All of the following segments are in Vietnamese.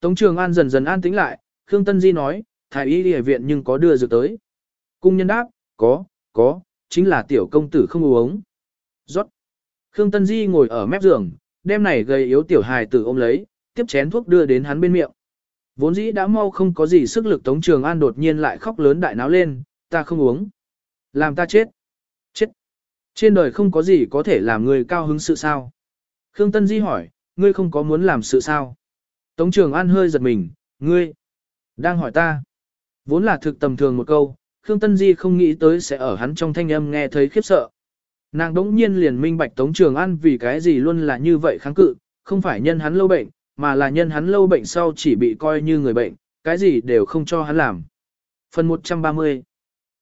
Tống Trường An dần dần an tĩnh lại, Khương Tân Di nói, thái y y viện nhưng có đưa dược tới. Cung nhân đáp, có, có, chính là tiểu công tử không uống. Rót. Khương Tân Di ngồi ở mép giường, đêm này gầy yếu tiểu hài tử ôm lấy, tiếp chén thuốc đưa đến hắn bên miệng. Vốn dĩ đã mau không có gì sức lực Tống Trường An đột nhiên lại khóc lớn đại náo lên, ta không uống. Làm ta chết. Chết. Trên đời không có gì có thể làm người cao hứng sự sao. Khương Tân Di hỏi, ngươi không có muốn làm sự sao? Tống Trường An hơi giật mình, ngươi, đang hỏi ta. Vốn là thực tầm thường một câu, Khương Tân Di không nghĩ tới sẽ ở hắn trong thanh âm nghe thấy khiếp sợ. Nàng đống nhiên liền minh bạch Tống Trường An vì cái gì luôn là như vậy kháng cự, không phải nhân hắn lâu bệnh, mà là nhân hắn lâu bệnh sau chỉ bị coi như người bệnh, cái gì đều không cho hắn làm. Phần 130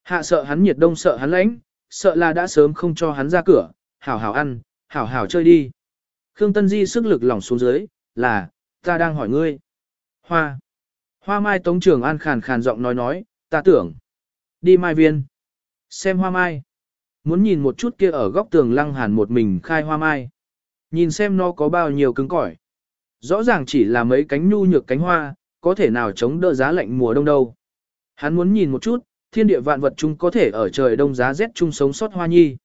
Hạ sợ hắn nhiệt đông sợ hắn lãnh, sợ là đã sớm không cho hắn ra cửa, hảo hảo ăn, hảo hảo chơi đi. Khương Tân Di sức lực lỏng xuống dưới, là, ta đang hỏi ngươi. Hoa. Hoa mai Tống Trường An khàn khàn giọng nói nói, ta tưởng. Đi mai viên. Xem hoa mai. Muốn nhìn một chút kia ở góc tường lăng hàn một mình khai hoa mai. Nhìn xem nó có bao nhiêu cứng cỏi. Rõ ràng chỉ là mấy cánh nhu nhược cánh hoa, có thể nào chống đỡ giá lạnh mùa đông đâu. Hắn muốn nhìn một chút, thiên địa vạn vật chung có thể ở trời đông giá rét chung sống sót hoa nhi.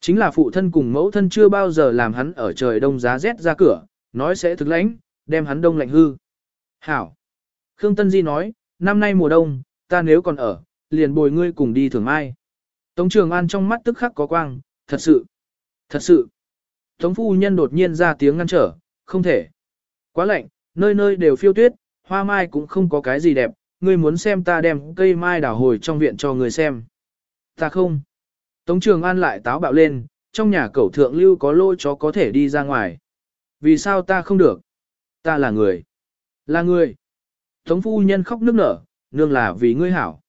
Chính là phụ thân cùng mẫu thân chưa bao giờ làm hắn ở trời đông giá rét ra cửa, nói sẽ thực lãnh, đem hắn đông lạnh hư. Hảo. Khương Tân Di nói, năm nay mùa đông, ta nếu còn ở, liền bồi ngươi cùng đi thường mai. Tống Trường An trong mắt tức khắc có quang, thật sự, thật sự. Tống phu nhân đột nhiên ra tiếng ngăn trở, không thể. Quá lạnh, nơi nơi đều phiêu tuyết, hoa mai cũng không có cái gì đẹp, ngươi muốn xem ta đem cây mai đảo hồi trong viện cho ngươi xem. Ta không. Tống Trường An lại táo bạo lên, trong nhà cẩu thượng lưu có lôi chó có thể đi ra ngoài. Vì sao ta không được? Ta là người. Là người. Tống phu nhân khóc nức nở, nương là vì ngươi hảo.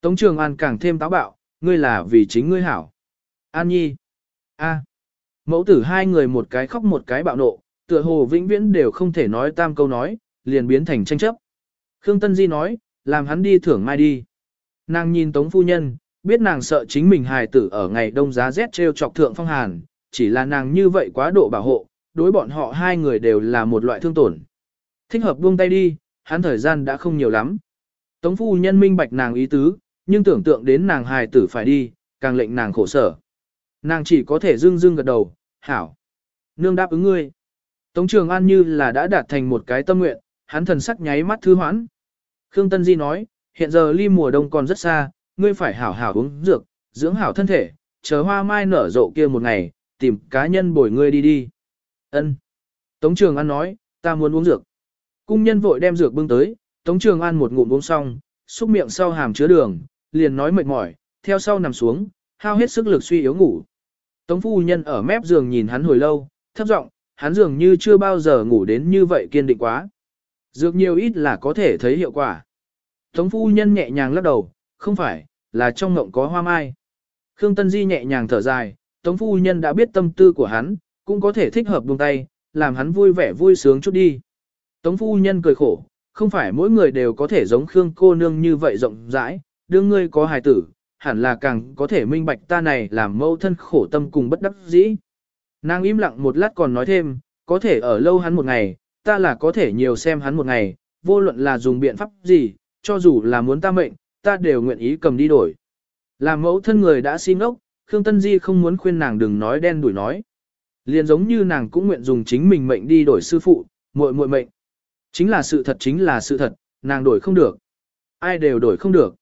Tống Trường An càng thêm táo bạo, ngươi là vì chính ngươi hảo. An Nhi. A. Mẫu tử hai người một cái khóc một cái bạo nộ, tựa hồ vĩnh viễn đều không thể nói tam câu nói, liền biến thành tranh chấp. Khương Tân Di nói, làm hắn đi thưởng mai đi. Nàng nhìn Tống Phu Nhân, biết nàng sợ chính mình hài tử ở ngày đông giá rét treo chọc thượng phong hàn, chỉ là nàng như vậy quá độ bảo hộ, đối bọn họ hai người đều là một loại thương tổn. Thích hợp buông tay đi, hắn thời gian đã không nhiều lắm. Tống Phu Nhân minh bạch nàng ý tứ, nhưng tưởng tượng đến nàng hài tử phải đi, càng lệnh nàng khổ sở. Nàng chỉ có thể dưng dưng gật đầu, hảo. Nương đáp ứng ngươi. Tống Trường An như là đã đạt thành một cái tâm nguyện, hắn thần sắc nháy mắt thư hoãn. Khương Tân Di nói, hiện giờ ly mùa đông còn rất xa, ngươi phải hảo hảo uống dược, dưỡng hảo thân thể, chờ hoa mai nở rộ kia một ngày, tìm cá nhân bồi ngươi đi đi. Ân. Tống Trường An nói, ta muốn uống dược. Cung nhân vội đem dược bưng tới, Tống Trường An một ngụm uống xong, xúc miệng sau hàm chứa đường, liền nói mệt mỏi, theo sau nằm xuống, hao hết sức lực suy yếu ngủ. Tống phu nhân ở mép giường nhìn hắn hồi lâu, thấp giọng, hắn dường như chưa bao giờ ngủ đến như vậy kiên định quá. Dược nhiều ít là có thể thấy hiệu quả. Tống phu nhân nhẹ nhàng lắc đầu, không phải, là trong ngộng có hoa mai. Khương Tân Di nhẹ nhàng thở dài, Tống phu nhân đã biết tâm tư của hắn, cũng có thể thích hợp buông tay, làm hắn vui vẻ vui sướng chút đi. Tống phu nhân cười khổ, không phải mỗi người đều có thể giống Khương cô nương như vậy rộng rãi, đương ngươi có hài tử, hẳn là càng có thể minh bạch ta này làm mâu thân khổ tâm cùng bất đắc dĩ. Nàng im lặng một lát còn nói thêm, có thể ở lâu hắn một ngày, ta là có thể nhiều xem hắn một ngày, vô luận là dùng biện pháp gì, cho dù là muốn ta mệnh, ta đều nguyện ý cầm đi đổi. Làm mẫu thân người đã xin ốc, Khương Tân Di không muốn khuyên nàng đừng nói đen đuổi nói. Liền giống như nàng cũng nguyện dùng chính mình mệnh đi đổi sư phụ, muội muội mệnh. Chính là sự thật chính là sự thật, nàng đổi không được. Ai đều đổi không được.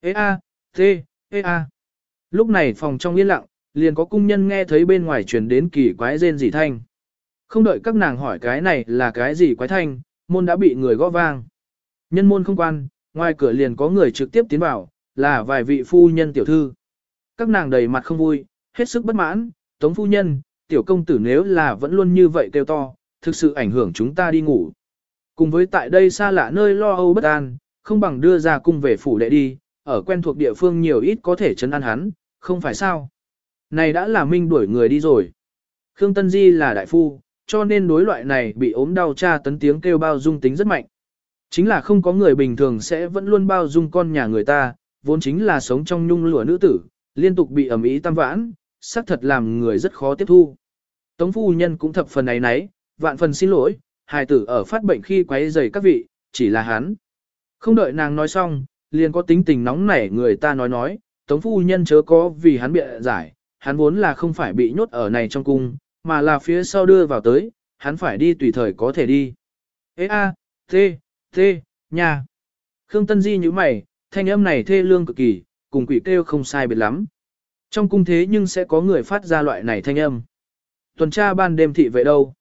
Ê a, tê, ê a. Lúc này phòng trong yên lặng, liền có cung nhân nghe thấy bên ngoài truyền đến kỳ quái rên rỉ thanh. Không đợi các nàng hỏi cái này là cái gì quái thanh, môn đã bị người gõ vang. Nhân môn không quan, ngoài cửa liền có người trực tiếp tiến vào, là vài vị phu nhân tiểu thư. Các nàng đầy mặt không vui, hết sức bất mãn, tống phu nhân, tiểu công tử nếu là vẫn luôn như vậy kêu to, thực sự ảnh hưởng chúng ta đi ngủ. Cùng với tại đây xa lạ nơi lo âu bất an, không bằng đưa ra cung về phủ đệ đi, ở quen thuộc địa phương nhiều ít có thể chấn an hắn, không phải sao. Này đã là minh đuổi người đi rồi. Khương Tân Di là đại phu, cho nên đối loại này bị ốm đau cha tấn tiếng kêu bao dung tính rất mạnh. Chính là không có người bình thường sẽ vẫn luôn bao dung con nhà người ta, vốn chính là sống trong nhung lụa nữ tử, liên tục bị ẩm ý tam vãn, xác thật làm người rất khó tiếp thu. Tống phu nhân cũng thập phần ấy nấy, vạn phần xin lỗi, hài tử ở phát bệnh khi quấy rầy các vị, chỉ là hắn. Không đợi nàng nói xong, liền có tính tình nóng nảy người ta nói nói, tống phu nhân chớ có vì hắn bịa giải, hắn vốn là không phải bị nhốt ở này trong cung, mà là phía sau đưa vào tới, hắn phải đi tùy thời có thể đi. Ê a, tê, tê, nhà. Khương Tân Di như mày, thanh âm này thê lương cực kỳ, cùng quỷ kêu không sai biệt lắm. Trong cung thế nhưng sẽ có người phát ra loại này thanh âm. Tuần tra ban đêm thị vệ đâu?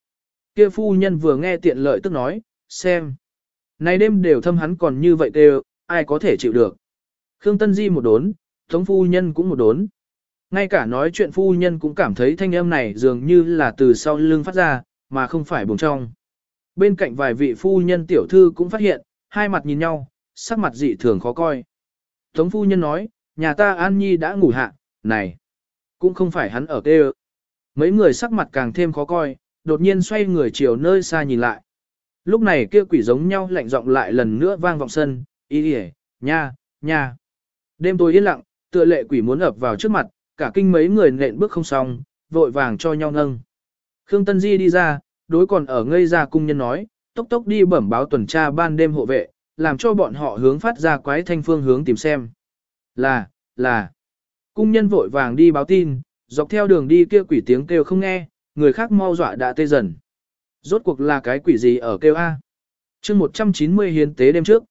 Kia phu nhân vừa nghe tiện lợi tức nói, xem. Này đêm đều thâm hắn còn như vậy đều ai có thể chịu được. Khương Tân Di một đốn, Tống phu nhân cũng một đốn. Ngay cả nói chuyện phu nhân cũng cảm thấy thanh âm này dường như là từ sau lưng phát ra, mà không phải bùng trong. Bên cạnh vài vị phu nhân tiểu thư cũng phát hiện, hai mặt nhìn nhau, sắc mặt dị thường khó coi. Tống phu nhân nói, nhà ta An Nhi đã ngủ hạ, này, cũng không phải hắn ở kê Mấy người sắc mặt càng thêm khó coi, đột nhiên xoay người chiều nơi xa nhìn lại. Lúc này kia quỷ giống nhau lạnh giọng lại lần nữa vang vọng sân, ý hề, nha, nha. Đêm tối yên lặng, tựa lệ quỷ muốn ập vào trước mặt, cả kinh mấy người nện bước không xong, vội vàng cho nhau nâng. Khương Tân Di đi ra, đối còn ở ngây ra cung nhân nói, tốc tốc đi bẩm báo tuần tra ban đêm hộ vệ, làm cho bọn họ hướng phát ra quái thanh phương hướng tìm xem. Là, là. Cung nhân vội vàng đi báo tin, dọc theo đường đi kia quỷ tiếng kêu không nghe, người khác mau dọa đã tê dần. Rốt cuộc là cái quỷ gì ở kêu A. chương 190 hiến tế đêm trước.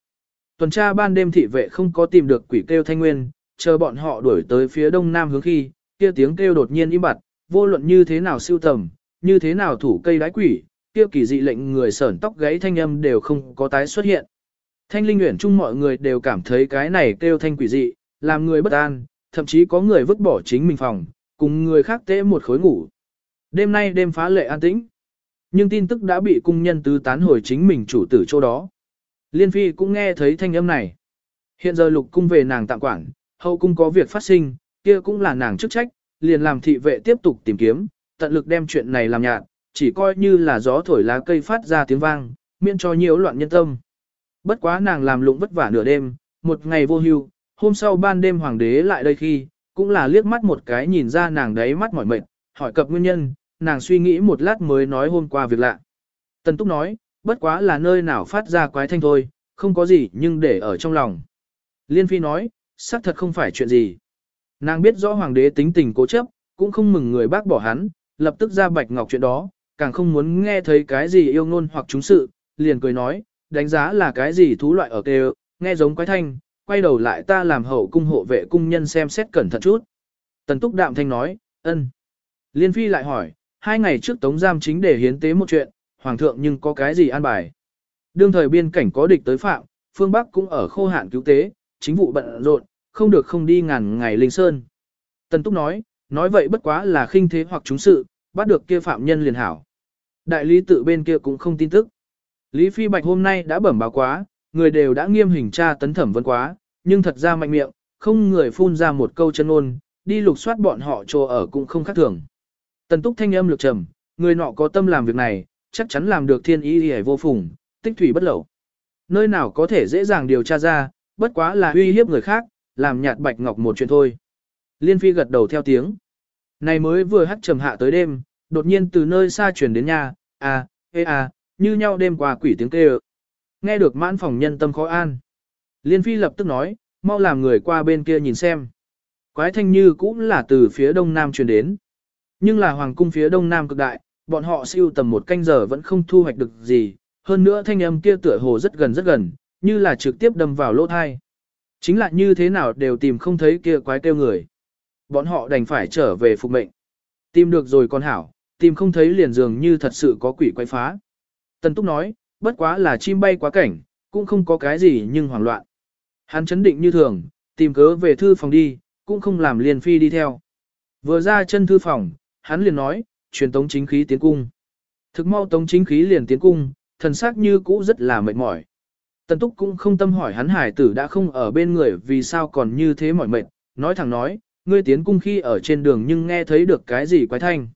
Tuần tra ban đêm thị vệ không có tìm được quỷ kêu thanh nguyên, chờ bọn họ đuổi tới phía đông nam hướng khi, kia tiếng kêu đột nhiên im bặt, vô luận như thế nào siêu tầm, như thế nào thủ cây đái quỷ, kia kỳ dị lệnh người sởn tóc gáy thanh âm đều không có tái xuất hiện. Thanh linh nguyện chung mọi người đều cảm thấy cái này kêu thanh quỷ dị, làm người bất an, thậm chí có người vứt bỏ chính mình phòng, cùng người khác tễ một khối ngủ. Đêm nay đêm phá lệ an tĩnh. Nhưng tin tức đã bị cung nhân tứ tán hồi chính mình chủ tử chỗ đó. Liên Phi cũng nghe thấy thanh âm này. Hiện giờ lục cung về nàng tạm quản, hậu cung có việc phát sinh, kia cũng là nàng chức trách, liền làm thị vệ tiếp tục tìm kiếm, tận lực đem chuyện này làm nhạt, chỉ coi như là gió thổi lá cây phát ra tiếng vang, miễn cho nhiễu loạn nhân tâm. Bất quá nàng làm lụng vất vả nửa đêm, một ngày vô hưu, hôm sau ban đêm hoàng đế lại đây khi, cũng là liếc mắt một cái nhìn ra nàng đấy mắt mỏi mệt, hỏi cập nguyên nhân, nàng suy nghĩ một lát mới nói hôm qua việc lạ. Tần Túc nói, bất quá là nơi nào phát ra quái thanh thôi, không có gì nhưng để ở trong lòng. Liên Phi nói, xác thật không phải chuyện gì. Nàng biết rõ hoàng đế tính tình cố chấp, cũng không mừng người bác bỏ hắn, lập tức ra bạch ngọc chuyện đó, càng không muốn nghe thấy cái gì yêu ngôn hoặc chúng sự, liền cười nói, đánh giá là cái gì thú loại ở kêu, nghe giống quái thanh, quay đầu lại ta làm hậu cung hộ vệ cung nhân xem xét cẩn thận chút. Tần túc đạm thanh nói, ân. Liên phi lại hỏi, hai ngày trước tống giam chính để hiến tế một chuyện, hoàng thượng nhưng có cái gì an bài. Đương thời biên cảnh có địch tới phạm, phương Bắc cũng ở khô hạn cứu tế, chính vụ bận rộn, không được không đi ngàn ngày linh sơn. Tần Túc nói, nói vậy bất quá là khinh thế hoặc chúng sự, bắt được kia phạm nhân liền hảo. Đại lý tự bên kia cũng không tin tức. Lý Phi Bạch hôm nay đã bẩm báo quá, người đều đã nghiêm hình tra tấn thẩm vấn quá, nhưng thật ra mạnh miệng, không người phun ra một câu chân ôn, đi lục soát bọn họ trồ ở cũng không khác thường. Tần túc thanh âm lực trầm, người nọ có tâm làm việc này, chắc chắn làm được thiên ý hề vô phùng, tích thủy bất lậu. Nơi nào có thể dễ dàng điều tra ra, bất quá là uy hiếp người khác, làm nhạt bạch ngọc một chuyện thôi. Liên phi gật đầu theo tiếng. Này mới vừa hắt trầm hạ tới đêm, đột nhiên từ nơi xa truyền đến nhà, à, ê à, như nhau đêm qua quỷ tiếng kêu. Nghe được mãn phòng nhân tâm khó an. Liên phi lập tức nói, mau làm người qua bên kia nhìn xem. Quái thanh như cũng là từ phía đông nam truyền đến. Nhưng là hoàng cung phía đông nam cực đại, bọn họ siêu tầm một canh giờ vẫn không thu hoạch được gì, hơn nữa thanh âm kia tựa hồ rất gần rất gần, như là trực tiếp đâm vào lỗ thai. Chính là như thế nào đều tìm không thấy kia quái kêu người. Bọn họ đành phải trở về phục mệnh. Tìm được rồi con hảo, tìm không thấy liền dường như thật sự có quỷ quái phá. Tần Túc nói, bất quá là chim bay quá cảnh, cũng không có cái gì nhưng hoảng loạn. Hắn chấn định như thường, tìm cớ về thư phòng đi, cũng không làm liền phi đi theo. Vừa ra chân thư phòng, hắn liền nói, truyền tống chính khí tiến cung. Thực mau tống chính khí liền tiến cung, thần sắc như cũ rất là mệt mỏi. Tần Túc cũng không tâm hỏi hắn hải tử đã không ở bên người vì sao còn như thế mỏi mệt, nói thẳng nói, ngươi tiến cung khi ở trên đường nhưng nghe thấy được cái gì quái thanh.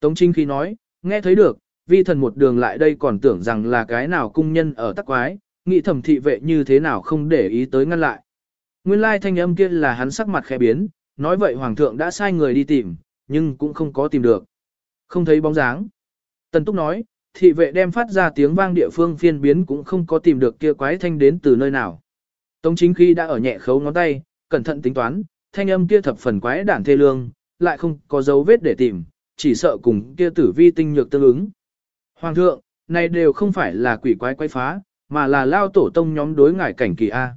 Tống chính khí nói, nghe thấy được, vi thần một đường lại đây còn tưởng rằng là cái nào cung nhân ở tắc quái, nghĩ thẩm thị vệ như thế nào không để ý tới ngăn lại. Nguyên lai thanh âm kia là hắn sắc mặt khẽ biến, nói vậy hoàng thượng đã sai người đi tìm, nhưng cũng không có tìm được. Không thấy bóng dáng. Tần Túc nói, thị vệ đem phát ra tiếng vang địa phương phiên biến cũng không có tìm được kia quái thanh đến từ nơi nào. Tống chính khi đã ở nhẹ khấu ngón tay, cẩn thận tính toán, thanh âm kia thập phần quái đản thê lương, lại không có dấu vết để tìm, chỉ sợ cùng kia tử vi tinh nhược tương ứng. Hoàng thượng, này đều không phải là quỷ quái quái phá, mà là lao tổ tông nhóm đối ngải cảnh kỳ A.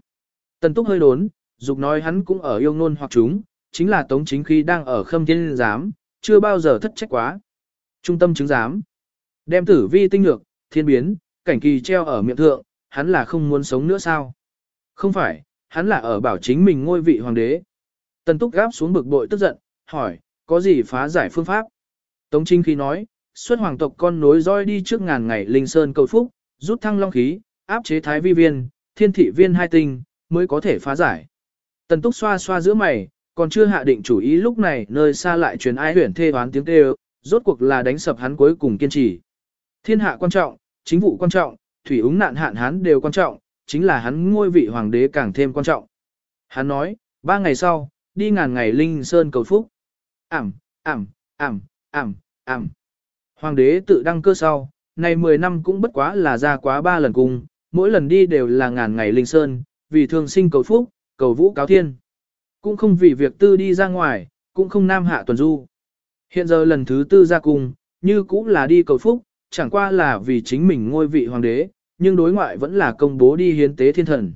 Tần túc hơi đốn, dục nói hắn cũng ở yêu nôn hoặc chúng, chính là tống chính khi đang ở khâm thiên giám, chưa bao giờ thất trách quá. Trung tâm chứng giám, đem tử vi tinh lược, thiên biến, cảnh kỳ treo ở miệng thượng, hắn là không muốn sống nữa sao? Không phải, hắn là ở bảo chính mình ngôi vị hoàng đế. Tần túc gáp xuống bực bội tức giận, hỏi, có gì phá giải phương pháp? Tống chính khi nói, xuất hoàng tộc con nối roi đi trước ngàn ngày linh sơn cầu phúc, rút thăng long khí, áp chế thái vi viên, thiên thị viên hai tinh, mới có thể phá giải. Tần túc xoa xoa giữa mày, còn chưa hạ định chủ ý lúc này nơi xa lại truyền ai huyển thê hoán tiếng kêu, rốt cuộc là đánh sập hắn cuối cùng kiên trì. Thiên hạ quan trọng, chính vụ quan trọng, thủy ứng nạn hạn hắn đều quan trọng, chính là hắn ngôi vị hoàng đế càng thêm quan trọng. Hắn nói, ba ngày sau, đi ngàn ngày linh sơn cầu phúc. Ảm, ảm, ảm, ảm, ảm. Hoàng đế tự đăng cơ sau, này 10 năm cũng bất quá là ra quá ba lần cung, mỗi lần đi đều là ngàn ngày linh sơn, vì thường sinh cầu phúc, cầu vũ cáo thiên. Cũng không vì việc tư đi ra ngoài, cũng không nam hạ tuần du. Hiện giờ lần thứ tư ra cung, như cũng là đi cầu phúc, chẳng qua là vì chính mình ngôi vị hoàng đế, nhưng đối ngoại vẫn là công bố đi hiến tế thiên thần.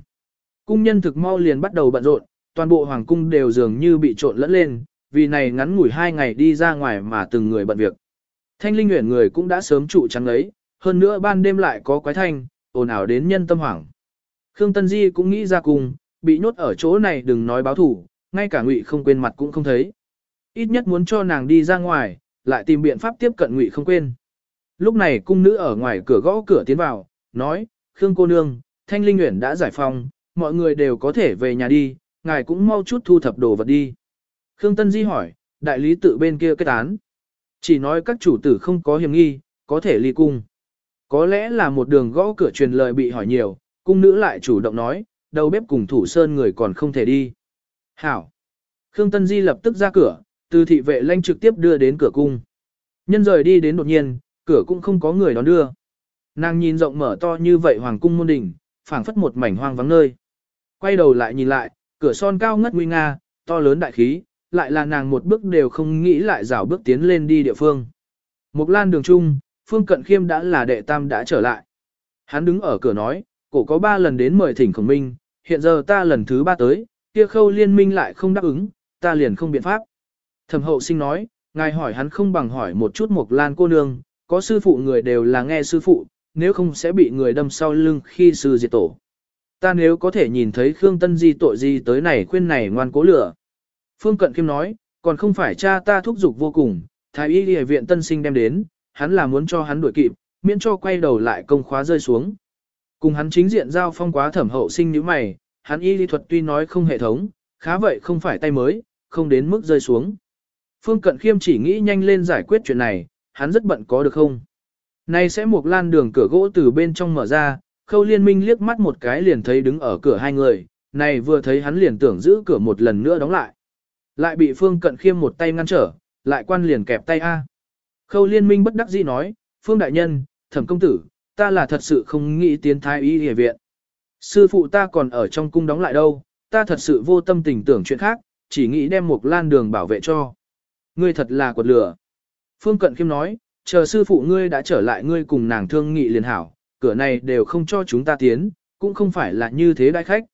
Cung nhân thực mau liền bắt đầu bận rộn, toàn bộ hoàng cung đều dường như bị trộn lẫn lên, vì này ngắn ngủi hai ngày đi ra ngoài mà từng người bận việc. Thanh linh nguyện người cũng đã sớm trụ trắng ấy, hơn nữa ban đêm lại có quái thanh, ồn ào đến nhân tâm hoảng. Khương Tân Di cũng nghĩ ra cùng, bị nhốt ở chỗ này đừng nói báo thủ, ngay cả ngụy không quên mặt cũng không thấy. Ít nhất muốn cho nàng đi ra ngoài, lại tìm biện pháp tiếp cận ngụy không quên. Lúc này cung nữ ở ngoài cửa gõ cửa tiến vào, nói, Khương cô nương, thanh linh nguyện đã giải phong, mọi người đều có thể về nhà đi, ngài cũng mau chút thu thập đồ vật đi. Khương Tân Di hỏi, đại lý tự bên kia kết án. Chỉ nói các chủ tử không có hiểm nghi, có thể ly cung. Có lẽ là một đường gõ cửa truyền lời bị hỏi nhiều, cung nữ lại chủ động nói, đầu bếp cùng thủ sơn người còn không thể đi. Hảo. Khương Tân Di lập tức ra cửa, từ thị vệ lanh trực tiếp đưa đến cửa cung. Nhân rời đi đến đột nhiên, cửa cũng không có người đón đưa. Nàng nhìn rộng mở to như vậy hoàng cung môn đỉnh, phảng phất một mảnh hoang vắng nơi. Quay đầu lại nhìn lại, cửa son cao ngất nguy nga, to lớn đại khí, lại là nàng một bước đều không nghĩ lại rảo bước tiến lên đi địa phương. Một lan đường trung, Phương Cận Khiêm đã là đệ tam đã trở lại. Hắn đứng ở cửa nói, cổ có ba lần đến mời thỉnh khổng minh, hiện giờ ta lần thứ ba tới, kia khâu liên minh lại không đáp ứng, ta liền không biện pháp. Thẩm hậu sinh nói, ngài hỏi hắn không bằng hỏi một chút một lan cô nương, có sư phụ người đều là nghe sư phụ, nếu không sẽ bị người đâm sau lưng khi sư diệt tổ. Ta nếu có thể nhìn thấy Khương Tân Di tội gì tới này khuyên này ngoan cố lửa. Phương Cận Kim nói, còn không phải cha ta thúc giục vô cùng, thái y y viện tân sinh đem đến, hắn là muốn cho hắn đuổi kịp, miễn cho quay đầu lại công khóa rơi xuống. Cùng hắn chính diện giao phong quá thẩm hậu sinh như mày, hắn y lý thuật tuy nói không hệ thống, khá vậy không phải tay mới, không đến mức rơi xuống. Phương Cận Khiêm chỉ nghĩ nhanh lên giải quyết chuyện này, hắn rất bận có được không? Nay sẽ một lan đường cửa gỗ từ bên trong mở ra, khâu liên minh liếc mắt một cái liền thấy đứng ở cửa hai người, này vừa thấy hắn liền tưởng giữ cửa một lần nữa đóng lại. Lại bị Phương Cận Khiêm một tay ngăn trở, lại quan liền kẹp tay A. Khâu liên minh bất đắc dĩ nói, Phương Đại Nhân, Thẩm Công Tử, ta là thật sự không nghĩ tiến thái y hề viện. Sư phụ ta còn ở trong cung đóng lại đâu, ta thật sự vô tâm tình tưởng chuyện khác, chỉ nghĩ đem một lan đường bảo vệ cho. Ngươi thật là quật lửa. Phương Cận Khiêm nói, chờ sư phụ ngươi đã trở lại ngươi cùng nàng thương nghị liền hảo, cửa này đều không cho chúng ta tiến, cũng không phải là như thế đại khách.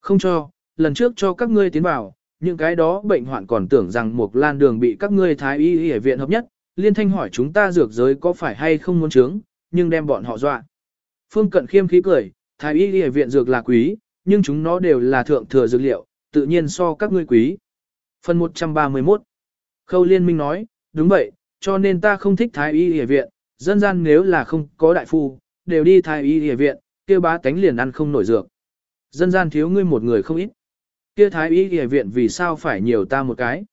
Không cho, lần trước cho các ngươi tiến vào, những cái đó bệnh hoạn còn tưởng rằng một lan đường bị các ngươi thái y y ở viện hợp nhất, liên thanh hỏi chúng ta dược giới có phải hay không muốn trướng, nhưng đem bọn họ dọa. Phương Cận Khiêm khí cười, thái y y viện dược là quý, nhưng chúng nó đều là thượng thừa dược liệu, tự nhiên so các ngươi quý. Phần 131 Khâu Liên Minh nói, đúng vậy, cho nên ta không thích thái y y viện, dân gian nếu là không có đại phu, đều đi thái y y viện, kia bá tánh liền ăn không nổi dược. Dân gian thiếu ngươi một người không ít. Kia thái y y viện vì sao phải nhiều ta một cái.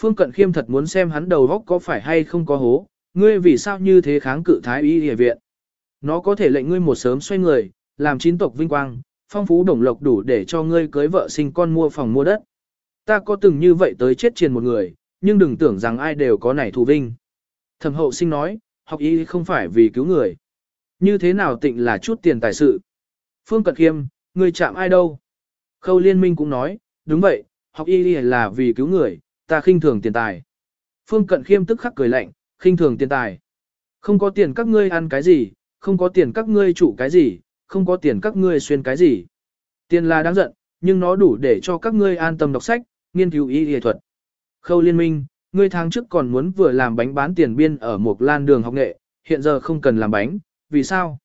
Phương Cận Khiêm thật muốn xem hắn đầu góc có phải hay không có hố, ngươi vì sao như thế kháng cự thái y y viện. Nó có thể lệnh ngươi một sớm xoay người, làm chín tộc vinh quang, phong phú đồng lộc đủ để cho ngươi cưới vợ sinh con mua phòng mua đất. Ta có từng như vậy tới chết triền một người, nhưng đừng tưởng rằng ai đều có nảy thù vinh. Thẩm hậu sinh nói, học y không phải vì cứu người. Như thế nào tịnh là chút tiền tài sự. Phương Cận Khiêm, ngươi chạm ai đâu? Khâu Liên Minh cũng nói, đúng vậy, học y là vì cứu người, ta khinh thường tiền tài. Phương Cận Khiêm tức khắc cười lạnh, khinh thường tiền tài. Không có tiền các ngươi ăn cái gì, không có tiền các ngươi chủ cái gì, không có tiền các ngươi xuyên cái gì. Tiền là đáng giận, nhưng nó đủ để cho các ngươi an tâm đọc sách, nghiên cứu y y thuật. Khâu liên minh, ngươi tháng trước còn muốn vừa làm bánh bán tiền biên ở một lan đường học nghệ, hiện giờ không cần làm bánh, vì sao?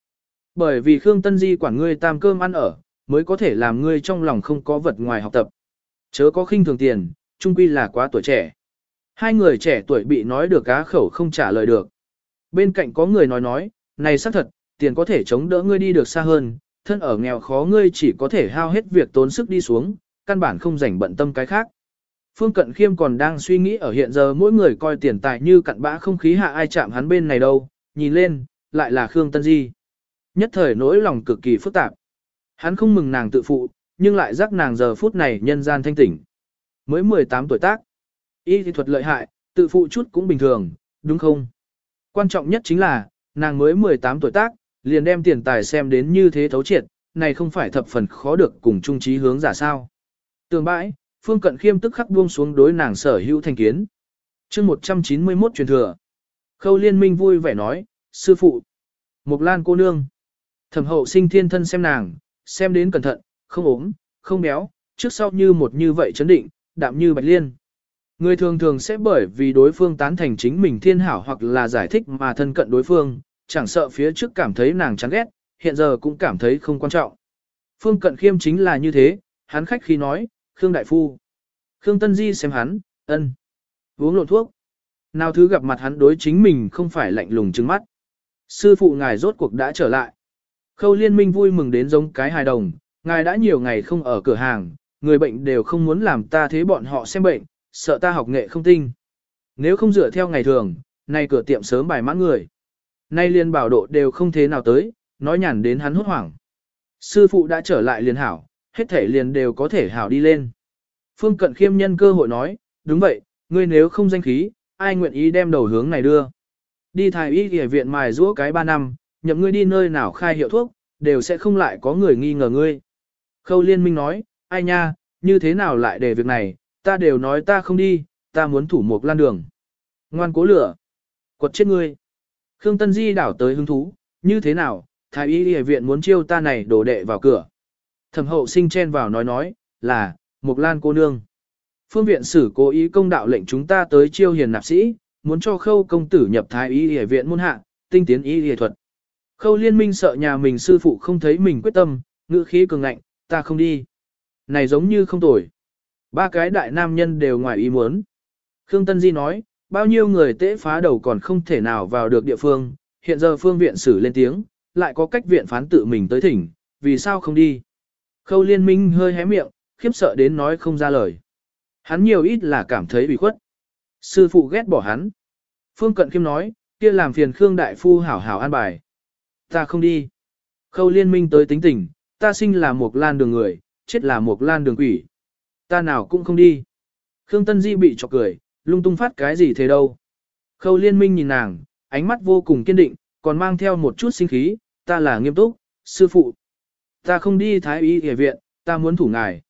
Bởi vì Khương Tân Di quản ngươi tam cơm ăn ở, mới có thể làm ngươi trong lòng không có vật ngoài học tập. Chớ có khinh thường tiền, trung quy là quá tuổi trẻ. Hai người trẻ tuổi bị nói được cá khẩu không trả lời được. Bên cạnh có người nói nói, này xác thật, tiền có thể chống đỡ ngươi đi được xa hơn, thân ở nghèo khó ngươi chỉ có thể hao hết việc tốn sức đi xuống, căn bản không rảnh bận tâm cái khác. Phương Cận Khiêm còn đang suy nghĩ ở hiện giờ mỗi người coi tiền tài như cặn bã không khí hạ ai chạm hắn bên này đâu, nhìn lên, lại là Khương Tân Di. Nhất thời nỗi lòng cực kỳ phức tạp. Hắn không mừng nàng tự phụ, nhưng lại giác nàng giờ phút này nhân gian thanh tỉnh. Mới 18 tuổi tác. Y thì thuật lợi hại, tự phụ chút cũng bình thường, đúng không? Quan trọng nhất chính là, nàng mới 18 tuổi tác, liền đem tiền tài xem đến như thế thấu triệt, này không phải thập phần khó được cùng trung trí hướng giả sao. Tường bãi, Phương Cận Khiêm tức khắc buông xuống đối nàng sở hữu thành kiến. chương 191 truyền thừa. Khâu liên minh vui vẻ nói, sư phụ, Mộc Lan cô nương. Thẩm hậu sinh thiên thân xem nàng, xem đến cẩn thận, không ốm, không béo, trước sau như một như vậy chấn định, đạm như bạch liên. Người thường thường sẽ bởi vì đối phương tán thành chính mình thiên hảo hoặc là giải thích mà thân cận đối phương, chẳng sợ phía trước cảm thấy nàng chán ghét, hiện giờ cũng cảm thấy không quan trọng. Phương cận khiêm chính là như thế, hắn khách khi nói, Khương Đại Phu. Khương Tân Di xem hắn, ân, uống lộn thuốc. Nào thứ gặp mặt hắn đối chính mình không phải lạnh lùng trừng mắt. Sư phụ ngài rốt cuộc đã trở lại. Khâu liên minh vui mừng đến giống cái hài đồng, ngài đã nhiều ngày không ở cửa hàng, người bệnh đều không muốn làm ta thế bọn họ xem bệnh, sợ ta học nghệ không tinh. Nếu không dựa theo ngày thường, nay cửa tiệm sớm bài mãn người. Nay liên bảo độ đều không thế nào tới, nói nhàn đến hắn hốt hoảng. Sư phụ đã trở lại liền hảo, hết thể liền đều có thể hảo đi lên. Phương Cận Khiêm nhân cơ hội nói, đúng vậy, ngươi nếu không danh khí, ai nguyện ý đem đầu hướng này đưa. Đi thái y y viện mài rũa cái ba năm, nhậm ngươi đi nơi nào khai hiệu thuốc, đều sẽ không lại có người nghi ngờ ngươi. Khâu liên minh nói, ai nha, như thế nào lại để việc này, ta đều nói ta không đi, ta muốn thủ một lan đường. Ngoan cố lửa, quật chết ngươi. Khương Tân Di đảo tới hứng thú, như thế nào, thái y y viện muốn chiêu ta này đổ đệ vào cửa. Thẩm hậu sinh chen vào nói nói, là, Mục Lan cô nương. Phương viện sử cố ý công đạo lệnh chúng ta tới chiêu hiền nạp sĩ, muốn cho khâu công tử nhập thái y y viện môn hạ, tinh tiến y y thuật. Khâu liên minh sợ nhà mình sư phụ không thấy mình quyết tâm, ngữ khí cường ngạnh, ta không đi. Này giống như không tồi. Ba cái đại nam nhân đều ngoài ý muốn. Khương Tân Di nói, bao nhiêu người tễ phá đầu còn không thể nào vào được địa phương, hiện giờ phương viện xử lên tiếng, lại có cách viện phán tự mình tới thỉnh, vì sao không đi. Khâu liên minh hơi hé miệng, khiếp sợ đến nói không ra lời. Hắn nhiều ít là cảm thấy bị khuất. Sư phụ ghét bỏ hắn. Phương Cận Kim nói, kia làm phiền Khương Đại Phu hảo hảo an bài. Ta không đi. Khâu liên minh tới tính tình, ta sinh là một lan đường người, chết là một lan đường quỷ. Ta nào cũng không đi. Khương Tân Di bị chọc cười, lung tung phát cái gì thế đâu. Khâu liên minh nhìn nàng, ánh mắt vô cùng kiên định, còn mang theo một chút sinh khí, ta là nghiêm túc, sư phụ. Ta không đi thái y y viện, ta muốn thủ ngài.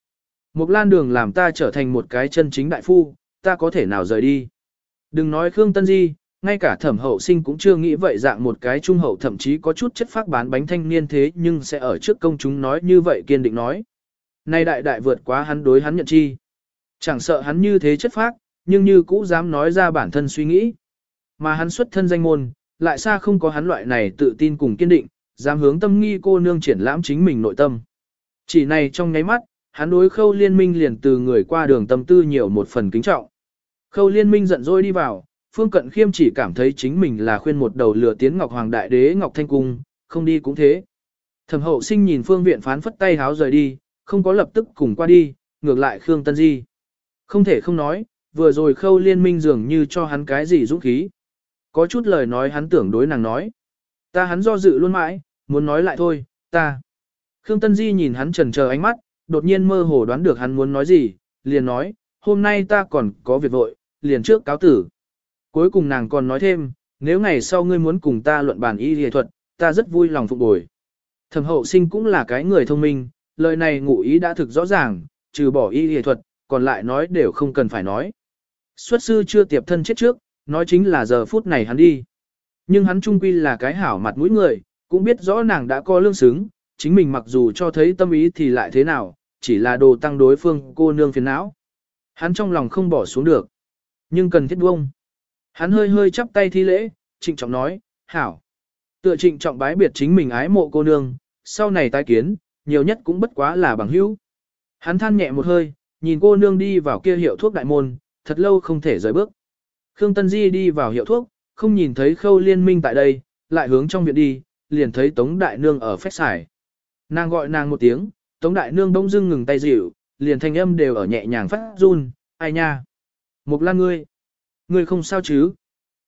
Một lan đường làm ta trở thành một cái chân chính đại phu, ta có thể nào rời đi. Đừng nói Khương Tân Di, ngay cả thẩm hậu sinh cũng chưa nghĩ vậy dạng một cái trung hậu thậm chí có chút chất phác bán bánh thanh niên thế nhưng sẽ ở trước công chúng nói như vậy kiên định nói. Nay đại đại vượt quá hắn đối hắn nhận chi. Chẳng sợ hắn như thế chất phác, nhưng như cũ dám nói ra bản thân suy nghĩ. Mà hắn xuất thân danh môn, lại xa không có hắn loại này tự tin cùng kiên định, dám hướng tâm nghi cô nương triển lãm chính mình nội tâm. Chỉ này trong nháy mắt, hắn đối khâu liên minh liền từ người qua đường tâm tư nhiều một phần kính trọng. Khâu liên minh giận dỗi đi vào, Phương Cận Khiêm chỉ cảm thấy chính mình là khuyên một đầu lừa tiến Ngọc Hoàng Đại Đế Ngọc Thanh Cung, không đi cũng thế. Thẩm hậu sinh nhìn Phương Viện phán phất tay háo rời đi, không có lập tức cùng qua đi, ngược lại Khương Tân Di. Không thể không nói, vừa rồi khâu liên minh dường như cho hắn cái gì dũng khí. Có chút lời nói hắn tưởng đối nàng nói. Ta hắn do dự luôn mãi, muốn nói lại thôi, ta. Khương Tân Di nhìn hắn trần chờ ánh mắt, đột nhiên mơ hồ đoán được hắn muốn nói gì, liền nói, hôm nay ta còn có việc vội, liền trước cáo tử. Cuối cùng nàng còn nói thêm, nếu ngày sau ngươi muốn cùng ta luận bàn y y thuật, ta rất vui lòng phục bồi. Thẩm hậu sinh cũng là cái người thông minh, lời này ngụ ý đã thực rõ ràng, trừ bỏ y y thuật, còn lại nói đều không cần phải nói. Xuất sư chưa tiệp thân chết trước, nói chính là giờ phút này hắn đi. Nhưng hắn trung quy là cái hảo mặt mũi người, cũng biết rõ nàng đã có lương xứng, chính mình mặc dù cho thấy tâm ý thì lại thế nào, chỉ là đồ tăng đối phương cô nương phiền não. Hắn trong lòng không bỏ xuống được, nhưng cần thiết buông. Hắn hơi hơi chắp tay thi lễ, trịnh trọng nói, hảo. Tựa trịnh trọng bái biệt chính mình ái mộ cô nương, sau này tái kiến, nhiều nhất cũng bất quá là bằng hữu. Hắn than nhẹ một hơi, nhìn cô nương đi vào kia hiệu thuốc đại môn, thật lâu không thể rời bước. Khương Tân Di đi vào hiệu thuốc, không nhìn thấy khâu liên minh tại đây, lại hướng trong viện đi, liền thấy Tống Đại Nương ở phép xài. Nàng gọi nàng một tiếng, Tống Đại Nương bỗng dưng ngừng tay dịu, liền thanh âm đều ở nhẹ nhàng phát run, ai nha. Mục lan ngươi, ngươi không sao chứ.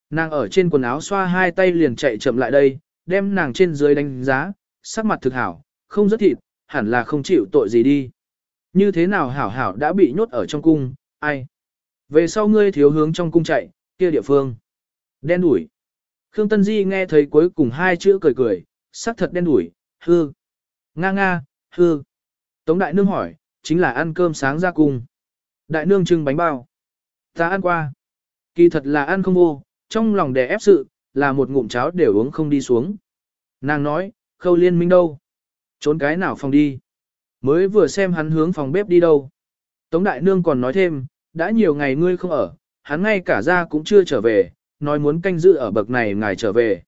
Nàng ở trên quần áo xoa hai tay liền chạy chậm lại đây, đem nàng trên dưới đánh giá, sắc mặt thực hảo, không rất thịt, hẳn là không chịu tội gì đi. Như thế nào hảo hảo đã bị nhốt ở trong cung, ai? Về sau ngươi thiếu hướng trong cung chạy, kia địa phương. Đen đủi. Khương Tân Di nghe thấy cuối cùng hai chữ cười cười, sắc thật đen đủi, hư. Nga nga, hư. Tống Đại Nương hỏi, chính là ăn cơm sáng ra cung. Đại Nương trưng bánh bao. Ta ăn qua. Kỳ thật là ăn không vô, trong lòng đè ép sự, là một ngụm cháo đều uống không đi xuống. Nàng nói, khâu liên minh đâu? Trốn cái nào phòng đi? Mới vừa xem hắn hướng phòng bếp đi đâu. Tống Đại Nương còn nói thêm, đã nhiều ngày ngươi không ở, hắn ngay cả ra cũng chưa trở về, nói muốn canh giữ ở bậc này ngài trở về.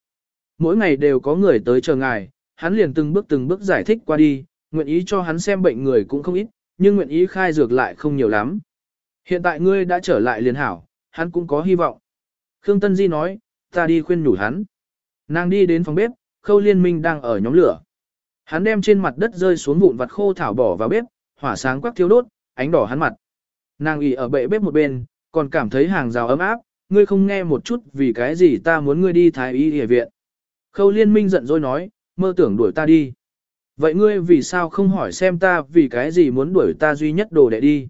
Mỗi ngày đều có người tới chờ ngài, hắn liền từng bước từng bước giải thích qua đi, nguyện ý cho hắn xem bệnh người cũng không ít, nhưng nguyện ý khai dược lại không nhiều lắm. Hiện tại ngươi đã trở lại liền hảo, hắn cũng có hy vọng. Khương Tân Di nói, ta đi khuyên nhủ hắn. Nàng đi đến phòng bếp, khâu liên minh đang ở nhóm lửa. Hắn đem trên mặt đất rơi xuống vụn vặt khô thảo bỏ vào bếp, hỏa sáng quắc thiếu đốt, ánh đỏ hắn mặt. Nàng ỉ ở bệ bếp một bên, còn cảm thấy hàng rào ấm áp, ngươi không nghe một chút vì cái gì ta muốn ngươi đi thái y y viện. Khâu liên minh giận dỗi nói, mơ tưởng đuổi ta đi. Vậy ngươi vì sao không hỏi xem ta vì cái gì muốn đuổi ta duy nhất đồ đệ đi.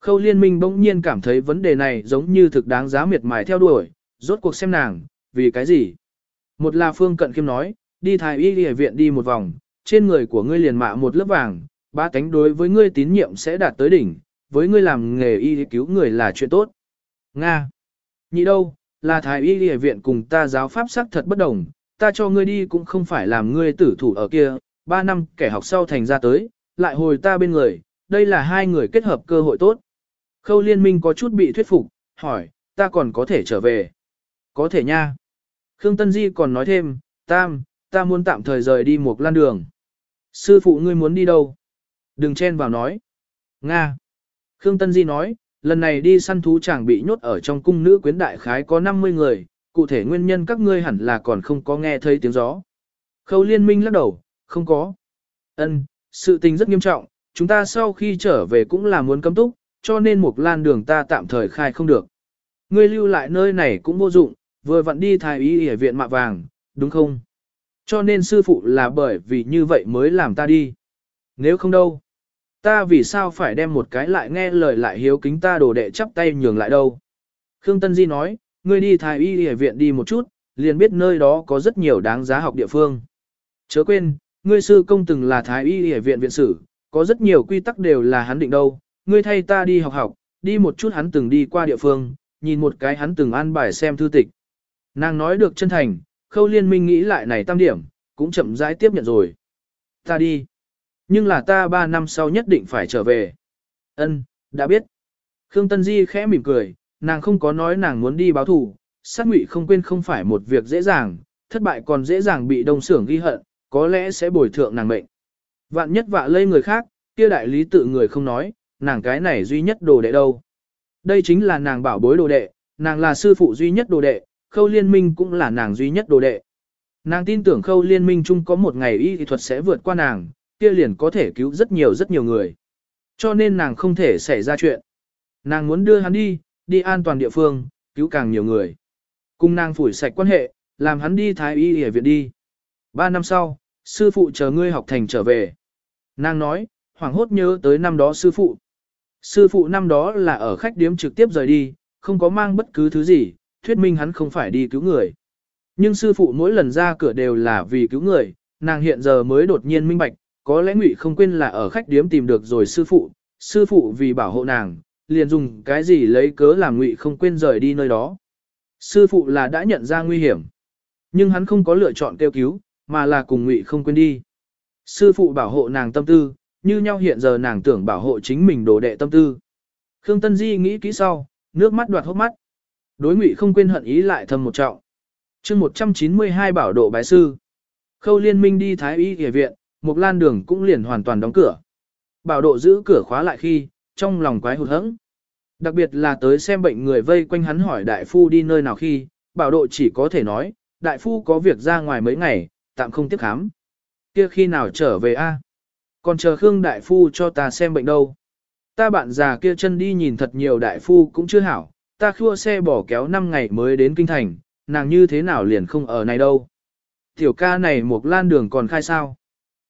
Khâu liên minh bỗng nhiên cảm thấy vấn đề này giống như thực đáng giá miệt mài theo đuổi, rốt cuộc xem nàng, vì cái gì. Một là phương cận khiêm nói, đi thái y y viện đi một vòng, trên người của ngươi liền mạ một lớp vàng, ba cánh đối với ngươi tín nhiệm sẽ đạt tới đỉnh, với ngươi làm nghề y cứu người là chuyện tốt. Nga. Nhị đâu, là thái y y viện cùng ta giáo pháp sắc thật bất đồng, ta cho ngươi đi cũng không phải làm ngươi tử thủ ở kia, ba năm kẻ học sau thành ra tới, lại hồi ta bên người, đây là hai người kết hợp cơ hội tốt. Khâu liên minh có chút bị thuyết phục, hỏi, ta còn có thể trở về. Có thể nha. Khương Tân Di còn nói thêm, Tam, ta muốn tạm thời rời đi một lan đường. Sư phụ ngươi muốn đi đâu? Đừng chen vào nói. Nga. Khương Tân Di nói, lần này đi săn thú chàng bị nhốt ở trong cung nữ quyến đại khái có 50 người, cụ thể nguyên nhân các ngươi hẳn là còn không có nghe thấy tiếng gió. Khâu liên minh lắc đầu, không có. Ân, sự tình rất nghiêm trọng, chúng ta sau khi trở về cũng là muốn cấm túc, cho nên một lan đường ta tạm thời khai không được. Ngươi lưu lại nơi này cũng vô dụng, vừa vặn đi thái y ở viện mạ vàng, đúng không? Cho nên sư phụ là bởi vì như vậy mới làm ta đi. Nếu không đâu, ta vì sao phải đem một cái lại nghe lời lại hiếu kính ta đồ đệ chắp tay nhường lại đâu. Khương Tân Di nói, ngươi đi thái y ở viện đi một chút, liền biết nơi đó có rất nhiều đáng giá học địa phương. Chớ quên, ngươi sư công từng là thái y ở viện viện sử, có rất nhiều quy tắc đều là hắn định đâu, ngươi thay ta đi học học, đi một chút hắn từng đi qua địa phương, nhìn một cái hắn từng an bài xem thư tịch. Nàng nói được chân thành, khâu liên minh nghĩ lại này tam điểm, cũng chậm rãi tiếp nhận rồi. Ta đi. Nhưng là ta ba năm sau nhất định phải trở về. Ân, đã biết. Khương Tân Di khẽ mỉm cười, nàng không có nói nàng muốn đi báo thù, sát ngụy không quên không phải một việc dễ dàng, thất bại còn dễ dàng bị đông xưởng ghi hận, có lẽ sẽ bồi thượng nàng mệnh. Vạn nhất vạ lây người khác, kia đại lý tự người không nói, nàng cái này duy nhất đồ đệ đâu. Đây chính là nàng bảo bối đồ đệ, nàng là sư phụ duy nhất đồ đệ, khâu liên minh cũng là nàng duy nhất đồ đệ. Nàng tin tưởng khâu liên minh chung có một ngày y thuật sẽ vượt qua nàng, kia liền có thể cứu rất nhiều rất nhiều người. Cho nên nàng không thể xảy ra chuyện. Nàng muốn đưa hắn đi, đi an toàn địa phương, cứu càng nhiều người. Cùng nàng phủi sạch quan hệ, làm hắn đi thái y y viện đi. Ba năm sau, sư phụ chờ ngươi học thành trở về. Nàng nói, hoảng hốt nhớ tới năm đó sư phụ. Sư phụ năm đó là ở khách điếm trực tiếp rời đi, không có mang bất cứ thứ gì, thuyết minh hắn không phải đi cứu người. Nhưng sư phụ mỗi lần ra cửa đều là vì cứu người, nàng hiện giờ mới đột nhiên minh bạch, có lẽ ngụy không quên là ở khách điếm tìm được rồi sư phụ, sư phụ vì bảo hộ nàng, liền dùng cái gì lấy cớ làm ngụy không quên rời đi nơi đó. Sư phụ là đã nhận ra nguy hiểm, nhưng hắn không có lựa chọn kêu cứu, mà là cùng ngụy không quên đi. Sư phụ bảo hộ nàng tâm tư, như nhau hiện giờ nàng tưởng bảo hộ chính mình đồ đệ tâm tư. Khương Tân Di nghĩ kỹ sau, nước mắt đoạt hốc mắt. Đối ngụy không quên hận ý lại thầm một trọng. chương 192 bảo độ bái sư. Khâu liên minh đi Thái Y Y viện, một lan đường cũng liền hoàn toàn đóng cửa. Bảo độ giữ cửa khóa lại khi, trong lòng quái hụt hẫng. Đặc biệt là tới xem bệnh người vây quanh hắn hỏi đại phu đi nơi nào khi, bảo độ chỉ có thể nói, đại phu có việc ra ngoài mấy ngày, tạm không tiếp khám. Kia khi nào trở về a? Còn chờ Khương đại phu cho ta xem bệnh đâu. Ta bạn già kia chân đi nhìn thật nhiều đại phu cũng chưa hảo, ta khua xe bỏ kéo 5 ngày mới đến kinh thành, nàng như thế nào liền không ở này đâu. Tiểu ca này một lan đường còn khai sao.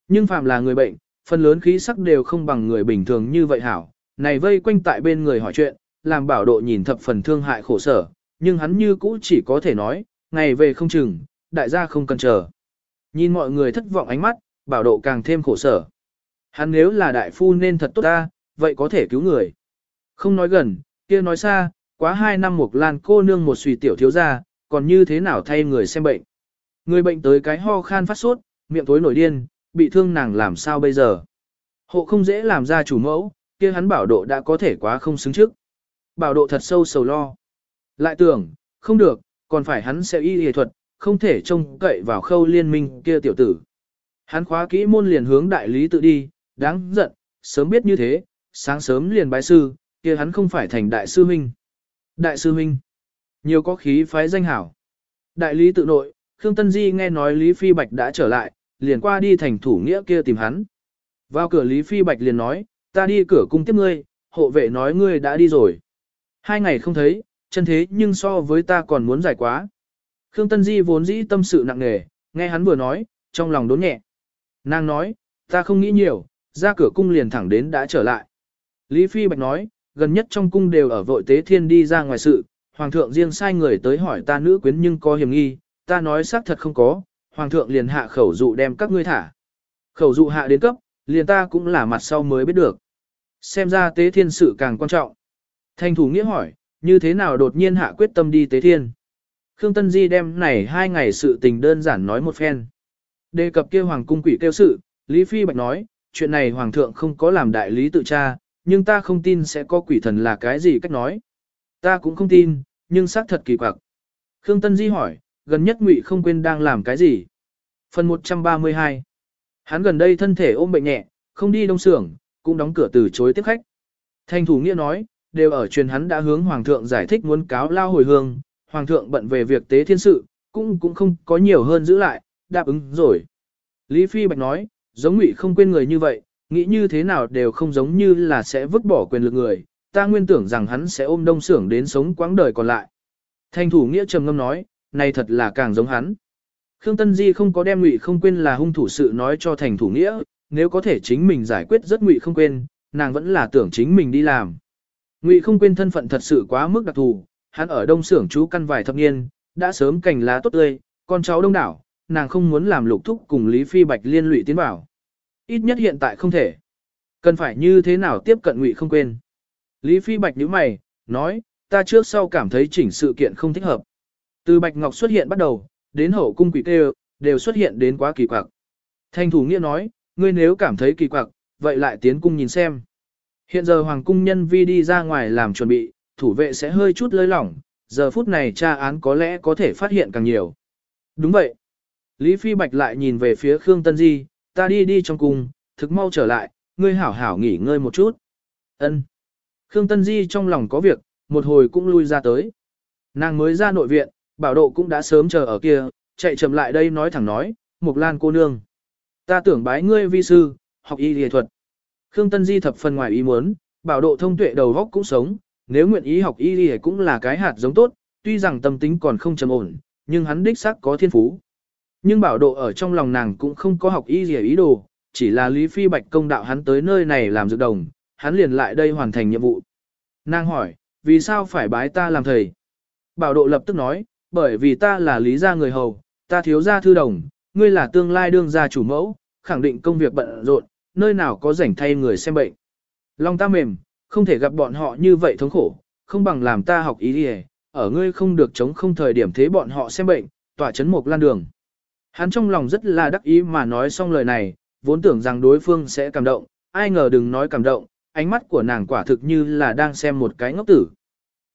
Nhưng phạm là người bệnh, phần lớn khí sắc đều không bằng người bình thường như vậy hảo, này vây quanh tại bên người hỏi chuyện, làm bảo độ nhìn thập phần thương hại khổ sở, nhưng hắn như cũ chỉ có thể nói, ngày về không chừng, đại gia không cần chờ. Nhìn mọi người thất vọng ánh mắt, bảo độ càng thêm khổ sở. Hắn nếu là đại phu nên thật tốt ta, vậy có thể cứu người. Không nói gần, kia nói xa, quá hai năm một lan cô nương một suy tiểu thiếu ra, còn như thế nào thay người xem bệnh. Người bệnh tới cái ho khan phát sốt, miệng tối nổi điên, bị thương nàng làm sao bây giờ. Hộ không dễ làm ra chủ mẫu, kia hắn bảo độ đã có thể quá không xứng trước. Bảo độ thật sâu sầu lo. Lại tưởng, không được, còn phải hắn sẽ y y thuật, không thể trông cậy vào khâu liên minh kia tiểu tử. Hắn khóa kỹ môn liền hướng đại lý tự đi, đáng giận, sớm biết như thế, sáng sớm liền bái sư, kia hắn không phải thành đại sư huynh. Đại sư huynh, nhiều có khí phái danh hảo. Đại lý tự nội, Khương Tân Di nghe nói Lý Phi Bạch đã trở lại, liền qua đi thành thủ nghĩa kia tìm hắn. Vào cửa Lý Phi Bạch liền nói, ta đi cửa cung tiếp ngươi, hộ vệ nói ngươi đã đi rồi. Hai ngày không thấy, chân thế nhưng so với ta còn muốn giải quá. Khương Tân Di vốn dĩ tâm sự nặng nề, nghe hắn vừa nói, trong lòng đốn nhẹ. Nàng nói, ta không nghĩ nhiều, ra cửa cung liền thẳng đến đã trở lại. Lý Phi Bạch nói, gần nhất trong cung đều ở vội tế thiên đi ra ngoài sự, hoàng thượng riêng sai người tới hỏi ta nữ quyến nhưng có hiểm nghi, ta nói xác thật không có, hoàng thượng liền hạ khẩu dụ đem các ngươi thả. Khẩu dụ hạ đến cấp, liền ta cũng là mặt sau mới biết được. Xem ra tế thiên sự càng quan trọng. Thanh thủ nghĩa hỏi, như thế nào đột nhiên hạ quyết tâm đi tế thiên. Khương Tân Di đem này hai ngày sự tình đơn giản nói một phen. Đề cập kia hoàng cung quỷ kêu sự, Lý Phi Bạch nói, chuyện này hoàng thượng không có làm đại lý tự tra, nhưng ta không tin sẽ có quỷ thần là cái gì cách nói. Ta cũng không tin, nhưng xác thật kỳ quặc. Khương Tân Di hỏi, gần nhất ngụy không quên đang làm cái gì. Phần 132 Hắn gần đây thân thể ôm bệnh nhẹ, không đi đông xưởng, cũng đóng cửa từ chối tiếp khách. Thanh thủ nghĩa nói, đều ở truyền hắn đã hướng hoàng thượng giải thích muốn cáo lao hồi hương, hoàng thượng bận về việc tế thiên sự, cũng cũng không có nhiều hơn giữ lại, đáp ứng rồi. Lý Phi Bạch nói, giống ngụy không quên người như vậy, nghĩ như thế nào đều không giống như là sẽ vứt bỏ quyền lực người, ta nguyên tưởng rằng hắn sẽ ôm đông xưởng đến sống quãng đời còn lại. Thanh thủ nghĩa trầm ngâm nói, này thật là càng giống hắn. Khương Tân Di không có đem ngụy không quên là hung thủ sự nói cho thành thủ nghĩa, nếu có thể chính mình giải quyết rất ngụy không quên, nàng vẫn là tưởng chính mình đi làm. Ngụy không quên thân phận thật sự quá mức đặc thù, hắn ở đông xưởng chú căn vài thập niên, đã sớm cành lá tốt tươi, con cháu đông đảo, nàng không muốn làm lục thúc cùng Lý Phi Bạch liên lụy tiến vào. Ít nhất hiện tại không thể. Cần phải như thế nào tiếp cận ngụy không quên. Lý Phi Bạch nhíu mày, nói, ta trước sau cảm thấy chỉnh sự kiện không thích hợp. Từ Bạch Ngọc xuất hiện bắt đầu, đến hậu cung quỷ kêu, đều xuất hiện đến quá kỳ quặc. Thanh thủ nghĩa nói, ngươi nếu cảm thấy kỳ quặc, vậy lại tiến cung nhìn xem. Hiện giờ hoàng cung nhân vi đi ra ngoài làm chuẩn bị, thủ vệ sẽ hơi chút lơi lỏng, giờ phút này tra án có lẽ có thể phát hiện càng nhiều. Đúng vậy. Lý Phi Bạch lại nhìn về phía Khương Tân Di, ta đi đi trong cung, thực mau trở lại, ngươi hảo hảo nghỉ ngơi một chút. Ân. Khương Tân Di trong lòng có việc, một hồi cũng lui ra tới. Nàng mới ra nội viện, bảo độ cũng đã sớm chờ ở kia, chạy chậm lại đây nói thẳng nói, Mục Lan cô nương. Ta tưởng bái ngươi vi sư, học y y thuật. Khương Tân Di thập phần ngoài ý muốn, bảo độ thông tuệ đầu góc cũng sống, nếu nguyện ý học y y cũng là cái hạt giống tốt, tuy rằng tâm tính còn không trầm ổn, nhưng hắn đích xác có thiên phú. Nhưng bảo độ ở trong lòng nàng cũng không có học y gì ý đồ, chỉ là Lý Phi Bạch công đạo hắn tới nơi này làm dược đồng, hắn liền lại đây hoàn thành nhiệm vụ. Nàng hỏi, vì sao phải bái ta làm thầy? Bảo độ lập tức nói, bởi vì ta là lý gia người hầu, ta thiếu gia thư đồng, ngươi là tương lai đương gia chủ mẫu, khẳng định công việc bận rộn, nơi nào có rảnh thay người xem bệnh. Lòng ta mềm, không thể gặp bọn họ như vậy thống khổ, không bằng làm ta học ý đi ở ngươi không được chống không thời điểm thế bọn họ xem bệnh, tỏa chấn một lan đường. Hắn trong lòng rất là đắc ý mà nói xong lời này, vốn tưởng rằng đối phương sẽ cảm động, ai ngờ đừng nói cảm động, ánh mắt của nàng quả thực như là đang xem một cái ngốc tử.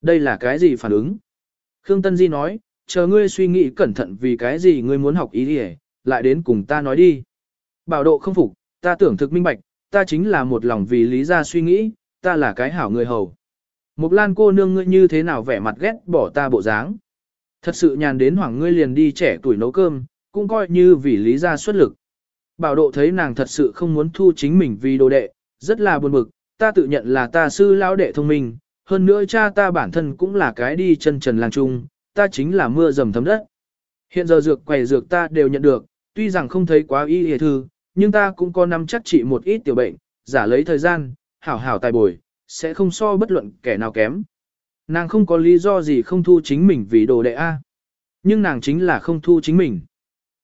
Đây là cái gì phản ứng? Khương Tân Di nói, chờ ngươi suy nghĩ cẩn thận vì cái gì ngươi muốn học ý đi lại đến cùng ta nói đi. Bảo độ không phục, ta tưởng thực minh bạch, ta chính là một lòng vì lý ra suy nghĩ, ta là cái hảo người hầu. Mục lan cô nương ngươi như thế nào vẻ mặt ghét bỏ ta bộ dáng. Thật sự nhàn đến hoảng ngươi liền đi trẻ tuổi nấu cơm, cũng coi như vì lý ra xuất lực. Bảo độ thấy nàng thật sự không muốn thu chính mình vì đồ đệ, rất là buồn bực, ta tự nhận là ta sư lão đệ thông minh, hơn nữa cha ta bản thân cũng là cái đi chân trần làng trung, ta chính là mưa dầm thấm đất. Hiện giờ dược quầy dược ta đều nhận được, tuy rằng không thấy quá y hề thư, nhưng ta cũng có nắm chắc trị một ít tiểu bệnh, giả lấy thời gian, hảo hảo tài bồi, sẽ không so bất luận kẻ nào kém. Nàng không có lý do gì không thu chính mình vì đồ đệ A. Nhưng nàng chính là không thu chính mình.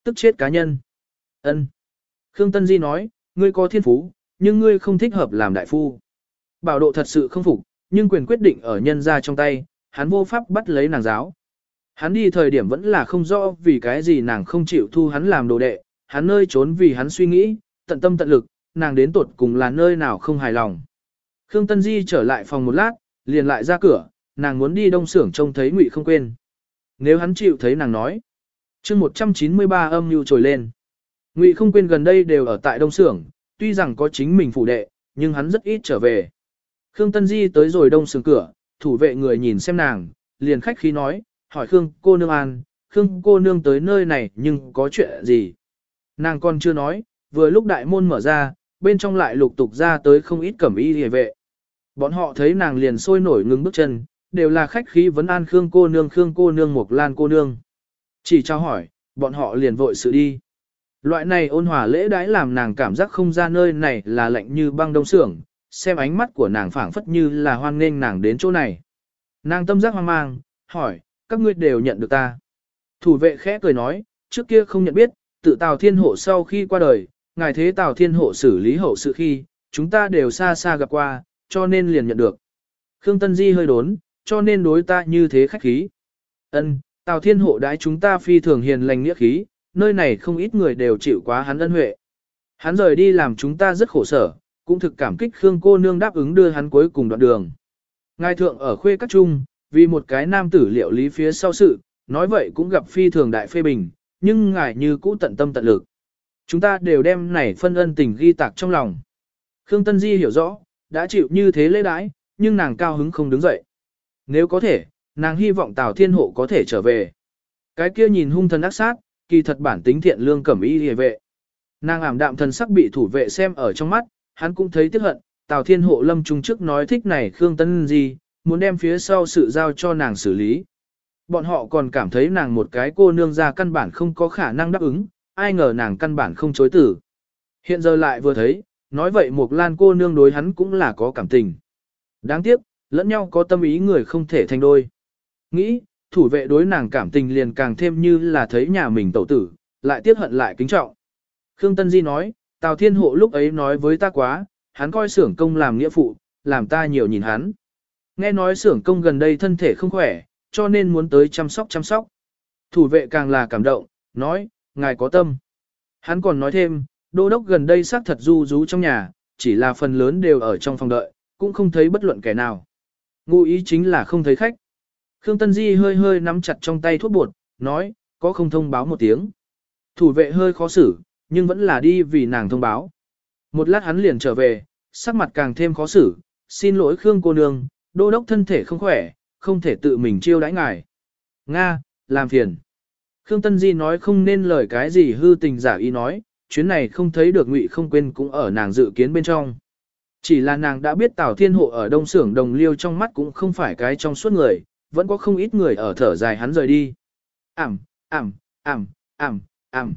Tức chết cá nhân. ân Khương Tân Di nói, ngươi có thiên phú, nhưng ngươi không thích hợp làm đại phu. Bảo độ thật sự không phục, nhưng quyền quyết định ở nhân ra trong tay, hắn vô pháp bắt lấy nàng giáo. Hắn đi thời điểm vẫn là không rõ vì cái gì nàng không chịu thu hắn làm đồ đệ, hắn nơi trốn vì hắn suy nghĩ, tận tâm tận lực, nàng đến tuột cùng là nơi nào không hài lòng. Khương Tân Di trở lại phòng một lát, liền lại ra cửa, nàng muốn đi đông xưởng trông thấy Ngụy không quên. Nếu hắn chịu thấy nàng nói chương 193 âm mưu trồi lên. Ngụy không quên gần đây đều ở tại đông Sưởng, tuy rằng có chính mình phủ đệ, nhưng hắn rất ít trở về. Khương Tân Di tới rồi đông Sưởng cửa, thủ vệ người nhìn xem nàng, liền khách khí nói, hỏi Khương cô nương an, Khương cô nương tới nơi này nhưng có chuyện gì? Nàng còn chưa nói, vừa lúc đại môn mở ra, bên trong lại lục tục ra tới không ít cẩm y hề vệ. Bọn họ thấy nàng liền sôi nổi ngừng bước chân, đều là khách khí vấn an Khương cô nương Khương cô nương Mộc Lan cô nương. Chỉ trao hỏi, bọn họ liền vội sự đi. Loại này ôn hòa lễ đãi làm nàng cảm giác không ra nơi này là lạnh như băng đông sưởng, xem ánh mắt của nàng phảng phất như là hoan nghênh nàng đến chỗ này. Nàng tâm giác hoang mang, hỏi, các ngươi đều nhận được ta. Thủ vệ khẽ cười nói, trước kia không nhận biết, tự Tào Thiên Hộ sau khi qua đời, ngài thế Tào Thiên Hộ xử lý hậu sự khi, chúng ta đều xa xa gặp qua, cho nên liền nhận được. Khương Tân Di hơi đốn, cho nên đối ta như thế khách khí. Ân, Tào Thiên Hộ đãi chúng ta phi thường hiền lành nghĩa khí, nơi này không ít người đều chịu quá hắn ân huệ. Hắn rời đi làm chúng ta rất khổ sở, cũng thực cảm kích Khương cô nương đáp ứng đưa hắn cuối cùng đoạn đường. Ngài thượng ở khuê các trung, vì một cái nam tử liệu lý phía sau sự, nói vậy cũng gặp phi thường đại phê bình, nhưng ngài như cũ tận tâm tận lực. Chúng ta đều đem này phân ân tình ghi tạc trong lòng. Khương Tân Di hiểu rõ, đã chịu như thế lễ đãi, nhưng nàng cao hứng không đứng dậy. Nếu có thể, nàng hy vọng Tào Thiên Hộ có thể trở về. Cái kia nhìn hung thần ác sát, kỳ thật bản tính thiện lương cẩm y hề vệ. Nàng ảm đạm thần sắc bị thủ vệ xem ở trong mắt, hắn cũng thấy tiếc hận, Tào Thiên Hộ lâm trung trước nói thích này Khương Tân gì muốn đem phía sau sự giao cho nàng xử lý. Bọn họ còn cảm thấy nàng một cái cô nương ra căn bản không có khả năng đáp ứng, ai ngờ nàng căn bản không chối tử. Hiện giờ lại vừa thấy, nói vậy một lan cô nương đối hắn cũng là có cảm tình. Đáng tiếc, lẫn nhau có tâm ý người không thể thành đôi. Nghĩ, thủ vệ đối nàng cảm tình liền càng thêm như là thấy nhà mình tẩu tử, lại tiếc hận lại kính trọng. Khương Tân Di nói, Tào Thiên Hộ lúc ấy nói với ta quá, hắn coi xưởng công làm nghĩa phụ, làm ta nhiều nhìn hắn. Nghe nói xưởng công gần đây thân thể không khỏe, cho nên muốn tới chăm sóc chăm sóc. Thủ vệ càng là cảm động, nói, ngài có tâm. Hắn còn nói thêm, đô đốc gần đây xác thật du rú trong nhà, chỉ là phần lớn đều ở trong phòng đợi, cũng không thấy bất luận kẻ nào. Ngụ ý chính là không thấy khách. Khương Tân Di hơi hơi nắm chặt trong tay thuốc bột, nói, có không thông báo một tiếng. Thủ vệ hơi khó xử, nhưng vẫn là đi vì nàng thông báo. Một lát hắn liền trở về, sắc mặt càng thêm khó xử, xin lỗi Khương cô nương, đô đốc thân thể không khỏe, không thể tự mình chiêu đãi ngài. Nga, làm phiền. Khương Tân Di nói không nên lời cái gì hư tình giả ý nói, chuyến này không thấy được ngụy không quên cũng ở nàng dự kiến bên trong. Chỉ là nàng đã biết Tào Thiên Hộ ở đông Sưởng đồng liêu trong mắt cũng không phải cái trong suốt người, vẫn có không ít người ở thở dài hắn rời đi. Ảm, ảm, ảm, ảm, ảm.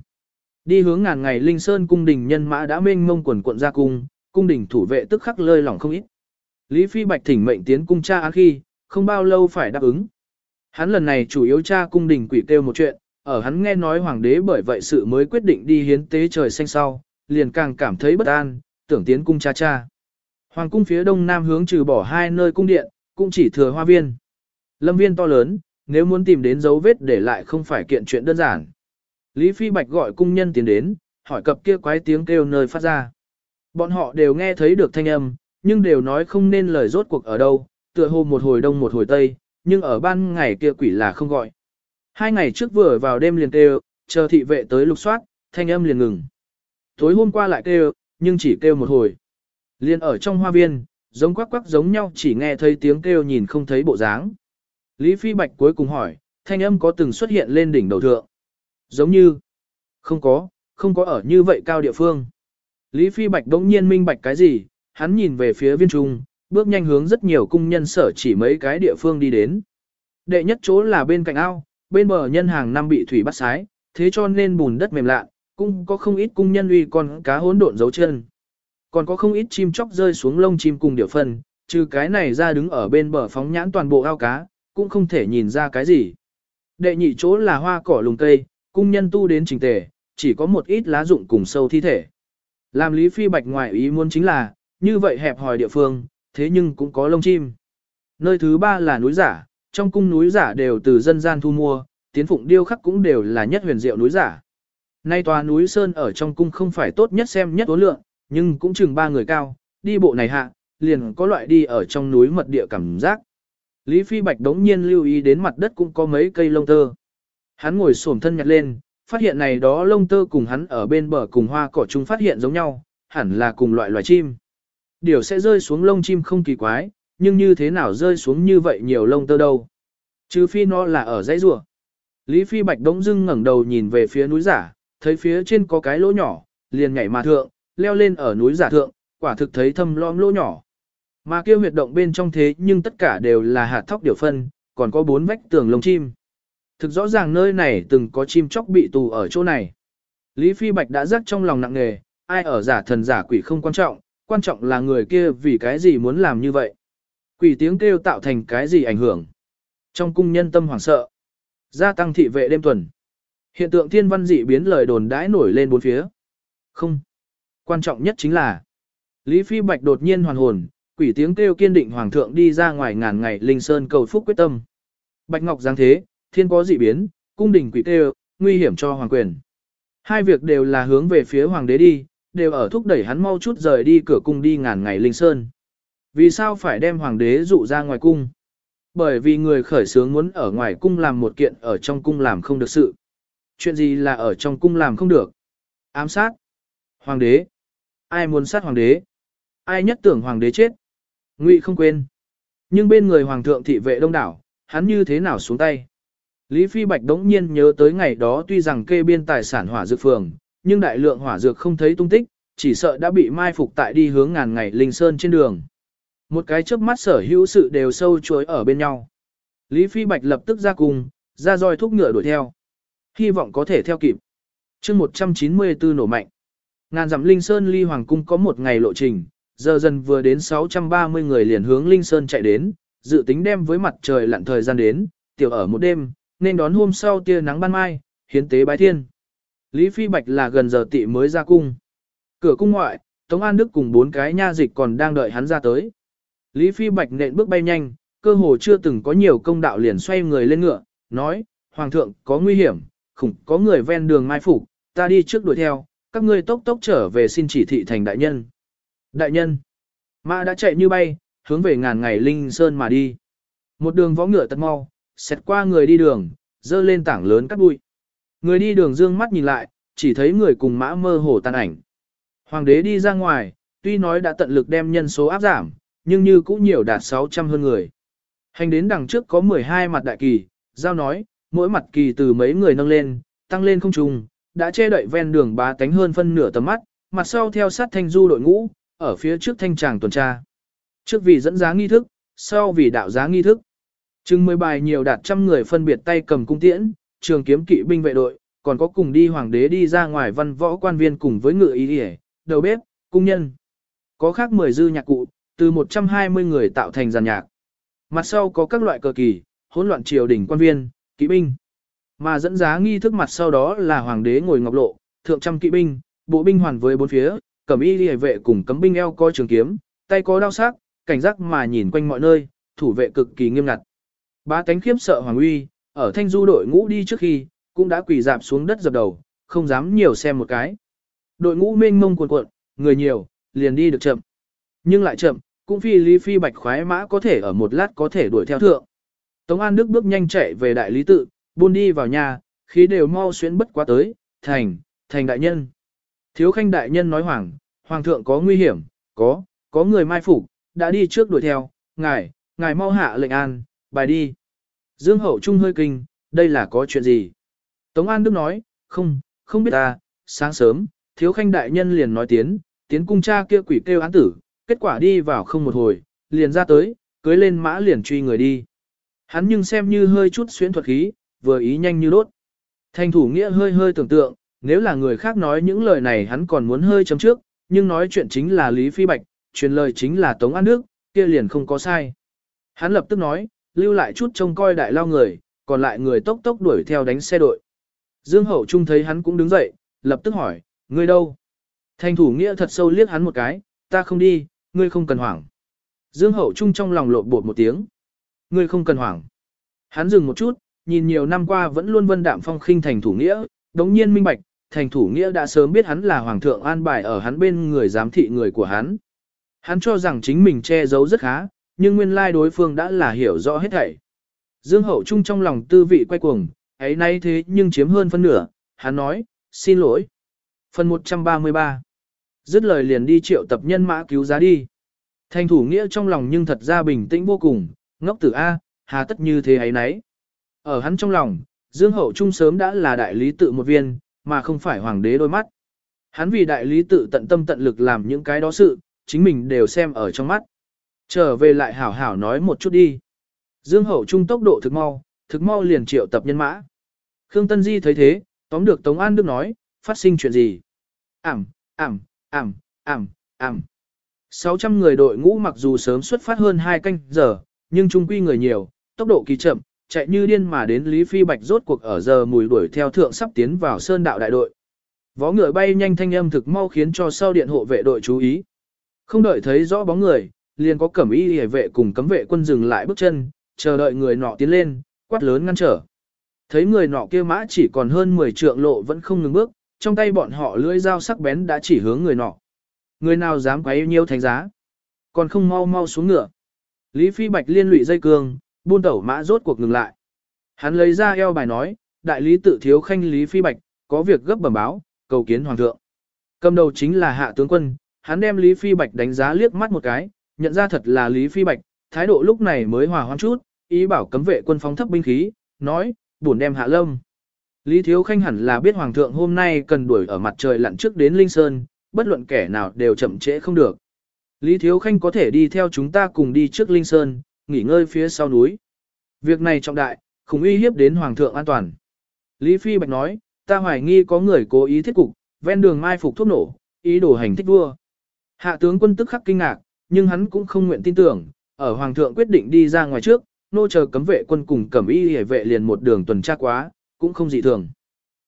Đi hướng ngàn ngày Linh Sơn cung đình nhân mã đã mênh mông quần cuộn ra cung, cung đình thủ vệ tức khắc lơi lỏng không ít. Lý Phi Bạch thỉnh mệnh tiến cung cha án khi, không bao lâu phải đáp ứng. Hắn lần này chủ yếu tra cung đình quỷ kêu một chuyện, ở hắn nghe nói hoàng đế bởi vậy sự mới quyết định đi hiến tế trời xanh sau, liền càng cảm thấy bất an, tưởng tiến cung cha cha. Hoàng cung phía đông nam hướng trừ bỏ hai nơi cung điện, cũng chỉ thừa hoa viên. Lâm viên to lớn, nếu muốn tìm đến dấu vết để lại không phải kiện chuyện đơn giản. Lý Phi Bạch gọi cung nhân tiến đến, hỏi cập kia quái tiếng kêu nơi phát ra. Bọn họ đều nghe thấy được thanh âm, nhưng đều nói không nên lời rốt cuộc ở đâu, tựa hồ một hồi đông một hồi tây, nhưng ở ban ngày kia quỷ là không gọi. Hai ngày trước vừa vào đêm liền kêu, chờ thị vệ tới lục soát, thanh âm liền ngừng. Tối hôm qua lại kêu, nhưng chỉ kêu một hồi. Liền ở trong hoa viên, giống quắc quắc giống nhau chỉ nghe thấy tiếng kêu nhìn không thấy bộ dáng. Lý Phi Bạch cuối cùng hỏi, thanh âm có từng xuất hiện lên đỉnh đầu thượng. Giống như, không có, không có ở như vậy cao địa phương. Lý Phi Bạch đống nhiên minh bạch cái gì, hắn nhìn về phía viên trung, bước nhanh hướng rất nhiều cung nhân sở chỉ mấy cái địa phương đi đến. Đệ nhất chỗ là bên cạnh ao, bên bờ nhân hàng năm bị thủy bắt sái, thế cho nên bùn đất mềm lạ, cũng có không ít cung nhân uy con cá hỗn độn dấu chân. Còn có không ít chim chóc rơi xuống lông chim cùng địa phân, trừ cái này ra đứng ở bên bờ phóng nhãn toàn bộ ao cá, cũng không thể nhìn ra cái gì. Đệ nhị chỗ là hoa cỏ lùng cây, cung nhân tu đến trình tề, chỉ có một ít lá rụng cùng sâu thi thể. Làm Lý Phi Bạch ngoại ý muốn chính là, như vậy hẹp hòi địa phương, thế nhưng cũng có lông chim. Nơi thứ ba là núi giả, trong cung núi giả đều từ dân gian thu mua, tiến phụng điêu khắc cũng đều là nhất huyền diệu núi giả. Nay tòa núi Sơn ở trong cung không phải tốt nhất xem nhất ố lượng, nhưng cũng chừng ba người cao, đi bộ này hạ, liền có loại đi ở trong núi mật địa cảm giác. Lý Phi Bạch đống nhiên lưu ý đến mặt đất cũng có mấy cây lông tơ. Hắn ngồi xổm thân nhặt lên, phát hiện này đó lông tơ cùng hắn ở bên bờ cùng hoa cỏ chúng phát hiện giống nhau, hẳn là cùng loại loài chim. Điều sẽ rơi xuống lông chim không kỳ quái, nhưng như thế nào rơi xuống như vậy nhiều lông tơ đâu. Chứ phi nó là ở dãy rùa. Lý Phi Bạch đống dưng ngẩng đầu nhìn về phía núi giả, thấy phía trên có cái lỗ nhỏ, liền nhảy mà thượng, leo lên ở núi giả thượng, quả thực thấy thâm lõm lỗ nhỏ. Mà kia huyệt động bên trong thế nhưng tất cả đều là hạt thóc điều phân, còn có bốn vách tường lồng chim. Thực rõ ràng nơi này từng có chim chóc bị tù ở chỗ này. Lý Phi Bạch đã rắc trong lòng nặng nề, ai ở giả thần giả quỷ không quan trọng, quan trọng là người kia vì cái gì muốn làm như vậy. Quỷ tiếng kêu tạo thành cái gì ảnh hưởng. Trong cung nhân tâm hoảng sợ, gia tăng thị vệ đêm tuần. Hiện tượng thiên văn dị biến lời đồn đãi nổi lên bốn phía. Không. Quan trọng nhất chính là, Lý Phi Bạch đột nhiên hoàn hồn, quỷ tiếng kêu kiên định hoàng thượng đi ra ngoài ngàn ngày linh sơn cầu phúc quyết tâm. Bạch Ngọc giáng thế, thiên có dị biến, cung đình quỷ kêu, nguy hiểm cho hoàng quyền. Hai việc đều là hướng về phía hoàng đế đi, đều ở thúc đẩy hắn mau chút rời đi cửa cung đi ngàn ngày linh sơn. Vì sao phải đem hoàng đế dụ ra ngoài cung? Bởi vì người khởi sướng muốn ở ngoài cung làm một kiện ở trong cung làm không được sự. Chuyện gì là ở trong cung làm không được? Ám sát. Hoàng đế. Ai muốn sát hoàng đế? Ai nhất tưởng hoàng đế chết? Ngụy không quên. Nhưng bên người hoàng thượng thị vệ đông đảo, hắn như thế nào xuống tay? Lý Phi Bạch đống nhiên nhớ tới ngày đó tuy rằng kê biên tài sản hỏa dược phường, nhưng đại lượng hỏa dược không thấy tung tích, chỉ sợ đã bị mai phục tại đi hướng ngàn ngày linh sơn trên đường. Một cái chớp mắt sở hữu sự đều sâu chuối ở bên nhau. Lý Phi Bạch lập tức ra cùng, ra roi thúc ngựa đuổi theo. Hy vọng có thể theo kịp. chương 194 nổ mạnh. Ngàn dặm Linh Sơn ly Hoàng Cung có một ngày lộ trình, giờ dần vừa đến 630 người liền hướng Linh Sơn chạy đến, dự tính đem với mặt trời lặn thời gian đến, tiểu ở một đêm, nên đón hôm sau tia nắng ban mai, hiến tế bái thiên. Lý Phi Bạch là gần giờ tị mới ra cung. Cửa cung ngoại, Tống An Đức cùng bốn cái nha dịch còn đang đợi hắn ra tới. Lý Phi Bạch nện bước bay nhanh, cơ hồ chưa từng có nhiều công đạo liền xoay người lên ngựa, nói, Hoàng thượng, có nguy hiểm, khủng có người ven đường mai phục, ta đi trước đuổi theo, các ngươi tốc tốc trở về xin chỉ thị thành đại nhân. Đại nhân, mã đã chạy như bay, hướng về ngàn ngày linh sơn mà đi. Một đường võ ngựa tật mau, xét qua người đi đường, dơ lên tảng lớn cắt bụi. Người đi đường dương mắt nhìn lại, chỉ thấy người cùng mã mơ hồ tan ảnh. Hoàng đế đi ra ngoài, tuy nói đã tận lực đem nhân số áp giảm, nhưng như cũng nhiều đạt 600 hơn người. Hành đến đằng trước có 12 mặt đại kỳ, giao nói, mỗi mặt kỳ từ mấy người nâng lên, tăng lên không trùng, đã che đậy ven đường bá tánh hơn phân nửa tầm mắt, mặt sau theo sát thanh du đội ngũ, ở phía trước thanh tràng tuần tra. Trước vì dẫn giá nghi thức, sau vì đạo giá nghi thức. Chừng mười bài nhiều đạt trăm người phân biệt tay cầm cung tiễn, trường kiếm kỵ binh vệ đội, còn có cùng đi hoàng đế đi ra ngoài văn võ quan viên cùng với ngựa ý hề, đầu bếp, cung nhân. Có khác mười dư nhạc cụ, từ 120 người tạo thành giàn nhạc. Mặt sau có các loại cờ kỳ, hỗn loạn triều đình quan viên, kỵ binh. Mà dẫn giá nghi thức mặt sau đó là hoàng đế ngồi ngọc lộ, thượng trăm kỵ binh, bộ binh hoàn với bốn phía, cẩm y liề vệ cùng cấm binh eo coi trường kiếm, tay có đao sắc, cảnh giác mà nhìn quanh mọi nơi, thủ vệ cực kỳ nghiêm ngặt. Ba tánh khiếp sợ hoàng uy, ở thanh du đội ngũ đi trước khi, cũng đã quỳ dạp xuống đất dập đầu, không dám nhiều xem một cái. Đội ngũ mênh mông cuồn cuộn, người nhiều, liền đi được chậm. Nhưng lại chậm, cũng phi lý phi bạch khoái mã có thể ở một lát có thể đuổi theo thượng. Tống An Đức bước nhanh chạy về đại lý tự, buôn đi vào nhà, khí đều mau xuyến bất quá tới, thành, thành đại nhân. Thiếu khanh đại nhân nói hoàng, hoàng thượng có nguy hiểm, có, có người mai phục, đã đi trước đuổi theo, ngài, ngài mau hạ lệnh an, bài đi. Dương hậu trung hơi kinh, đây là có chuyện gì? Tống An Đức nói, không, không biết ta, sáng sớm, thiếu khanh đại nhân liền nói tiến, tiến cung cha kia quỷ kêu án tử, kết quả đi vào không một hồi, liền ra tới, cưới lên mã liền truy người đi. Hắn nhưng xem như hơi chút xuyến thuật khí, vừa ý nhanh như đốt. Thành thủ nghĩa hơi hơi tưởng tượng, nếu là người khác nói những lời này hắn còn muốn hơi chấm trước, nhưng nói chuyện chính là Lý Phi Bạch, truyền lời chính là Tống An Đức, kia liền không có sai. Hắn lập tức nói, lưu lại chút trông coi đại lao người, còn lại người tốc tốc đuổi theo đánh xe đội. Dương Hậu Trung thấy hắn cũng đứng dậy, lập tức hỏi, ngươi đâu? Thành thủ nghĩa thật sâu liếc hắn một cái, ta không đi, ngươi không cần hoảng. Dương Hậu Trung trong lòng lộn bột một tiếng. Ngươi không cần hoảng. Hắn dừng một chút, nhìn nhiều năm qua vẫn luôn vân đạm phong khinh thành thủ nghĩa, đống nhiên minh bạch, thành thủ nghĩa đã sớm biết hắn là hoàng thượng an bài ở hắn bên người giám thị người của hắn. Hắn cho rằng chính mình che giấu rất khá, nhưng nguyên lai đối phương đã là hiểu rõ hết thảy. Dương Hậu Trung trong lòng tư vị quay cuồng, ấy nay thế nhưng chiếm hơn phân nửa, hắn nói, xin lỗi. Phần 133 Dứt lời liền đi triệu tập nhân mã cứu giá đi. Thành thủ nghĩa trong lòng nhưng thật ra bình tĩnh vô cùng, ngốc tử A, hà tất như thế ấy nấy. Ở hắn trong lòng, Dương Hậu Trung sớm đã là đại lý tự một viên, mà không phải hoàng đế đôi mắt. Hắn vì đại lý tự tận tâm tận lực làm những cái đó sự, chính mình đều xem ở trong mắt. Trở về lại hảo hảo nói một chút đi. Dương Hậu Trung tốc độ thực mau, thực mau liền triệu tập nhân mã. Khương Tân Di thấy thế, tóm được Tống An Đức nói, phát sinh chuyện gì? Ảm, ảm, ảm, ảm, ảm. 600 người đội ngũ mặc dù sớm xuất phát hơn 2 canh giờ, nhưng trung quy người nhiều, tốc độ kỳ chậm, chạy như điên mà đến Lý Phi Bạch rốt cuộc ở giờ mùi đuổi theo thượng sắp tiến vào sơn đạo đại đội. Vó ngựa bay nhanh thanh âm thực mau khiến cho sau điện hộ vệ đội chú ý. Không đợi thấy rõ bóng người, liền có cẩm y hề vệ cùng cấm vệ quân dừng lại bước chân, chờ đợi người nọ tiến lên, quát lớn ngăn trở. Thấy người nọ kia mã chỉ còn hơn 10 trượng lộ vẫn không ngừng bước, trong tay bọn họ lưỡi dao sắc bén đã chỉ hướng người nọ. Người nào dám quấy nhiêu thành giá, còn không mau mau xuống ngựa. Lý Phi Bạch liên lụy dây cương, buôn tẩu mã rốt cuộc ngừng lại. Hắn lấy ra eo bài nói, đại lý tự thiếu khanh Lý Phi Bạch, có việc gấp bẩm báo, cầu kiến hoàng thượng. Cầm đầu chính là hạ tướng quân, hắn đem Lý Phi Bạch đánh giá liếc mắt một cái, nhận ra thật là Lý Phi Bạch, thái độ lúc này mới hòa hoãn chút, ý bảo cấm vệ quân phóng thấp binh khí, nói, buồn đem hạ lâm. Lý Thiếu Khanh hẳn là biết Hoàng thượng hôm nay cần đuổi ở mặt trời lặn trước đến Linh Sơn, bất luận kẻ nào đều chậm trễ không được. Lý Thiếu Khanh có thể đi theo chúng ta cùng đi trước Linh Sơn, nghỉ ngơi phía sau núi. Việc này trọng đại, không uy hiếp đến Hoàng thượng an toàn. Lý Phi Bạch nói, ta hoài nghi có người cố ý thiết cục, ven đường mai phục thuốc nổ, ý đồ hành thích vua. Hạ tướng quân tức khắc kinh ngạc, nhưng hắn cũng không nguyện tin tưởng, ở Hoàng thượng quyết định đi ra ngoài trước, nô chờ cấm vệ quân cùng cẩm y hề vệ liền một đường tuần tra quá, cũng không dị thường.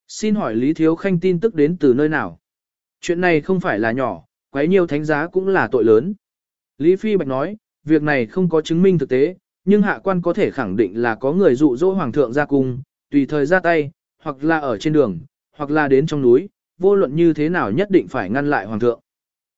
Xin hỏi Lý Thiếu Khanh tin tức đến từ nơi nào? Chuyện này không phải là nhỏ, quấy nhiều thánh giá cũng là tội lớn. Lý Phi Bạch nói, việc này không có chứng minh thực tế, nhưng hạ quan có thể khẳng định là có người dụ dỗ hoàng thượng ra cung, tùy thời ra tay, hoặc là ở trên đường, hoặc là đến trong núi, vô luận như thế nào nhất định phải ngăn lại hoàng thượng.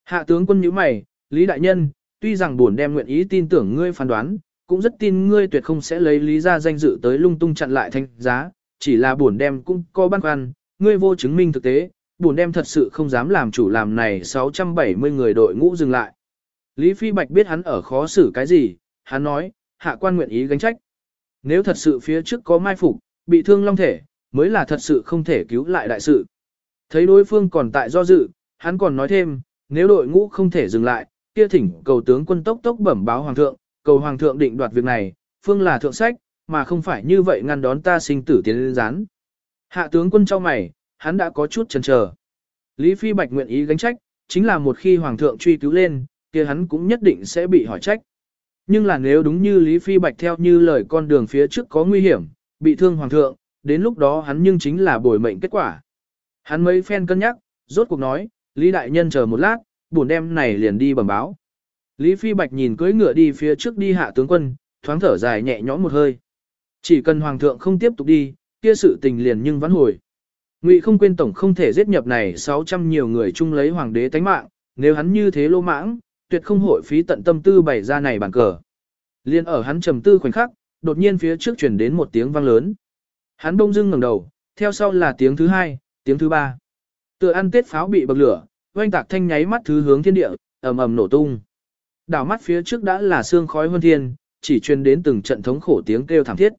Hạ tướng quân nhíu mày, Lý Đại Nhân, tuy rằng buồn đem nguyện ý tin tưởng ngươi phán đoán, cũng rất tin ngươi tuyệt không sẽ lấy lý ra danh dự tới lung tung chặn lại thanh giá, chỉ là buồn đem cũng có băn khoăn, ngươi vô chứng minh thực tế, buồn đem thật sự không dám làm chủ làm này 670 người đội ngũ dừng lại. Lý Phi Bạch biết hắn ở khó xử cái gì, hắn nói, hạ quan nguyện ý gánh trách. Nếu thật sự phía trước có mai phục, bị thương long thể, mới là thật sự không thể cứu lại đại sự. Thấy đối phương còn tại do dự, hắn còn nói thêm, nếu đội ngũ không thể dừng lại, kia thỉnh cầu tướng quân tốc tốc bẩm báo hoàng thượng, cầu hoàng thượng định đoạt việc này, phương là thượng sách, mà không phải như vậy ngăn đón ta sinh tử tiến lên gián. Hạ tướng quân cho mày, hắn đã có chút chần chờ. Lý Phi Bạch nguyện ý gánh trách, chính là một khi hoàng thượng truy cứu lên, kia hắn cũng nhất định sẽ bị hỏi trách. Nhưng là nếu đúng như Lý Phi Bạch theo như lời con đường phía trước có nguy hiểm, bị thương hoàng thượng, đến lúc đó hắn nhưng chính là bồi mệnh kết quả. Hắn mấy phen cân nhắc, rốt cuộc nói, Lý Đại Nhân chờ một lát, buồn đêm này liền đi bẩm báo. Lý Phi Bạch nhìn cưỡi ngựa đi phía trước đi hạ tướng quân, thoáng thở dài nhẹ nhõm một hơi. Chỉ cần hoàng thượng không tiếp tục đi, kia sự tình liền nhưng vãn hồi. Ngụy không quên tổng không thể giết nhập này 600 nhiều người chung lấy hoàng đế tánh mạng, nếu hắn như thế lô mãng, tuyệt không hội phí tận tâm tư bày ra này bàn cờ. Liên ở hắn trầm tư khoảnh khắc, đột nhiên phía trước truyền đến một tiếng vang lớn. Hắn bông dưng ngẩng đầu, theo sau là tiếng thứ hai, tiếng thứ ba. Tựa ăn tết pháo bị bậc lửa, oanh tạc thanh nháy mắt thứ hướng thiên địa, ầm ầm nổ tung. Đảo mắt phía trước đã là xương khói huân thiên, chỉ truyền đến từng trận thống khổ tiếng kêu thảm thiết.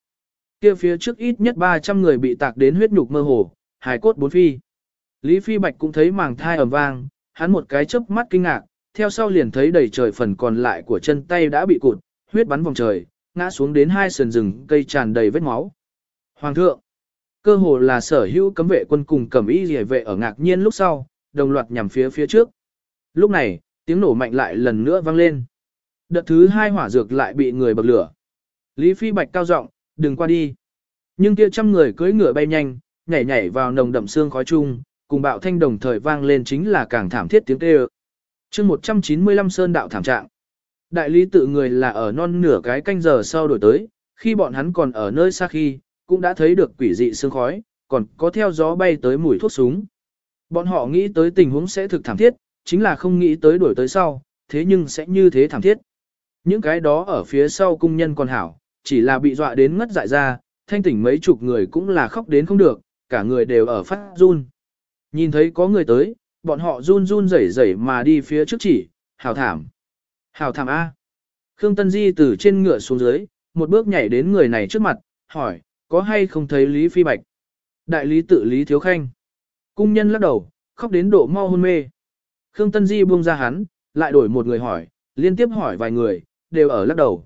Kia phía trước ít nhất 300 người bị tạc đến huyết nhục mơ hồ, hài cốt bốn phi. Lý Phi Bạch cũng thấy màng thai ầm vang, hắn một cái chớp mắt kinh ngạc, theo sau liền thấy đầy trời phần còn lại của chân tay đã bị cụt, huyết bắn vòng trời, ngã xuống đến hai sườn rừng cây tràn đầy vết máu. Hoàng thượng, cơ hồ là sở hữu cấm vệ quân cùng cẩm y rỉa vệ ở ngạc nhiên lúc sau, đồng loạt nhằm phía phía trước. Lúc này, tiếng nổ mạnh lại lần nữa vang lên. Đợt thứ hai hỏa dược lại bị người bậc lửa. Lý Phi Bạch cao giọng, đừng qua đi. Nhưng kia trăm người cưỡi ngựa bay nhanh, nhảy nhảy vào nồng đậm xương khói chung, cùng bạo thanh đồng thời vang lên chính là càng thảm thiết tiếng kêu. Chương 195 Sơn đạo thảm trạng. Đại lý tự người là ở non nửa cái canh giờ sau đổi tới, khi bọn hắn còn ở nơi xa khi, cũng đã thấy được quỷ dị sương khói, còn có theo gió bay tới mùi thuốc súng. Bọn họ nghĩ tới tình huống sẽ thực thảm thiết, chính là không nghĩ tới đổi tới sau, thế nhưng sẽ như thế thảm thiết. Những cái đó ở phía sau cung nhân còn hảo, chỉ là bị dọa đến ngất dại ra, thanh tỉnh mấy chục người cũng là khóc đến không được, cả người đều ở phát run. Nhìn thấy có người tới, bọn họ run run rẩy rẩy mà đi phía trước chỉ, hào thảm. hào thảm A. Khương Tân Di từ trên ngựa xuống dưới, một bước nhảy đến người này trước mặt, hỏi, có hay không thấy Lý Phi Bạch? Đại lý tự Lý Thiếu Khanh. Cung nhân lắc đầu, khóc đến độ mau hôn mê. Khương Tân Di buông ra hắn, lại đổi một người hỏi, liên tiếp hỏi vài người, đều ở lắc đầu.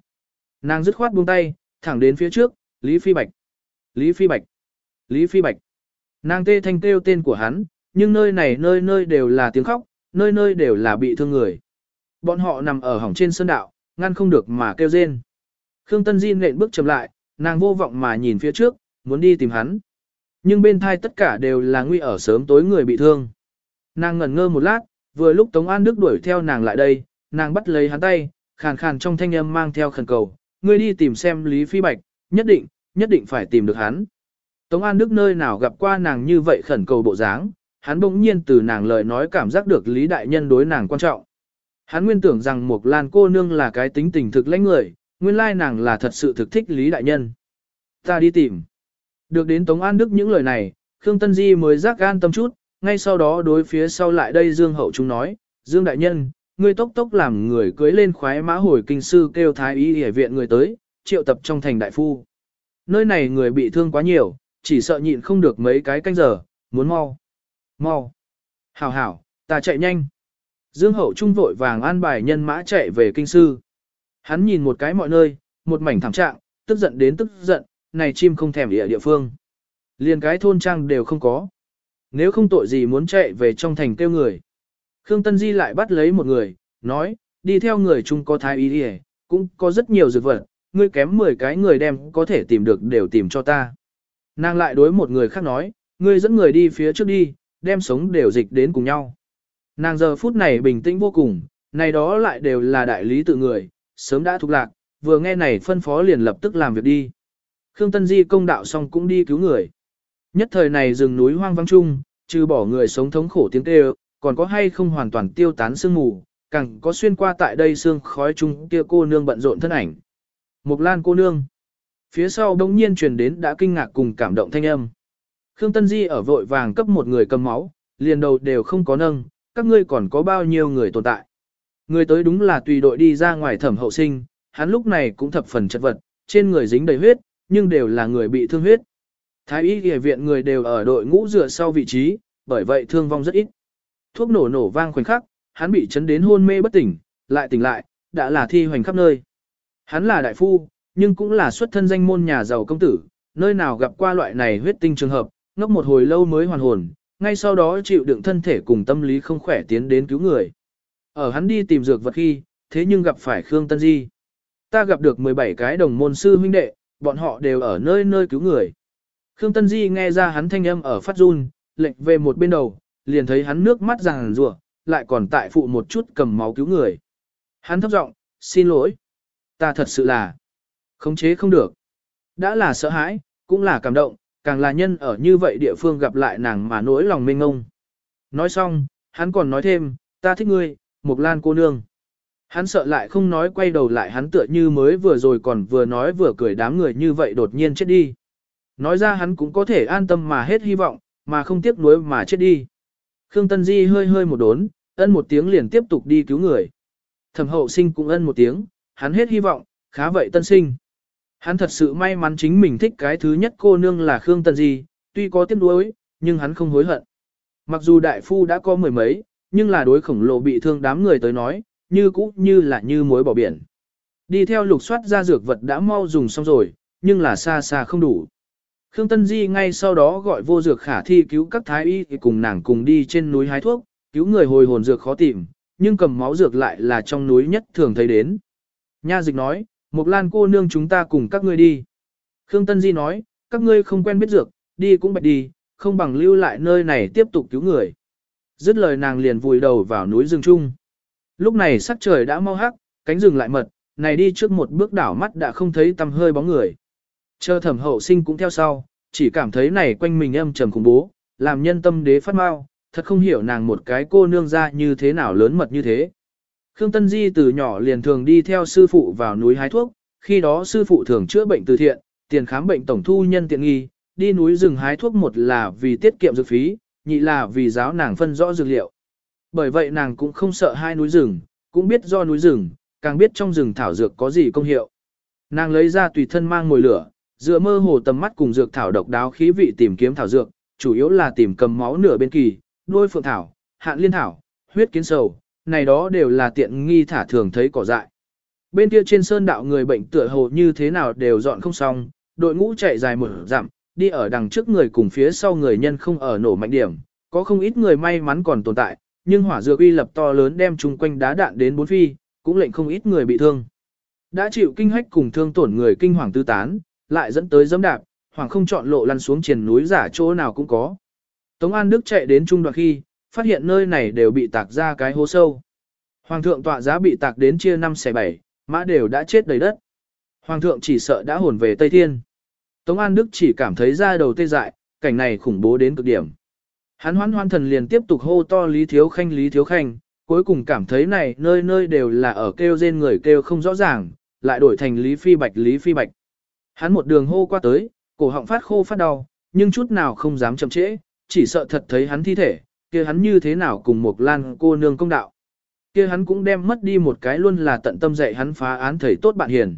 Nàng dứt khoát buông tay, thẳng đến phía trước, Lý Phi Bạch. Lý Phi Bạch. Lý Phi Bạch. Nàng tê thanh kêu tên của hắn, nhưng nơi này nơi nơi đều là tiếng khóc, nơi nơi đều là bị thương người. Bọn họ nằm ở hỏng trên sân đạo, ngăn không được mà kêu rên. Khương Tân Di nện bước chậm lại, nàng vô vọng mà nhìn phía trước, muốn đi tìm hắn. Nhưng bên thai tất cả đều là nguy ở sớm tối người bị thương. Nàng ngẩn ngơ một lát, vừa lúc Tống An Đức đuổi theo nàng lại đây, nàng bắt lấy hắn tay, khàn khàn trong thanh âm mang theo khẩn cầu, ngươi đi tìm xem Lý Phi Bạch, nhất định, nhất định phải tìm được hắn. Tống An Đức nơi nào gặp qua nàng như vậy khẩn cầu bộ dáng, hắn bỗng nhiên từ nàng lời nói cảm giác được Lý Đại Nhân đối nàng quan trọng. Hắn nguyên tưởng rằng Mộc Lan cô nương là cái tính tình thực lãnh người, nguyên lai nàng là thật sự thực thích Lý Đại Nhân. Ta đi tìm. Được đến Tống An Đức những lời này, Khương Tân Di mới giác gan tâm chút, ngay sau đó đối phía sau lại đây Dương Hậu chúng nói, Dương Đại Nhân, ngươi tốc tốc làm người cưới lên khoái mã hồi kinh sư kêu thái y hệ viện người tới, triệu tập trong thành đại phu. Nơi này người bị thương quá nhiều, chỉ sợ nhịn không được mấy cái canh giờ, muốn mau. Mau. Hảo hảo, ta chạy nhanh. Dương Hậu Trung vội vàng an bài nhân mã chạy về kinh sư. Hắn nhìn một cái mọi nơi, một mảnh thảm trạng, tức giận đến tức giận, này chim không thèm địa địa phương. Liền cái thôn trang đều không có. Nếu không tội gì muốn chạy về trong thành kêu người. Khương Tân Di lại bắt lấy một người, nói, đi theo người chung có thái ý đi cũng có rất nhiều dược vật, ngươi kém 10 cái người đem có thể tìm được đều tìm cho ta. Nàng lại đối một người khác nói, ngươi dẫn người đi phía trước đi, đem sống đều dịch đến cùng nhau. Nàng giờ phút này bình tĩnh vô cùng, này đó lại đều là đại lý tự người, sớm đã thuộc lạc, vừa nghe này phân phó liền lập tức làm việc đi. Khương Tân Di công đạo xong cũng đi cứu người. Nhất thời này rừng núi hoang vắng chung, trừ bỏ người sống thống khổ tiếng kêu, còn có hay không hoàn toàn tiêu tán sương mù, càng có xuyên qua tại đây sương khói chung kia cô nương bận rộn thân ảnh. Mục lan cô nương. Phía sau đông nhiên truyền đến đã kinh ngạc cùng cảm động thanh âm. Khương Tân Di ở vội vàng cấp một người cầm máu, liền đầu đều không có nâng, các ngươi còn có bao nhiêu người tồn tại. Người tới đúng là tùy đội đi ra ngoài thẩm hậu sinh, hắn lúc này cũng thập phần chất vật, trên người dính đầy huyết, nhưng đều là người bị thương huyết. Thái y y viện người đều ở đội ngũ dựa sau vị trí, bởi vậy thương vong rất ít. Thuốc nổ nổ vang khoảnh khắc, hắn bị chấn đến hôn mê bất tỉnh, lại tỉnh lại, đã là thi hoành khắp nơi. Hắn là đại phu, nhưng cũng là xuất thân danh môn nhà giàu công tử, nơi nào gặp qua loại này huyết tinh trường hợp, ngốc một hồi lâu mới hoàn hồn, ngay sau đó chịu đựng thân thể cùng tâm lý không khỏe tiến đến cứu người. Ở hắn đi tìm dược vật khi, thế nhưng gặp phải Khương Tân Di. Ta gặp được 17 cái đồng môn sư huynh đệ, bọn họ đều ở nơi nơi cứu người. Khương Tân Di nghe ra hắn thanh âm ở phát run, lệnh về một bên đầu, liền thấy hắn nước mắt ràng rủa, lại còn tại phụ một chút cầm máu cứu người. Hắn thấp giọng, xin lỗi. Ta thật sự là khống chế không được. Đã là sợ hãi, cũng là cảm động, càng là nhân ở như vậy địa phương gặp lại nàng mà nỗi lòng mênh ngông. Nói xong, hắn còn nói thêm, ta thích ngươi, Mộc Lan cô nương. Hắn sợ lại không nói quay đầu lại hắn tựa như mới vừa rồi còn vừa nói vừa cười đám người như vậy đột nhiên chết đi. Nói ra hắn cũng có thể an tâm mà hết hy vọng, mà không tiếc nuối mà chết đi. Khương Tân Di hơi hơi một đốn, ân một tiếng liền tiếp tục đi cứu người. Thẩm hậu sinh cũng ân một tiếng, hắn hết hy vọng, khá vậy tân sinh. Hắn thật sự may mắn chính mình thích cái thứ nhất cô nương là Khương Tần Di, tuy có tiếc nuối, nhưng hắn không hối hận. Mặc dù đại phu đã có mười mấy, nhưng là đối khổng lồ bị thương đám người tới nói, như cũ như là như muối bỏ biển. Đi theo lục soát ra dược vật đã mau dùng xong rồi, nhưng là xa xa không đủ. Khương Tân Di ngay sau đó gọi vô dược khả thi cứu các thái y thì cùng nàng cùng đi trên núi hái thuốc, cứu người hồi hồn dược khó tìm, nhưng cầm máu dược lại là trong núi nhất thường thấy đến. Nha dịch nói, Mộc Lan cô nương chúng ta cùng các ngươi đi. Khương Tân Di nói, các ngươi không quen biết dược, đi cũng bạch đi, không bằng lưu lại nơi này tiếp tục cứu người. Dứt lời nàng liền vùi đầu vào núi rừng chung. Lúc này sắc trời đã mau hắc, cánh rừng lại mật, này đi trước một bước đảo mắt đã không thấy tăm hơi bóng người. Chờ thẩm hậu sinh cũng theo sau, chỉ cảm thấy này quanh mình âm trầm khủng bố, làm nhân tâm đế phát mau, thật không hiểu nàng một cái cô nương ra như thế nào lớn mật như thế. Khương Tân Di từ nhỏ liền thường đi theo sư phụ vào núi hái thuốc, khi đó sư phụ thường chữa bệnh từ thiện, tiền khám bệnh tổng thu nhân tiện nghi, đi núi rừng hái thuốc một là vì tiết kiệm dược phí, nhị là vì giáo nàng phân rõ dược liệu. Bởi vậy nàng cũng không sợ hai núi rừng, cũng biết do núi rừng, càng biết trong rừng thảo dược có gì công hiệu. Nàng lấy ra tùy thân mang ngồi lửa, dựa mơ hồ tầm mắt cùng dược thảo độc đáo khí vị tìm kiếm thảo dược, chủ yếu là tìm cầm máu nửa bên kỳ, đuôi phượng thảo, hạn liên thảo, huyết kiến sầu, này đó đều là tiện nghi thả thường thấy cỏ dại. Bên kia trên sơn đạo người bệnh tựa hồ như thế nào đều dọn không xong, đội ngũ chạy dài một dặm, đi ở đằng trước người cùng phía sau người nhân không ở nổ mạnh điểm, có không ít người may mắn còn tồn tại, nhưng hỏa dược uy lập to lớn đem chung quanh đá đạn đến bốn phi, cũng lệnh không ít người bị thương. Đã chịu kinh hách cùng thương tổn người kinh hoàng tư tán, lại dẫn tới dẫm đạp, hoàng không chọn lộ lăn xuống triền núi giả chỗ nào cũng có. Tống An Đức chạy đến trung đoạn khi, phát hiện nơi này đều bị tạc ra cái hố sâu. Hoàng thượng tọa giá bị tạc đến chia 5 xẻ 7, mã đều đã chết đầy đất. Hoàng thượng chỉ sợ đã hồn về Tây Thiên. Tống An Đức chỉ cảm thấy da đầu tê dại, cảnh này khủng bố đến cực điểm. Hắn hoan hoan thần liền tiếp tục hô to Lý Thiếu Khanh Lý Thiếu Khanh, cuối cùng cảm thấy này nơi nơi đều là ở kêu rên người kêu không rõ ràng, lại đổi thành Lý Phi Bạch Lý Phi Bạch. Hắn một đường hô qua tới, cổ họng phát khô phát đau, nhưng chút nào không dám chậm trễ, chỉ sợ thật thấy hắn thi thể, kia hắn như thế nào cùng một lan cô nương công đạo. kia hắn cũng đem mất đi một cái luôn là tận tâm dạy hắn phá án thầy tốt bạn hiền.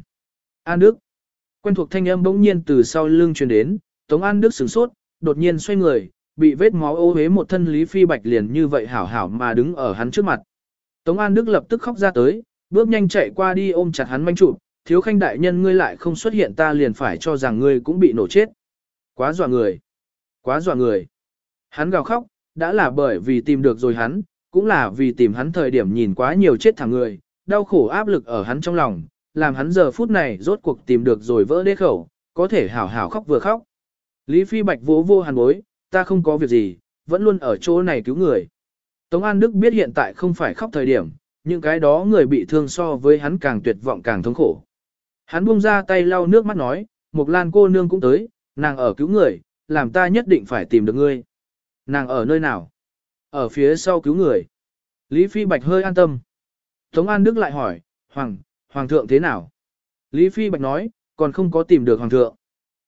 An Đức. Quen thuộc thanh âm bỗng nhiên từ sau lưng truyền đến, Tống An Đức sửng sốt, đột nhiên xoay người, bị vết máu ô hế một thân Lý Phi Bạch liền như vậy hảo hảo mà đứng ở hắn trước mặt. Tống An Đức lập tức khóc ra tới, bước nhanh chạy qua đi ôm chặt hắn manh trụ, thiếu khanh đại nhân ngươi lại không xuất hiện ta liền phải cho rằng ngươi cũng bị nổ chết. Quá dọa người. Quá dọa người. Hắn gào khóc, đã là bởi vì tìm được rồi hắn, cũng là vì tìm hắn thời điểm nhìn quá nhiều chết thẳng người, đau khổ áp lực ở hắn trong lòng, làm hắn giờ phút này rốt cuộc tìm được rồi vỡ đế khẩu, có thể hảo hảo khóc vừa khóc. Lý Phi Bạch vỗ vô hàn bối, ta không có việc gì, vẫn luôn ở chỗ này cứu người. Tống An Đức biết hiện tại không phải khóc thời điểm, những cái đó người bị thương so với hắn càng tuyệt vọng càng thống khổ. Hắn buông ra tay lau nước mắt nói, Mộc Lan cô nương cũng tới, nàng ở cứu người, làm ta nhất định phải tìm được ngươi. Nàng ở nơi nào? Ở phía sau cứu người. Lý Phi Bạch hơi an tâm. Tống An Đức lại hỏi, Hoàng, Hoàng thượng thế nào? Lý Phi Bạch nói, còn không có tìm được Hoàng thượng.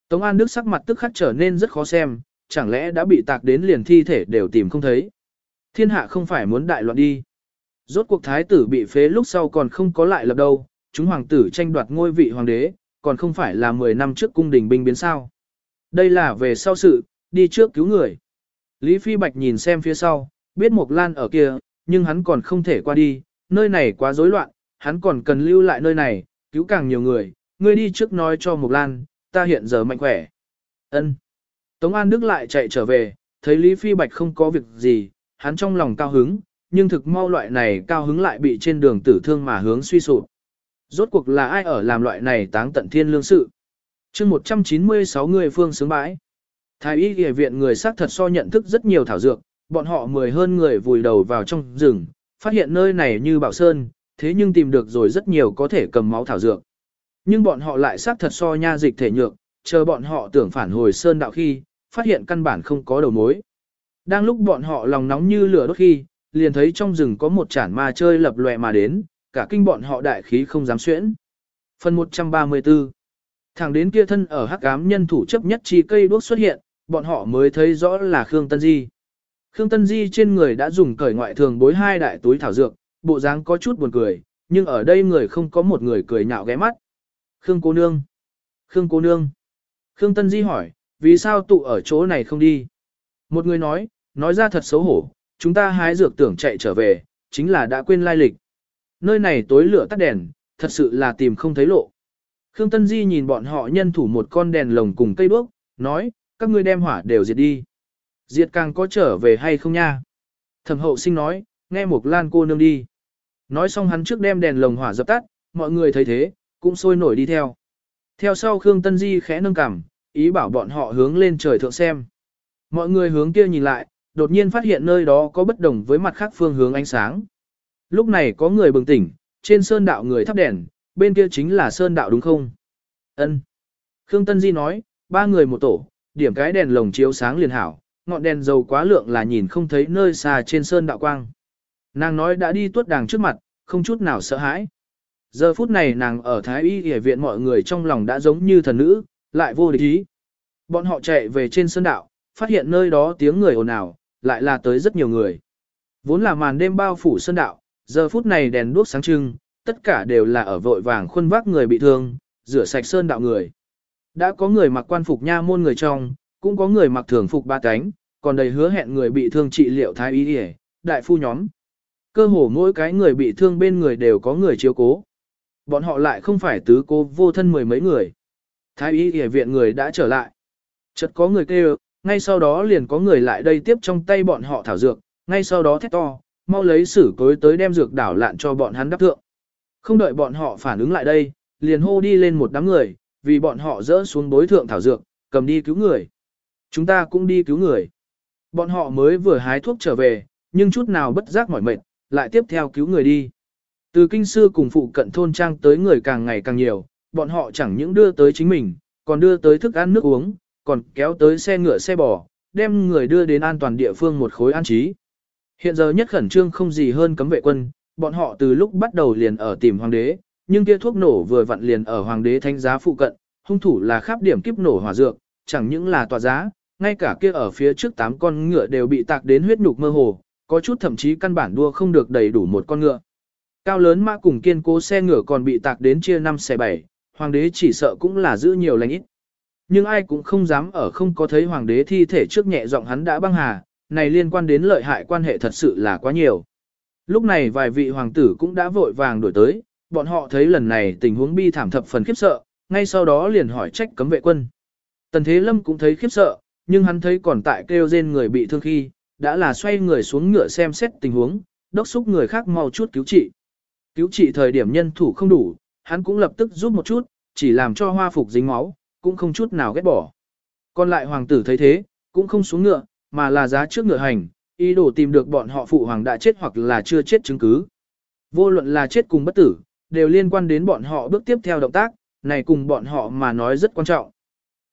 Tống An Đức sắc mặt tức khắc trở nên rất khó xem, chẳng lẽ đã bị tạc đến liền thi thể đều tìm không thấy. Thiên hạ không phải muốn đại loạn đi. Rốt cuộc thái tử bị phế lúc sau còn không có lại lập đâu, chúng hoàng tử tranh đoạt ngôi vị hoàng đế, còn không phải là 10 năm trước cung đình binh biến sao. Đây là về sau sự, đi trước cứu người. Lý Phi Bạch nhìn xem phía sau, biết Mộc Lan ở kia, nhưng hắn còn không thể qua đi, nơi này quá rối loạn, hắn còn cần lưu lại nơi này, cứu càng nhiều người, ngươi đi trước nói cho Mộc Lan, ta hiện giờ mạnh khỏe. Ân. Tống An Đức lại chạy trở về, thấy Lý Phi Bạch không có việc gì, hắn trong lòng cao hứng, nhưng thực mau loại này cao hứng lại bị trên đường tử thương mà hướng suy sụp. Rốt cuộc là ai ở làm loại này táng tận thiên lương sự? chương 196 người phương sướng bãi. Thái y y viện người xác thật so nhận thức rất nhiều thảo dược, bọn họ mười hơn người vùi đầu vào trong rừng, phát hiện nơi này như bảo sơn, thế nhưng tìm được rồi rất nhiều có thể cầm máu thảo dược. Nhưng bọn họ lại xác thật so nha dịch thể nhược, chờ bọn họ tưởng phản hồi sơn đạo khi, phát hiện căn bản không có đầu mối. Đang lúc bọn họ lòng nóng như lửa đốt khi, liền thấy trong rừng có một chản ma chơi lập lòe mà đến, cả kinh bọn họ đại khí không dám xuyễn. Phần 134 Thẳng đến kia thân ở hắc ám nhân thủ chấp nhất chi cây đuốc xuất hiện, bọn họ mới thấy rõ là Khương Tân Di. Khương Tân Di trên người đã dùng cởi ngoại thường bối hai đại túi thảo dược, bộ dáng có chút buồn cười, nhưng ở đây người không có một người cười nhạo ghé mắt. Khương cô nương. Khương cô nương. Khương Tân Di hỏi, vì sao tụ ở chỗ này không đi? Một người nói, nói ra thật xấu hổ, chúng ta hái dược tưởng chạy trở về, chính là đã quên lai lịch. Nơi này tối lửa tắt đèn, thật sự là tìm không thấy lộ. Khương Tân Di nhìn bọn họ nhân thủ một con đèn lồng cùng cây đuốc, nói, các ngươi đem hỏa đều diệt đi. Diệt càng có trở về hay không nha? Thẩm hậu sinh nói, nghe một lan cô nương đi. Nói xong hắn trước đem đèn lồng hỏa dập tắt, mọi người thấy thế, cũng sôi nổi đi theo. Theo sau Khương Tân Di khẽ nâng cằm, ý bảo bọn họ hướng lên trời thượng xem. Mọi người hướng kia nhìn lại, đột nhiên phát hiện nơi đó có bất đồng với mặt khác phương hướng ánh sáng. Lúc này có người bừng tỉnh, trên sơn đạo người thắp đèn, bên kia chính là sơn đạo đúng không? Ân. Khương Tân Di nói, ba người một tổ, điểm cái đèn lồng chiếu sáng liền hảo, ngọn đèn dầu quá lượng là nhìn không thấy nơi xa trên sơn đạo quang. Nàng nói đã đi tuốt đàng trước mặt, không chút nào sợ hãi. Giờ phút này nàng ở Thái Y Y viện mọi người trong lòng đã giống như thần nữ, lại vô địch ý. Bọn họ chạy về trên sơn đạo, phát hiện nơi đó tiếng người ồn ào, lại là tới rất nhiều người. Vốn là màn đêm bao phủ sơn đạo, giờ phút này đèn đuốc sáng trưng, tất cả đều là ở vội vàng khuôn vác người bị thương, rửa sạch sơn đạo người. Đã có người mặc quan phục nha môn người trong, cũng có người mặc thường phục ba cánh, còn đầy hứa hẹn người bị thương trị liệu thái y y, đại phu nhóm. Cơ hồ mỗi cái người bị thương bên người đều có người chiếu cố. Bọn họ lại không phải tứ cố vô thân mười mấy người. Thái y y viện người đã trở lại. Chợt có người kêu, ngay sau đó liền có người lại đây tiếp trong tay bọn họ thảo dược, ngay sau đó thét to, mau lấy sử cối tới đem dược đảo lạn cho bọn hắn đắp thượng. Không đợi bọn họ phản ứng lại đây, liền hô đi lên một đám người, vì bọn họ dỡ xuống bối thượng thảo dược, cầm đi cứu người. Chúng ta cũng đi cứu người. Bọn họ mới vừa hái thuốc trở về, nhưng chút nào bất giác mỏi mệt, lại tiếp theo cứu người đi. Từ kinh sư cùng phụ cận thôn trang tới người càng ngày càng nhiều, bọn họ chẳng những đưa tới chính mình, còn đưa tới thức ăn nước uống, còn kéo tới xe ngựa xe bò, đem người đưa đến an toàn địa phương một khối an trí. Hiện giờ nhất khẩn trương không gì hơn cấm vệ quân, bọn họ từ lúc bắt đầu liền ở tìm hoàng đế, nhưng kia thuốc nổ vừa vặn liền ở hoàng đế thanh giá phụ cận, hung thủ là khắp điểm kiếp nổ hỏa dược, chẳng những là tòa giá, ngay cả kia ở phía trước tám con ngựa đều bị tạc đến huyết nhục mơ hồ, có chút thậm chí căn bản đua không được đầy đủ một con ngựa. Cao lớn mã cùng kiên cố xe ngựa còn bị tạc đến chia 5 xe 7, hoàng đế chỉ sợ cũng là giữ nhiều lành ít. Nhưng ai cũng không dám ở không có thấy hoàng đế thi thể trước nhẹ giọng hắn đã băng hà, này liên quan đến lợi hại quan hệ thật sự là quá nhiều. Lúc này vài vị hoàng tử cũng đã vội vàng đổi tới, bọn họ thấy lần này tình huống bi thảm thập phần khiếp sợ, ngay sau đó liền hỏi trách cấm vệ quân. Tần Thế Lâm cũng thấy khiếp sợ, nhưng hắn thấy còn tại kêu rên người bị thương khi, đã là xoay người xuống ngựa xem xét tình huống, đốc xúc người khác mau chút cứu trị. Cứu trị thời điểm nhân thủ không đủ, hắn cũng lập tức giúp một chút, chỉ làm cho hoa phục dính máu, cũng không chút nào ghét bỏ. Còn lại hoàng tử thấy thế, cũng không xuống ngựa, mà là giá trước ngựa hành, ý đồ tìm được bọn họ phụ hoàng đã chết hoặc là chưa chết chứng cứ. Vô luận là chết cùng bất tử, đều liên quan đến bọn họ bước tiếp theo động tác, này cùng bọn họ mà nói rất quan trọng.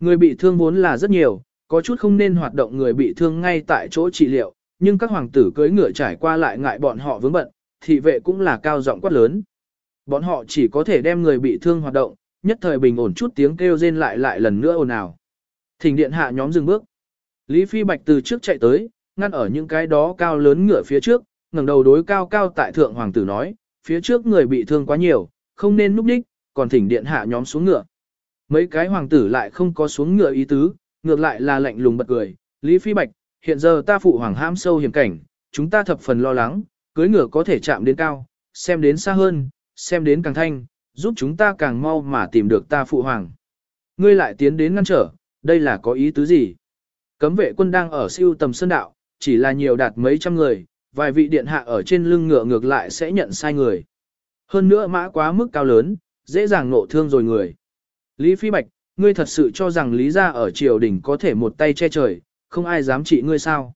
Người bị thương vốn là rất nhiều, có chút không nên hoạt động người bị thương ngay tại chỗ trị liệu, nhưng các hoàng tử cưỡi ngựa trải qua lại ngại bọn họ vướng bận, thị vệ cũng là cao giọng quát lớn. Bọn họ chỉ có thể đem người bị thương hoạt động, nhất thời bình ổn chút tiếng kêu rên lại lại lần nữa ồn ào. Thỉnh điện hạ nhóm dừng bước. Lý Phi Bạch từ trước chạy tới, ngăn ở những cái đó cao lớn ngựa phía trước, ngẩng đầu đối cao cao tại thượng hoàng tử nói, phía trước người bị thương quá nhiều, không nên núp đích, còn thỉnh điện hạ nhóm xuống ngựa. Mấy cái hoàng tử lại không có xuống ngựa ý tứ, ngược lại là lạnh lùng bật cười, Lý Phi Bạch, hiện giờ ta phụ hoàng ham sâu hiểm cảnh, chúng ta thập phần lo lắng, cưới ngựa có thể chạm đến cao, xem đến xa hơn, xem đến càng thanh, giúp chúng ta càng mau mà tìm được ta phụ hoàng. Ngươi lại tiến đến ngăn trở, đây là có ý tứ gì? Cấm vệ quân đang ở siêu tầm sơn đạo, chỉ là nhiều đạt mấy trăm người, vài vị điện hạ ở trên lưng ngựa ngược lại sẽ nhận sai người. Hơn nữa mã quá mức cao lớn, dễ dàng nộ thương rồi người. Lý Phi Bạch, ngươi thật sự cho rằng Lý gia ở triều đình có thể một tay che trời, không ai dám trị ngươi sao.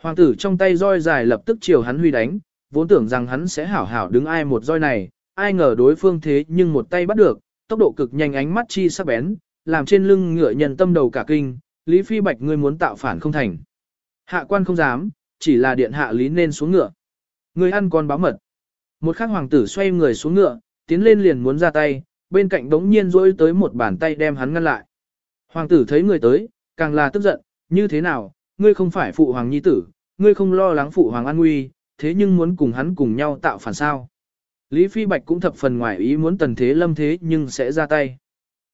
Hoàng tử trong tay roi dài lập tức chiều hắn huy đánh, vốn tưởng rằng hắn sẽ hảo hảo đứng ai một roi này, ai ngờ đối phương thế nhưng một tay bắt được, tốc độ cực nhanh ánh mắt chi sắc bén, làm trên lưng ngựa nhân tâm đầu cả kinh, Lý Phi Bạch ngươi muốn tạo phản không thành. Hạ quan không dám, chỉ là điện hạ lý nên xuống ngựa. người ăn con báo mật. Một khắc hoàng tử xoay người xuống ngựa, tiến lên liền muốn ra tay, bên cạnh đống nhiên rỗi tới một bàn tay đem hắn ngăn lại. Hoàng tử thấy người tới, càng là tức giận, như thế nào, ngươi không phải phụ hoàng nhi tử, ngươi không lo lắng phụ hoàng an nguy, thế nhưng muốn cùng hắn cùng nhau tạo phản sao. Lý Phi Bạch cũng thập phần ngoài ý muốn tần thế lâm thế nhưng sẽ ra tay.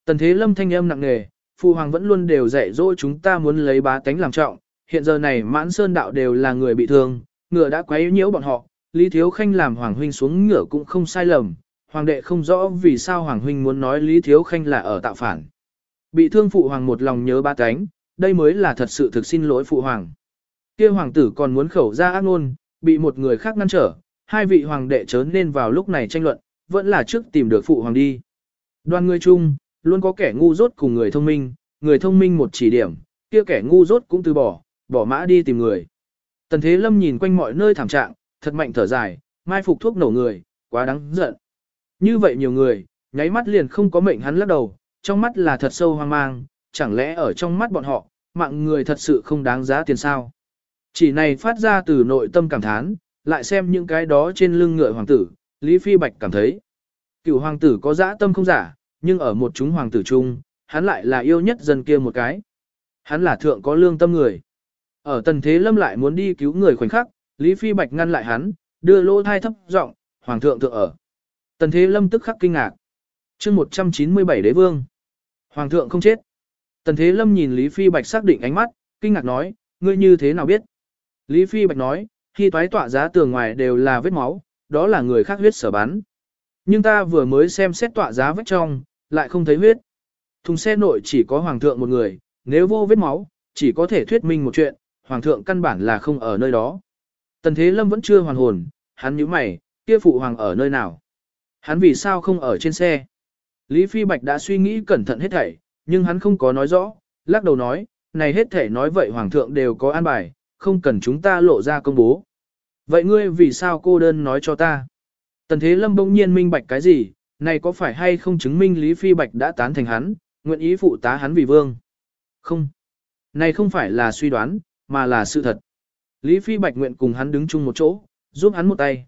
Tần thế lâm thanh âm nặng nề, phụ hoàng vẫn luôn đều dạy dỗ chúng ta muốn lấy bá tánh làm trọng, hiện giờ này mãn sơn đạo đều là người bị thương, ngựa đã quấy nhiễu bọn họ, Lý Thiếu Khanh làm hoàng huynh xuống ngựa cũng không sai lầm, hoàng đệ không rõ vì sao hoàng huynh muốn nói Lý Thiếu Khanh là ở tạo phản. Bị thương phụ hoàng một lòng nhớ ba cánh, đây mới là thật sự thực xin lỗi phụ hoàng. kia hoàng tử còn muốn khẩu ra ác ngôn, bị một người khác ngăn trở, hai vị hoàng đệ chớ nên vào lúc này tranh luận, vẫn là trước tìm được phụ hoàng đi. Đoàn người chung, luôn có kẻ ngu dốt cùng người thông minh, người thông minh một chỉ điểm, kia kẻ ngu dốt cũng từ bỏ, bỏ mã đi tìm người. Tần Thế Lâm nhìn quanh mọi nơi thảm trạng, thật mạnh thở dài, mai phục thuốc nổ người, quá đáng giận. Như vậy nhiều người, nháy mắt liền không có mệnh hắn lắc đầu, trong mắt là thật sâu hoang mang, chẳng lẽ ở trong mắt bọn họ, mạng người thật sự không đáng giá tiền sao. Chỉ này phát ra từ nội tâm cảm thán, lại xem những cái đó trên lưng ngựa hoàng tử, Lý Phi Bạch cảm thấy. Cựu hoàng tử có dã tâm không giả, nhưng ở một chúng hoàng tử chung, hắn lại là yêu nhất dân kia một cái. Hắn là thượng có lương tâm người. Ở tần thế lâm lại muốn đi cứu người khoảnh khắc, Lý Phi Bạch ngăn lại hắn, đưa lỗ thai thấp giọng, hoàng thượng thượng ở. Tần thế lâm tức khắc kinh ngạc. chương 197 đế vương. Hoàng thượng không chết. Tần thế lâm nhìn Lý Phi Bạch xác định ánh mắt, kinh ngạc nói, ngươi như thế nào biết? Lý Phi Bạch nói, khi toái tọa giá tường ngoài đều là vết máu, đó là người khác huyết sở bắn. Nhưng ta vừa mới xem xét tọa giá vết trong, lại không thấy huyết. Thùng xe nội chỉ có hoàng thượng một người, nếu vô vết máu, chỉ có thể thuyết minh một chuyện, hoàng thượng căn bản là không ở nơi đó. Tần Thế Lâm vẫn chưa hoàn hồn, hắn nhíu mày, kia phụ hoàng ở nơi nào? Hắn vì sao không ở trên xe? Lý Phi Bạch đã suy nghĩ cẩn thận hết thảy, nhưng hắn không có nói rõ, lắc đầu nói, này hết thảy nói vậy hoàng thượng đều có an bài, không cần chúng ta lộ ra công bố. Vậy ngươi vì sao cô đơn nói cho ta? Tần Thế Lâm bỗng nhiên minh bạch cái gì, này có phải hay không chứng minh Lý Phi Bạch đã tán thành hắn, nguyện ý phụ tá hắn vì vương? Không. Này không phải là suy đoán, mà là sự thật. Lý Phi Bạch nguyện cùng hắn đứng chung một chỗ, giúp hắn một tay.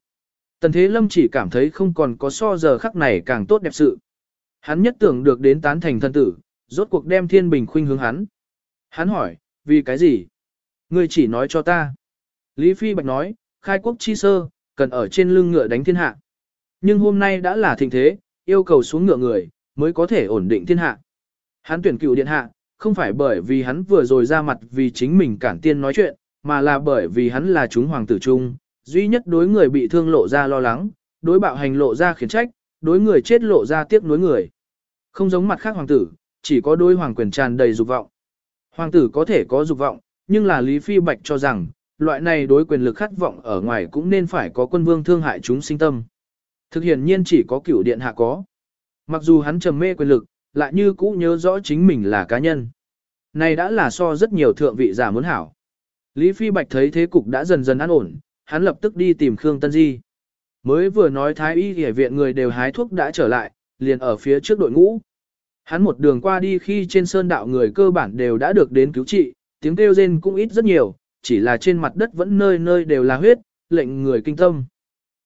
Tần Thế Lâm chỉ cảm thấy không còn có so giờ khắc này càng tốt đẹp sự. Hắn nhất tưởng được đến tán thành thân tử, rốt cuộc đem thiên bình khuynh hướng hắn. Hắn hỏi, vì cái gì? Ngươi chỉ nói cho ta. Lý Phi Bạch nói, khai quốc chi sơ, cần ở trên lưng ngựa đánh thiên hạ. Nhưng hôm nay đã là thịnh thế, yêu cầu xuống ngựa người, mới có thể ổn định thiên hạ. Hắn tuyển cựu điện hạ, không phải bởi vì hắn vừa rồi ra mặt vì chính mình cản tiên nói chuyện, mà là bởi vì hắn là chúng hoàng tử trung, duy nhất đối người bị thương lộ ra lo lắng, đối bạo hành lộ ra khiển trách, đối người chết lộ ra tiếc nuối người. Không giống mặt khác hoàng tử, chỉ có đối hoàng quyền tràn đầy dục vọng. Hoàng tử có thể có dục vọng, nhưng là Lý Phi Bạch cho rằng, loại này đối quyền lực khát vọng ở ngoài cũng nên phải có quân vương thương hại chúng sinh tâm. Thực hiện nhiên chỉ có cửu điện hạ có. Mặc dù hắn trầm mê quyền lực, lại như cũ nhớ rõ chính mình là cá nhân. Này đã là so rất nhiều thượng vị giả muốn hảo. Lý Phi Bạch thấy thế cục đã dần dần an ổn, hắn lập tức đi tìm Khương Tân Di. Mới vừa nói thái y y viện người đều hái thuốc đã trở lại, liền ở phía trước đội ngũ. Hắn một đường qua đi khi trên sơn đạo người cơ bản đều đã được đến cứu trị, tiếng kêu rên cũng ít rất nhiều, chỉ là trên mặt đất vẫn nơi nơi đều là huyết, lệnh người kinh tâm.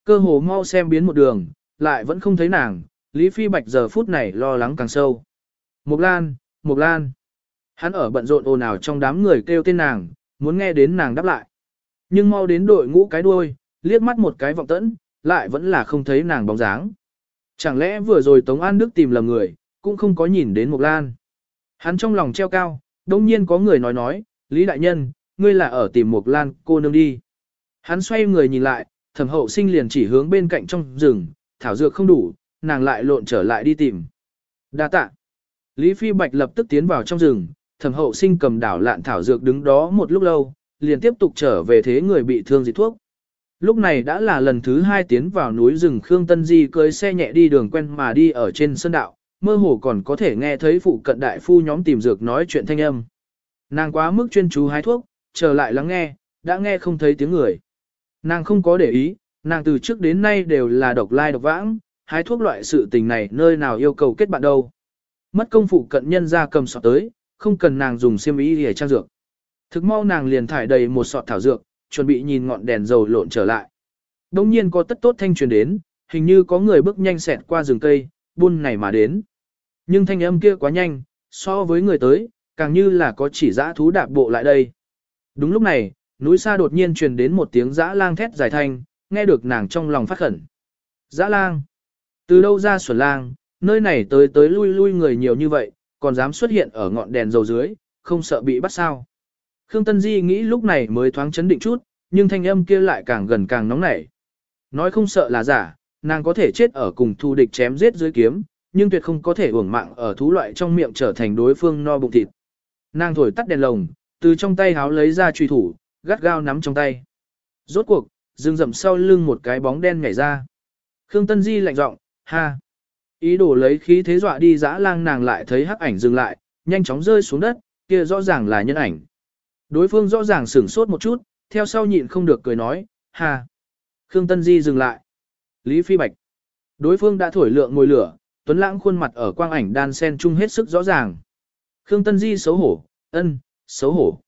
Cơ hồ mau xem biến một đường, lại vẫn không thấy nàng, Lý Phi Bạch giờ phút này lo lắng càng sâu. Mục Lan, Mục Lan. Hắn ở bận rộn ồn ào trong đám người kêu tên nàng, muốn nghe đến nàng đáp lại. Nhưng mau đến đội ngũ cái đuôi, liếc mắt một cái vọng tẫn, lại vẫn là không thấy nàng bóng dáng. Chẳng lẽ vừa rồi Tống An Đức tìm lầm người, cũng không có nhìn đến Mục Lan. Hắn trong lòng treo cao, đông nhiên có người nói nói, Lý Đại Nhân, ngươi là ở tìm Mục Lan cô nương đi. Hắn xoay người nhìn lại, thẩm hậu sinh liền chỉ hướng bên cạnh trong rừng, thảo dược không đủ, nàng lại lộn trở lại đi tìm. Đa tạ. Lý Phi Bạch lập tức tiến vào trong rừng, thẩm hậu sinh cầm đảo lạn thảo dược đứng đó một lúc lâu, liền tiếp tục trở về thế người bị thương dịch thuốc. Lúc này đã là lần thứ hai tiến vào núi rừng Khương Tân Di cưới xe nhẹ đi đường quen mà đi ở trên sân đạo, mơ hồ còn có thể nghe thấy phụ cận đại phu nhóm tìm dược nói chuyện thanh âm. Nàng quá mức chuyên chú hái thuốc, trở lại lắng nghe, đã nghe không thấy tiếng người. Nàng không có để ý, nàng từ trước đến nay đều là độc lai độc vãng, hái thuốc loại sự tình này nơi nào yêu cầu kết bạn đâu. Mất công phụ cận nhân ra cầm sọt tới, không cần nàng dùng xiêm y để trang dược. Thực mau nàng liền thải đầy một sọt thảo dược, chuẩn bị nhìn ngọn đèn dầu lộn trở lại. Đông nhiên có tất tốt thanh truyền đến, hình như có người bước nhanh xẹt qua rừng cây, buôn này mà đến. Nhưng thanh âm kia quá nhanh, so với người tới, càng như là có chỉ dã thú đạp bộ lại đây. Đúng lúc này, núi xa đột nhiên truyền đến một tiếng dã lang thét dài thanh, nghe được nàng trong lòng phát khẩn. Dã lang! Từ đâu ra xuẩn lang, nơi này tới tới lui lui người nhiều như vậy, còn dám xuất hiện ở ngọn đèn dầu dưới, không sợ bị bắt sao. Khương Tân Di nghĩ lúc này mới thoáng chấn định chút, nhưng thanh âm kia lại càng gần càng nóng nảy. Nói không sợ là giả, nàng có thể chết ở cùng thù địch chém giết dưới kiếm, nhưng tuyệt không có thể uổng mạng ở thú loại trong miệng trở thành đối phương no bụng thịt. Nàng thổi tắt đèn lồng, từ trong tay háo lấy ra truy thủ, gắt gao nắm trong tay. Rốt cuộc, dừng rậm sau lưng một cái bóng đen nhảy ra. Khương Tân Di lạnh giọng, ha. Ý đồ lấy khí thế dọa đi dã lang nàng lại thấy hắc ảnh dừng lại, nhanh chóng rơi xuống đất, kia rõ ràng là nhân ảnh. Đối phương rõ ràng sửng sốt một chút, theo sau nhịn không được cười nói, ha. Khương Tân Di dừng lại. Lý Phi Bạch. Đối phương đã thổi lượng ngồi lửa, tuấn lãng khuôn mặt ở quang ảnh đan sen chung hết sức rõ ràng. Khương Tân Di xấu hổ, ân, xấu hổ.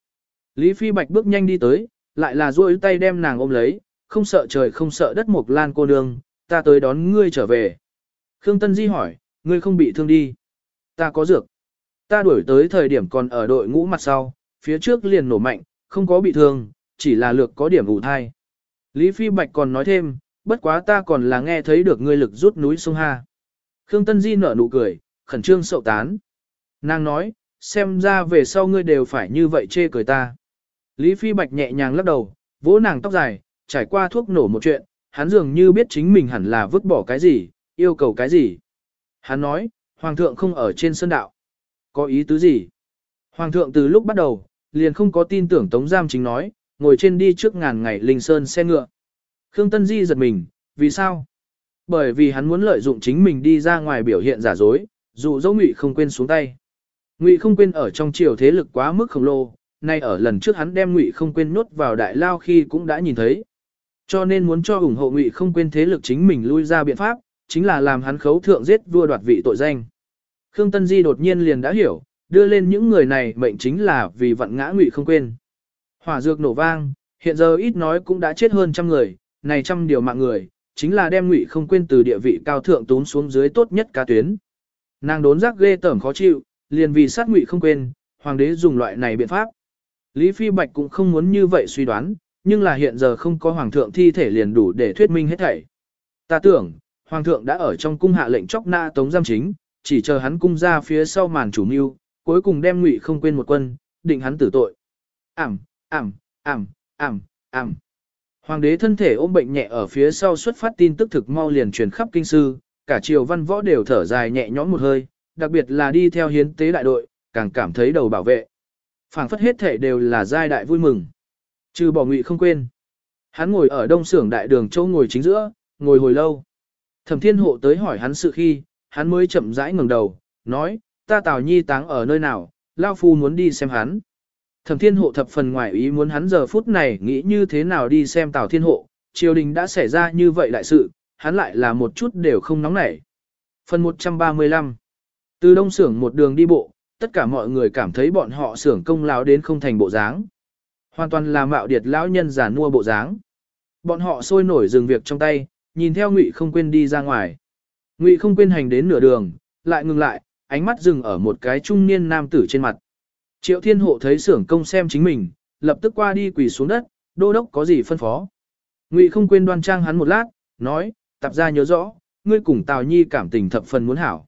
Lý Phi Bạch bước nhanh đi tới, lại là duỗi tay đem nàng ôm lấy, không sợ trời không sợ đất một lan cô nương, ta tới đón ngươi trở về. Khương Tân Di hỏi, ngươi không bị thương đi. Ta có dược. Ta đuổi tới thời điểm còn ở đội ngũ mặt sau, phía trước liền nổ mạnh, không có bị thương, chỉ là lược có điểm ủ thai. Lý Phi Bạch còn nói thêm, bất quá ta còn là nghe thấy được ngươi lực rút núi sông Ha. Khương Tân Di nở nụ cười, khẩn trương sậu tán. Nàng nói, xem ra về sau ngươi đều phải như vậy chê cười ta. Lý Phi Bạch nhẹ nhàng lắc đầu, vỗ nàng tóc dài, trải qua thuốc nổ một chuyện, hắn dường như biết chính mình hẳn là vứt bỏ cái gì, yêu cầu cái gì. Hắn nói, Hoàng thượng không ở trên sơn đạo. Có ý tứ gì? Hoàng thượng từ lúc bắt đầu, liền không có tin tưởng Tống Giam chính nói, ngồi trên đi trước ngàn ngày linh sơn xe ngựa. Khương Tân Di giật mình, vì sao? Bởi vì hắn muốn lợi dụng chính mình đi ra ngoài biểu hiện giả dối, dụ dỗ ngụy không quên xuống tay. Ngụy không quên ở trong triều thế lực quá mức khổng lồ, nay ở lần trước hắn đem Ngụy không quên nhốt vào đại lao khi cũng đã nhìn thấy. Cho nên muốn cho ủng hộ Ngụy không quên thế lực chính mình lui ra biện pháp, chính là làm hắn khấu thượng giết vua đoạt vị tội danh. Khương Tân Di đột nhiên liền đã hiểu, đưa lên những người này mệnh chính là vì vận ngã Ngụy không quên. Hỏa dược nổ vang, hiện giờ ít nói cũng đã chết hơn trăm người, này trăm điều mạng người, chính là đem Ngụy không quên từ địa vị cao thượng tốn xuống dưới tốt nhất ca tuyến. Nàng đốn giác ghê tởm khó chịu, liền vì sát Ngụy không quên, hoàng đế dùng loại này biện pháp. Lý Phi Bạch cũng không muốn như vậy suy đoán, nhưng là hiện giờ không có hoàng thượng thi thể liền đủ để thuyết minh hết thảy. Ta tưởng, hoàng thượng đã ở trong cung hạ lệnh chóc na tống giam chính, chỉ chờ hắn cung ra phía sau màn chủ mưu, cuối cùng đem ngụy không quên một quân, định hắn tử tội. Ảm, ảm, ảm, ảm, ảm. Hoàng đế thân thể ôm bệnh nhẹ ở phía sau xuất phát tin tức thực mau liền truyền khắp kinh sư, cả triều văn võ đều thở dài nhẹ nhõm một hơi, đặc biệt là đi theo hiến tế đại đội, càng cảm thấy đầu bảo vệ phảng phất hết thể đều là giai đại vui mừng. Trừ bỏ ngụy không quên. Hắn ngồi ở đông xưởng đại đường châu ngồi chính giữa, ngồi hồi lâu. Thẩm thiên hộ tới hỏi hắn sự khi, hắn mới chậm rãi ngẩng đầu, nói, ta Tào Nhi táng ở nơi nào, Lao Phu muốn đi xem hắn. Thẩm thiên hộ thập phần ngoài ý muốn hắn giờ phút này nghĩ như thế nào đi xem Tào thiên hộ, triều đình đã xảy ra như vậy đại sự, hắn lại là một chút đều không nóng nảy. Phần 135 Từ đông xưởng một đường đi bộ, tất cả mọi người cảm thấy bọn họ xưởng công lao đến không thành bộ dáng. Hoàn toàn là mạo điệt lão nhân giả mua bộ dáng. Bọn họ sôi nổi dừng việc trong tay, nhìn theo Ngụy không quên đi ra ngoài. Ngụy không quên hành đến nửa đường, lại ngừng lại, ánh mắt dừng ở một cái trung niên nam tử trên mặt. Triệu Thiên Hộ thấy xưởng công xem chính mình, lập tức qua đi quỳ xuống đất, đô đốc có gì phân phó. Ngụy không quên đoan trang hắn một lát, nói, tập ra nhớ rõ, ngươi cùng Tào Nhi cảm tình thập phần muốn hảo.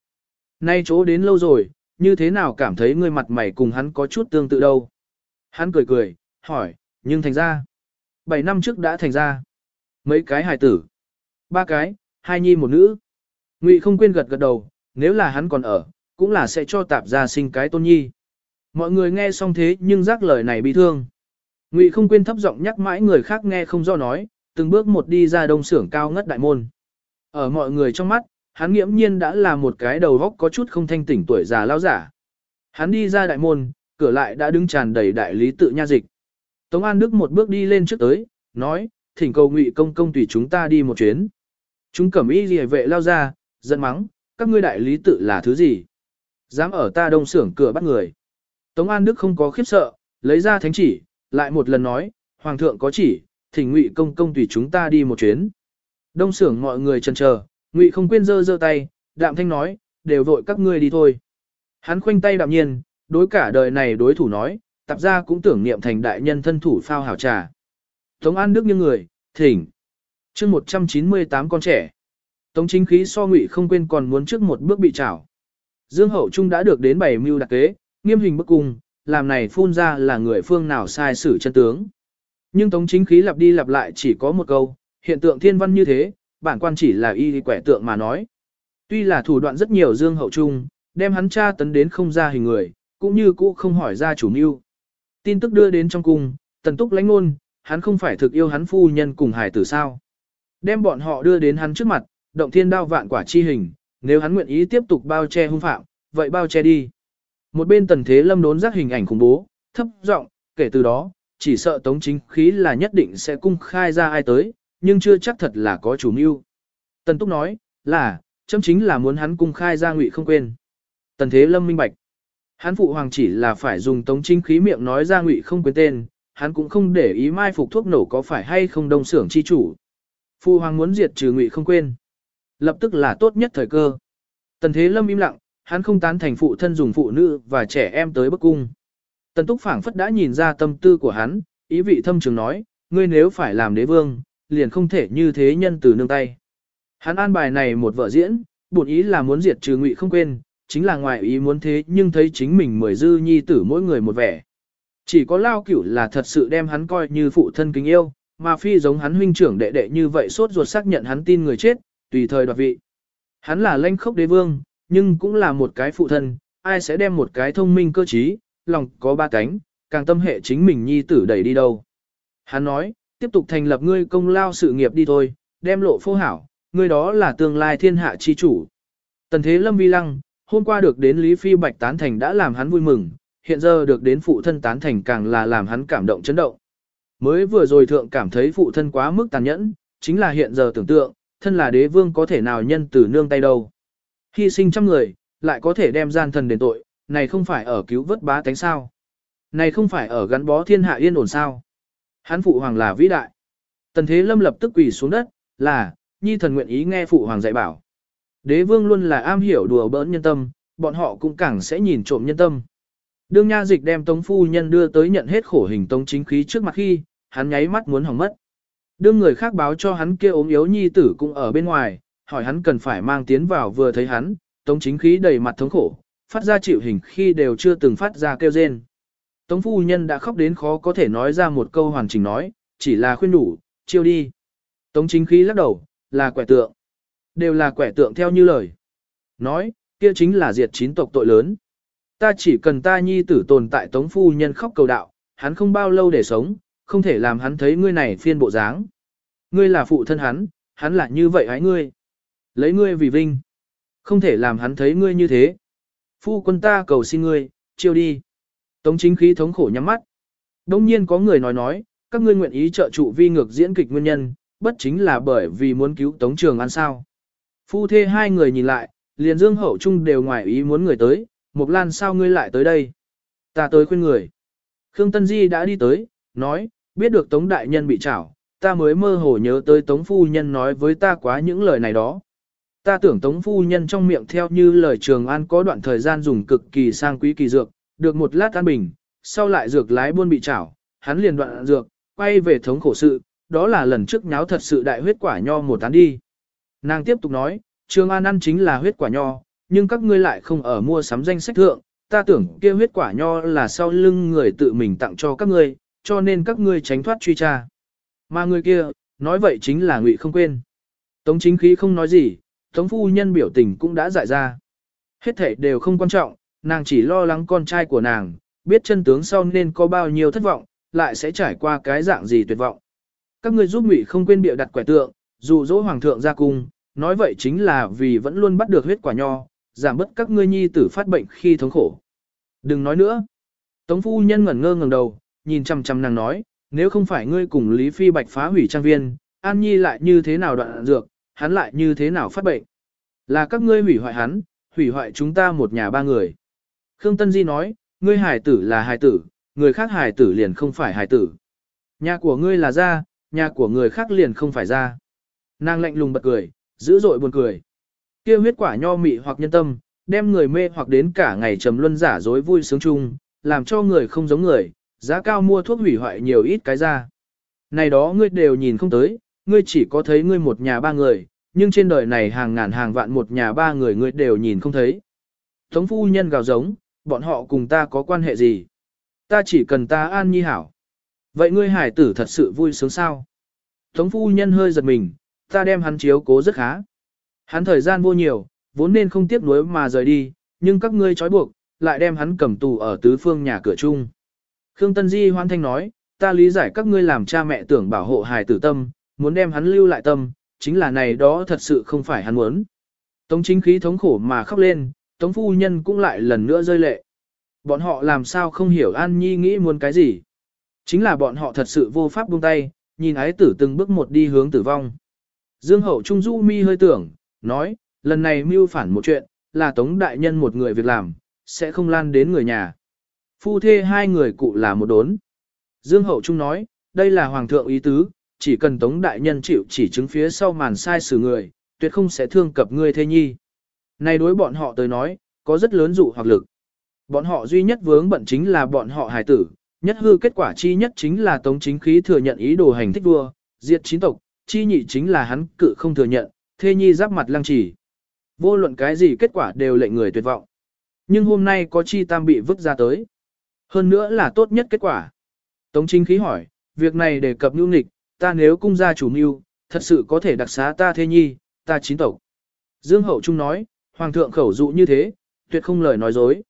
Nay chỗ đến lâu rồi, như thế nào cảm thấy ngươi mặt mày cùng hắn có chút tương tự đâu. Hắn cười cười, hỏi, nhưng thành ra. Bảy năm trước đã thành ra. Mấy cái hài tử. Ba cái, hai nhi một nữ. Ngụy không quên gật gật đầu, nếu là hắn còn ở, cũng là sẽ cho tạp gia sinh cái tôn nhi. Mọi người nghe xong thế nhưng rác lời này bị thương. Ngụy không quên thấp giọng nhắc mãi người khác nghe không do nói, từng bước một đi ra đông xưởng cao ngất đại môn. Ở mọi người trong mắt, hắn nghiễm nhiên đã là một cái đầu góc có chút không thanh tỉnh tuổi già lao giả. Hắn đi ra đại môn, cửa lại đã đứng tràn đầy đại lý tự nha dịch. Tống An Đức một bước đi lên trước tới, nói, thỉnh cầu ngụy công công tùy chúng ta đi một chuyến. Chúng cẩm y rìa vệ lao ra, giận mắng, các ngươi đại lý tự là thứ gì? Dám ở ta đông xưởng cửa bắt người. Tống An Đức không có khiếp sợ, lấy ra thánh chỉ, lại một lần nói, Hoàng thượng có chỉ, thỉnh ngụy công công tùy chúng ta đi một chuyến. Đông xưởng mọi người chần chờ, ngụy không quên giơ giơ tay, đạm thanh nói, đều vội các ngươi đi thôi. Hắn khoanh tay đạm nhiên, đối cả đời này đối thủ nói, tạp ra cũng tưởng niệm thành đại nhân thân thủ phao hảo trà. Tống An Đức như người, thỉnh chương 198 con trẻ. Tống chính khí so ngụy không quên còn muốn trước một bước bị trảo. Dương Hậu Trung đã được đến bảy mưu đặc kế, nghiêm hình bức cung, làm này phun ra là người phương nào sai xử chân tướng. Nhưng tống chính khí lặp đi lặp lại chỉ có một câu, hiện tượng thiên văn như thế, bản quan chỉ là y quẻ tượng mà nói. Tuy là thủ đoạn rất nhiều Dương Hậu Trung, đem hắn tra tấn đến không ra hình người, cũng như cũ không hỏi ra chủ mưu. Tin tức đưa đến trong cung, tần túc lãnh ngôn, hắn không phải thực yêu hắn phu nhân cùng hải tử sao. Đem bọn họ đưa đến hắn trước mặt, động thiên đao vạn quả chi hình, nếu hắn nguyện ý tiếp tục bao che hung phạm, vậy bao che đi. Một bên tần thế lâm đốn giác hình ảnh khủng bố, thấp giọng, kể từ đó, chỉ sợ tống chính khí là nhất định sẽ cung khai ra ai tới, nhưng chưa chắc thật là có chủ mưu. Tần túc nói, là, chấm chính là muốn hắn cung khai ra ngụy không quên. Tần thế lâm minh bạch. Hắn phụ hoàng chỉ là phải dùng tống chính khí miệng nói ra ngụy không quên tên, hắn cũng không để ý mai phục thuốc nổ có phải hay không đông xưởng chi chủ. Phu hoàng muốn diệt trừ ngụy không quên. Lập tức là tốt nhất thời cơ. Tần thế lâm im lặng, hắn không tán thành phụ thân dùng phụ nữ và trẻ em tới bức cung. Tần túc phảng phất đã nhìn ra tâm tư của hắn, ý vị thâm trường nói, ngươi nếu phải làm đế vương, liền không thể như thế nhân từ nương tay. Hắn an bài này một vợ diễn, bổn ý là muốn diệt trừ ngụy không quên, chính là ngoài ý muốn thế nhưng thấy chính mình mười dư nhi tử mỗi người một vẻ. Chỉ có lao cửu là thật sự đem hắn coi như phụ thân kính yêu, mà phi giống hắn huynh trưởng đệ đệ như vậy sốt ruột xác nhận hắn tin người chết, tùy thời đoạt vị. Hắn là lãnh khốc đế vương, nhưng cũng là một cái phụ thân, ai sẽ đem một cái thông minh cơ trí, lòng có ba cánh, càng tâm hệ chính mình nhi tử đẩy đi đâu. Hắn nói, tiếp tục thành lập ngươi công lao sự nghiệp đi thôi, đem lộ phô hảo, ngươi đó là tương lai thiên hạ chi chủ. Tần thế lâm vi lăng, hôm qua được đến Lý Phi Bạch tán thành đã làm hắn vui mừng, hiện giờ được đến phụ thân tán thành càng là làm hắn cảm động chấn động. Mới vừa rồi thượng cảm thấy phụ thân quá mức tàn nhẫn, chính là hiện giờ tưởng tượng, thân là đế vương có thể nào nhân từ nương tay đâu. Hy sinh trăm người, lại có thể đem gian thần đền tội, này không phải ở cứu vớt bá tánh sao. Này không phải ở gắn bó thiên hạ yên ổn sao. Hắn phụ hoàng là vĩ đại. Tần thế lâm lập tức quỳ xuống đất, là, nhi thần nguyện ý nghe phụ hoàng dạy bảo. Đế vương luôn là am hiểu đùa bỡn nhân tâm, bọn họ cũng càng sẽ nhìn trộm nhân tâm. Đương nha dịch đem tống phu nhân đưa tới nhận hết khổ hình tống chính khí trước mặt khi, hắn nháy mắt muốn hỏng mất. Đương người khác báo cho hắn kia ốm yếu nhi tử cũng ở bên ngoài, hỏi hắn cần phải mang tiến vào vừa thấy hắn, tống chính khí đầy mặt thống khổ, phát ra chịu hình khi đều chưa từng phát ra kêu rên. Tống phu nhân đã khóc đến khó có thể nói ra một câu hoàn chỉnh nói, chỉ là khuyên đủ, chiêu đi. Tống chính khí lắc đầu, là quẻ tượng. Đều là quẻ tượng theo như lời. Nói, kia chính là diệt chín tộc tội lớn. Ta chỉ cần ta nhi tử tồn tại tống phu nhân khóc cầu đạo, hắn không bao lâu để sống, không thể làm hắn thấy ngươi này phiên bộ dáng. Ngươi là phụ thân hắn, hắn là như vậy hãy ngươi. Lấy ngươi vì vinh. Không thể làm hắn thấy ngươi như thế. Phu quân ta cầu xin ngươi, chiêu đi. Tống chính khí thống khổ nhắm mắt. Đông nhiên có người nói nói, các ngươi nguyện ý trợ trụ vi ngược diễn kịch nguyên nhân, bất chính là bởi vì muốn cứu Tống Trường An sao. Phu thê hai người nhìn lại, liền dương hậu trung đều ngoài ý muốn người tới, Mục Lan sao ngươi lại tới đây? Ta tới khuyên người. Khương Tân Di đã đi tới, nói, biết được Tống Đại Nhân bị trảo, ta mới mơ hồ nhớ tới Tống Phu Nhân nói với ta quá những lời này đó. Ta tưởng Tống Phu Nhân trong miệng theo như lời Trường An có đoạn thời gian dùng cực kỳ sang quý kỳ dược, được một lát an bình, sau lại dược lái buôn bị trảo, hắn liền đoạn dược, quay về thống khổ sự, đó là lần trước nháo thật sự đại huyết quả nho một tán đi. Nàng tiếp tục nói, Trường An ăn chính là huyết quả nho, nhưng các ngươi lại không ở mua sắm danh sách thượng, ta tưởng kia huyết quả nho là sau lưng người tự mình tặng cho các ngươi, cho nên các ngươi tránh thoát truy tra. Mà người kia, nói vậy chính là ngụy không quên. Tống chính khí không nói gì, tống phu nhân biểu tình cũng đã dại ra. Hết thể đều không quan trọng, nàng chỉ lo lắng con trai của nàng, biết chân tướng sau nên có bao nhiêu thất vọng, lại sẽ trải qua cái dạng gì tuyệt vọng. các ngươi giúp ngụy không quên biểu đặt quẻ tượng, dù dỗ hoàng thượng ra cung, nói vậy chính là vì vẫn luôn bắt được huyết quả nho, giảm bớt các ngươi nhi tử phát bệnh khi thống khổ. Đừng nói nữa. Tống phu nhân ngẩn ngơ ngẩng đầu, nhìn chăm chăm nàng nói, nếu không phải ngươi cùng Lý Phi Bạch phá hủy trang viên, An Nhi lại như thế nào đoạn dược, hắn lại như thế nào phát bệnh. Là các ngươi hủy hoại hắn, hủy hoại chúng ta một nhà ba người. Khương Tân Di nói, ngươi hài tử là hài tử, người khác hài tử liền không phải hài tử. Nhà của ngươi là ra, nhà của người khác liền không phải ra. Nàng lạnh lùng bật cười, dữ dội buồn cười. Kia huyết quả nho mị hoặc nhân tâm, đem người mê hoặc đến cả ngày trầm luân giả dối vui sướng chung, làm cho người không giống người, giá cao mua thuốc hủy hoại nhiều ít cái ra. Này đó ngươi đều nhìn không tới, ngươi chỉ có thấy ngươi một nhà ba người, nhưng trên đời này hàng ngàn hàng vạn một nhà ba người ngươi đều nhìn không thấy. Tống phu nhân gào giống, bọn họ cùng ta có quan hệ gì? Ta chỉ cần ta an nhi hảo. Vậy ngươi hải tử thật sự vui sướng sao? Tống phu nhân hơi giật mình, ta đem hắn chiếu cố rất khá. Hắn thời gian vô nhiều, vốn nên không tiếc nuối mà rời đi, nhưng các ngươi trói buộc, lại đem hắn cầm tù ở tứ phương nhà cửa chung. Khương Tân Di hoan thanh nói, ta lý giải các ngươi làm cha mẹ tưởng bảo hộ hài tử tâm, muốn đem hắn lưu lại tâm, chính là này đó thật sự không phải hắn muốn. Tống chính khí thống khổ mà khóc lên, Tống phu nhân cũng lại lần nữa rơi lệ. Bọn họ làm sao không hiểu An Nhi nghĩ muốn cái gì. Chính là bọn họ thật sự vô pháp buông tay, nhìn ái tử từng bước một đi hướng tử vong. Dương hậu trung du mi hơi tưởng, nói, lần này mưu phản một chuyện, là Tống đại nhân một người việc làm, sẽ không lan đến người nhà. Phu thê hai người cụ là một đốn. Dương hậu trung nói, đây là hoàng thượng ý tứ, chỉ cần Tống đại nhân chịu chỉ chứng phía sau màn sai xử người, tuyệt không sẽ thương cập ngươi thê nhi. Này đối bọn họ tới nói, có rất lớn dụ hoặc lực. Bọn họ duy nhất vướng bận chính là bọn họ hài tử, nhất hư kết quả chi nhất chính là tống chính khí thừa nhận ý đồ hành thích vua, diệt chín tộc, chi nhị chính là hắn cự không thừa nhận, thê nhi giáp mặt lăng trì. Vô luận cái gì kết quả đều lệnh người tuyệt vọng. Nhưng hôm nay có chi tam bị vứt ra tới. Hơn nữa là tốt nhất kết quả. Tống chính khí hỏi, việc này đề cập nhu nghịch, ta nếu cung gia chủ mưu, thật sự có thể đặc xá ta thê nhi, ta chín tộc. Dương Hậu Trung nói, Hoàng thượng khẩu dụ như thế, tuyệt không lời nói dối.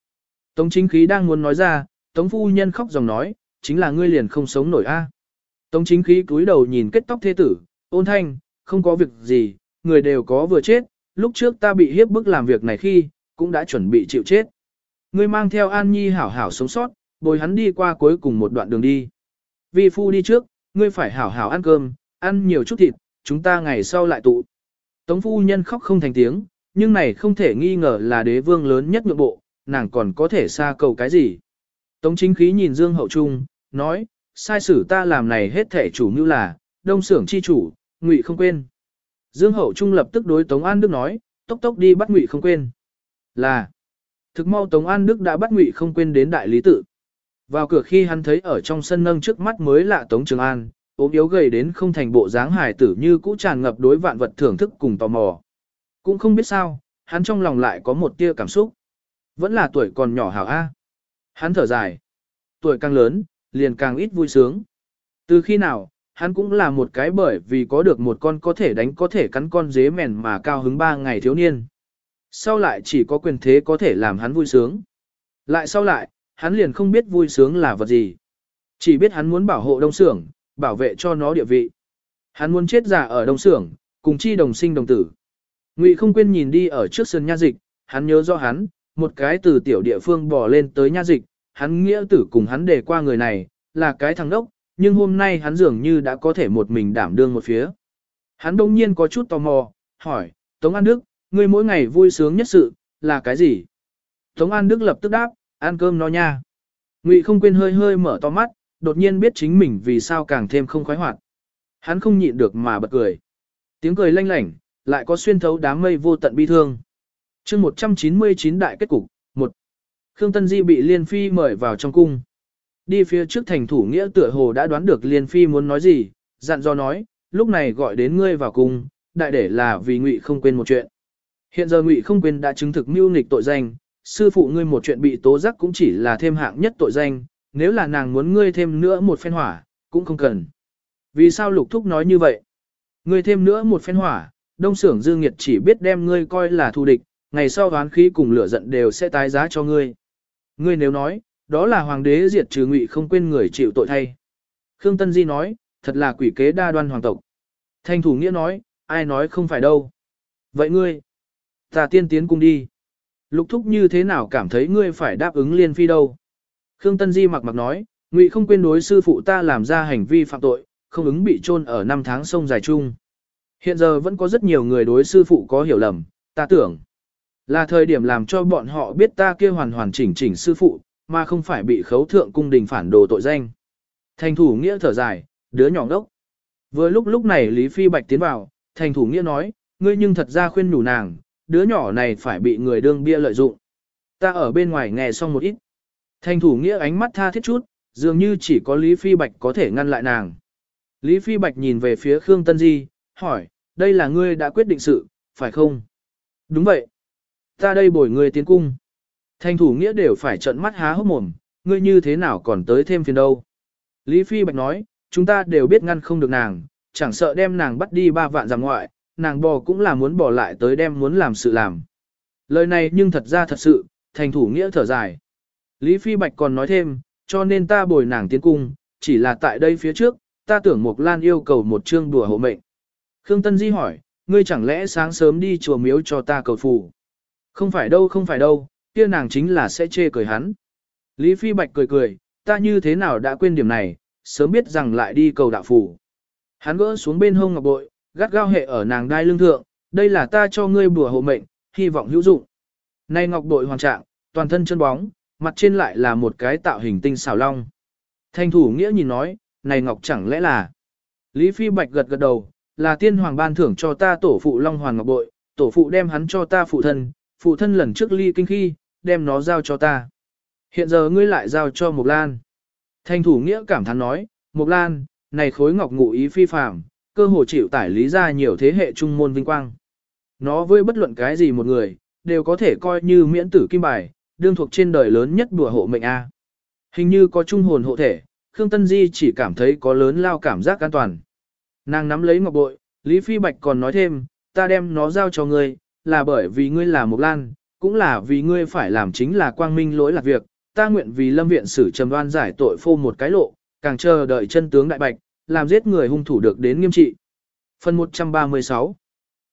Tống chính khí đang muốn nói ra, Tống phu nhân khóc dòng nói, chính là ngươi liền không sống nổi a. Tống chính khí cúi đầu nhìn kết tóc thế tử, ôn thanh, không có việc gì, người đều có vừa chết, lúc trước ta bị hiếp bức làm việc này khi, cũng đã chuẩn bị chịu chết. Ngươi mang theo An Nhi hảo hảo sống sót, bồi hắn đi qua cuối cùng một đoạn đường đi. Vi phu đi trước, ngươi phải hảo hảo ăn cơm, ăn nhiều chút thịt, chúng ta ngày sau lại tụ. Tống phu nhân khóc không thành tiếng, nhưng này không thể nghi ngờ là đế vương lớn nhất nhượng bộ, nàng còn có thể xa cầu cái gì. Tống chính khí nhìn Dương Hậu Trung, nói, sai sử ta làm này hết thể chủ như là, đông xưởng chi chủ, ngụy không quên. Dương Hậu Trung lập tức đối Tống An Đức nói, tốc tốc đi bắt ngụy không quên. Là, thực mau Tống An Đức đã bắt ngụy không quên đến đại lý tự. Vào cửa khi hắn thấy ở trong sân nâng trước mắt mới lạ Tống Trường An, ốm yếu gầy đến không thành bộ dáng hài tử như cũ tràn ngập đối vạn vật thưởng thức cùng tò mò. Cũng không biết sao, hắn trong lòng lại có một tia cảm xúc. Vẫn là tuổi còn nhỏ hảo A. Hắn thở dài. Tuổi càng lớn, liền càng ít vui sướng. Từ khi nào, hắn cũng là một cái bởi vì có được một con có thể đánh có thể cắn con dế mèn mà cao hứng ba ngày thiếu niên. Sau lại chỉ có quyền thế có thể làm hắn vui sướng. Lại sau lại, hắn liền không biết vui sướng là vật gì. Chỉ biết hắn muốn bảo hộ đông xưởng, bảo vệ cho nó địa vị. Hắn muốn chết giả ở đông xưởng, cùng chi đồng sinh đồng tử. Ngụy không quên nhìn đi ở trước sân nha dịch, hắn nhớ rõ hắn, một cái từ tiểu địa phương bỏ lên tới nha dịch, hắn nghĩa tử cùng hắn để qua người này, là cái thằng đốc, nhưng hôm nay hắn dường như đã có thể một mình đảm đương một phía. Hắn đông nhiên có chút tò mò, hỏi, Tống An Đức, ngươi mỗi ngày vui sướng nhất sự, là cái gì? Tống An Đức lập tức đáp, ăn cơm no nha. Ngụy không quên hơi hơi mở to mắt, đột nhiên biết chính mình vì sao càng thêm không khoái hoạt. Hắn không nhịn được mà bật cười. Tiếng cười lanh lảnh, lại có xuyên thấu đám mây vô tận bi thương. chương 199 đại kết cục, 1. Khương Tân Di bị Liên Phi mời vào trong cung. Đi phía trước thành thủ nghĩa tựa hồ đã đoán được Liên Phi muốn nói gì, dặn do nói, lúc này gọi đến ngươi vào cung, đại để là vì ngụy không quên một chuyện. Hiện giờ ngụy không quên đã chứng thực mưu nghịch tội danh, sư phụ ngươi một chuyện bị tố giác cũng chỉ là thêm hạng nhất tội danh, nếu là nàng muốn ngươi thêm nữa một phen hỏa, cũng không cần. Vì sao lục thúc nói như vậy? Ngươi thêm nữa một phen hỏa, đông xưởng dương nghiệt chỉ biết đem ngươi coi là thù địch, ngày sau đoán khí cùng lửa giận đều sẽ tái giá cho ngươi. Ngươi nếu nói, đó là hoàng đế diệt trừ ngụy không quên người chịu tội thay. Khương Tân Di nói, thật là quỷ kế đa đoan hoàng tộc. Thanh thủ nghĩa nói, ai nói không phải đâu. Vậy ngươi, ta tiên tiến cùng đi. Lục thúc như thế nào cảm thấy ngươi phải đáp ứng liên phi đâu. Khương Tân Di mặc mặc nói, ngụy không quên đối sư phụ ta làm ra hành vi phạm tội, không ứng bị trôn ở năm tháng sông dài chung. Hiện giờ vẫn có rất nhiều người đối sư phụ có hiểu lầm, ta tưởng là thời điểm làm cho bọn họ biết ta kia hoàn hoàn chỉnh chỉnh sư phụ, mà không phải bị khấu thượng cung đình phản đồ tội danh. Thành thủ nghĩa thở dài, đứa nhỏ đốc. Vừa lúc lúc này Lý Phi Bạch tiến vào, thành thủ nghĩa nói, ngươi nhưng thật ra khuyên nhủ nàng, đứa nhỏ này phải bị người đương bia lợi dụng. Ta ở bên ngoài nghe xong một ít. Thành thủ nghĩa ánh mắt tha thiết chút, dường như chỉ có Lý Phi Bạch có thể ngăn lại nàng. Lý Phi Bạch nhìn về phía Khương Tân Di, hỏi, đây là ngươi đã quyết định sự, phải không? Đúng vậy. Ta đây bồi ngươi tiến cung. Thành thủ nghĩa đều phải trợn mắt há hốc mồm, ngươi như thế nào còn tới thêm phiền đâu. Lý Phi Bạch nói, chúng ta đều biết ngăn không được nàng, chẳng sợ đem nàng bắt đi ba vạn giảm ngoại, nàng bò cũng là muốn bỏ lại tới đem muốn làm sự làm. Lời này nhưng thật ra thật sự, thành thủ nghĩa thở dài. Lý Phi Bạch còn nói thêm, cho nên ta bồi nàng tiến cung, chỉ là tại đây phía trước, ta tưởng Mộc Lan yêu cầu một chương đùa hộ mệnh. Khương Tân Di hỏi, ngươi chẳng lẽ sáng sớm đi chùa miếu cho ta cầu phù? Không phải đâu không phải đâu, kia nàng chính là sẽ chê cười hắn. Lý Phi Bạch cười cười, ta như thế nào đã quên điểm này, sớm biết rằng lại đi cầu đạo phù. Hắn gỡ xuống bên hông ngọc bội, gắt gao hệ ở nàng đai lưng thượng, đây là ta cho ngươi bùa hộ mệnh, hy vọng hữu dụng. Nay ngọc bội hoàn trạng, toàn thân chân bóng, mặt trên lại là một cái tạo hình tinh xảo long. Thanh thủ nghĩa nhìn nói, này ngọc chẳng lẽ là... Lý Phi Bạch gật gật đầu, là tiên hoàng ban thưởng cho ta tổ phụ long hoàng ngọc bội, tổ phụ đem hắn cho ta phụ thân, phụ thân lần trước ly kinh khi, đem nó giao cho ta. Hiện giờ ngươi lại giao cho Mộc Lan. Thanh thủ nghĩa cảm thán nói, Mộc Lan, này khối ngọc ngụ ý phi phàm, cơ hồ chịu tải lý ra nhiều thế hệ trung môn vinh quang. Nó với bất luận cái gì một người, đều có thể coi như miễn tử kim bài, đương thuộc trên đời lớn nhất đùa hộ mệnh A. Hình như có trung hồn hộ thể, Khương Tân Di chỉ cảm thấy có lớn lao cảm giác an toàn. Nàng nắm lấy ngọc bội, Lý Phi Bạch còn nói thêm, ta đem nó giao cho ngươi, là bởi vì ngươi là một lan, cũng là vì ngươi phải làm chính là quang minh lỗi lạc việc, ta nguyện vì lâm viện xử trầm đoan giải tội phô một cái lộ, càng chờ đợi chân tướng đại bạch, làm giết người hung thủ được đến nghiêm trị. Phần 136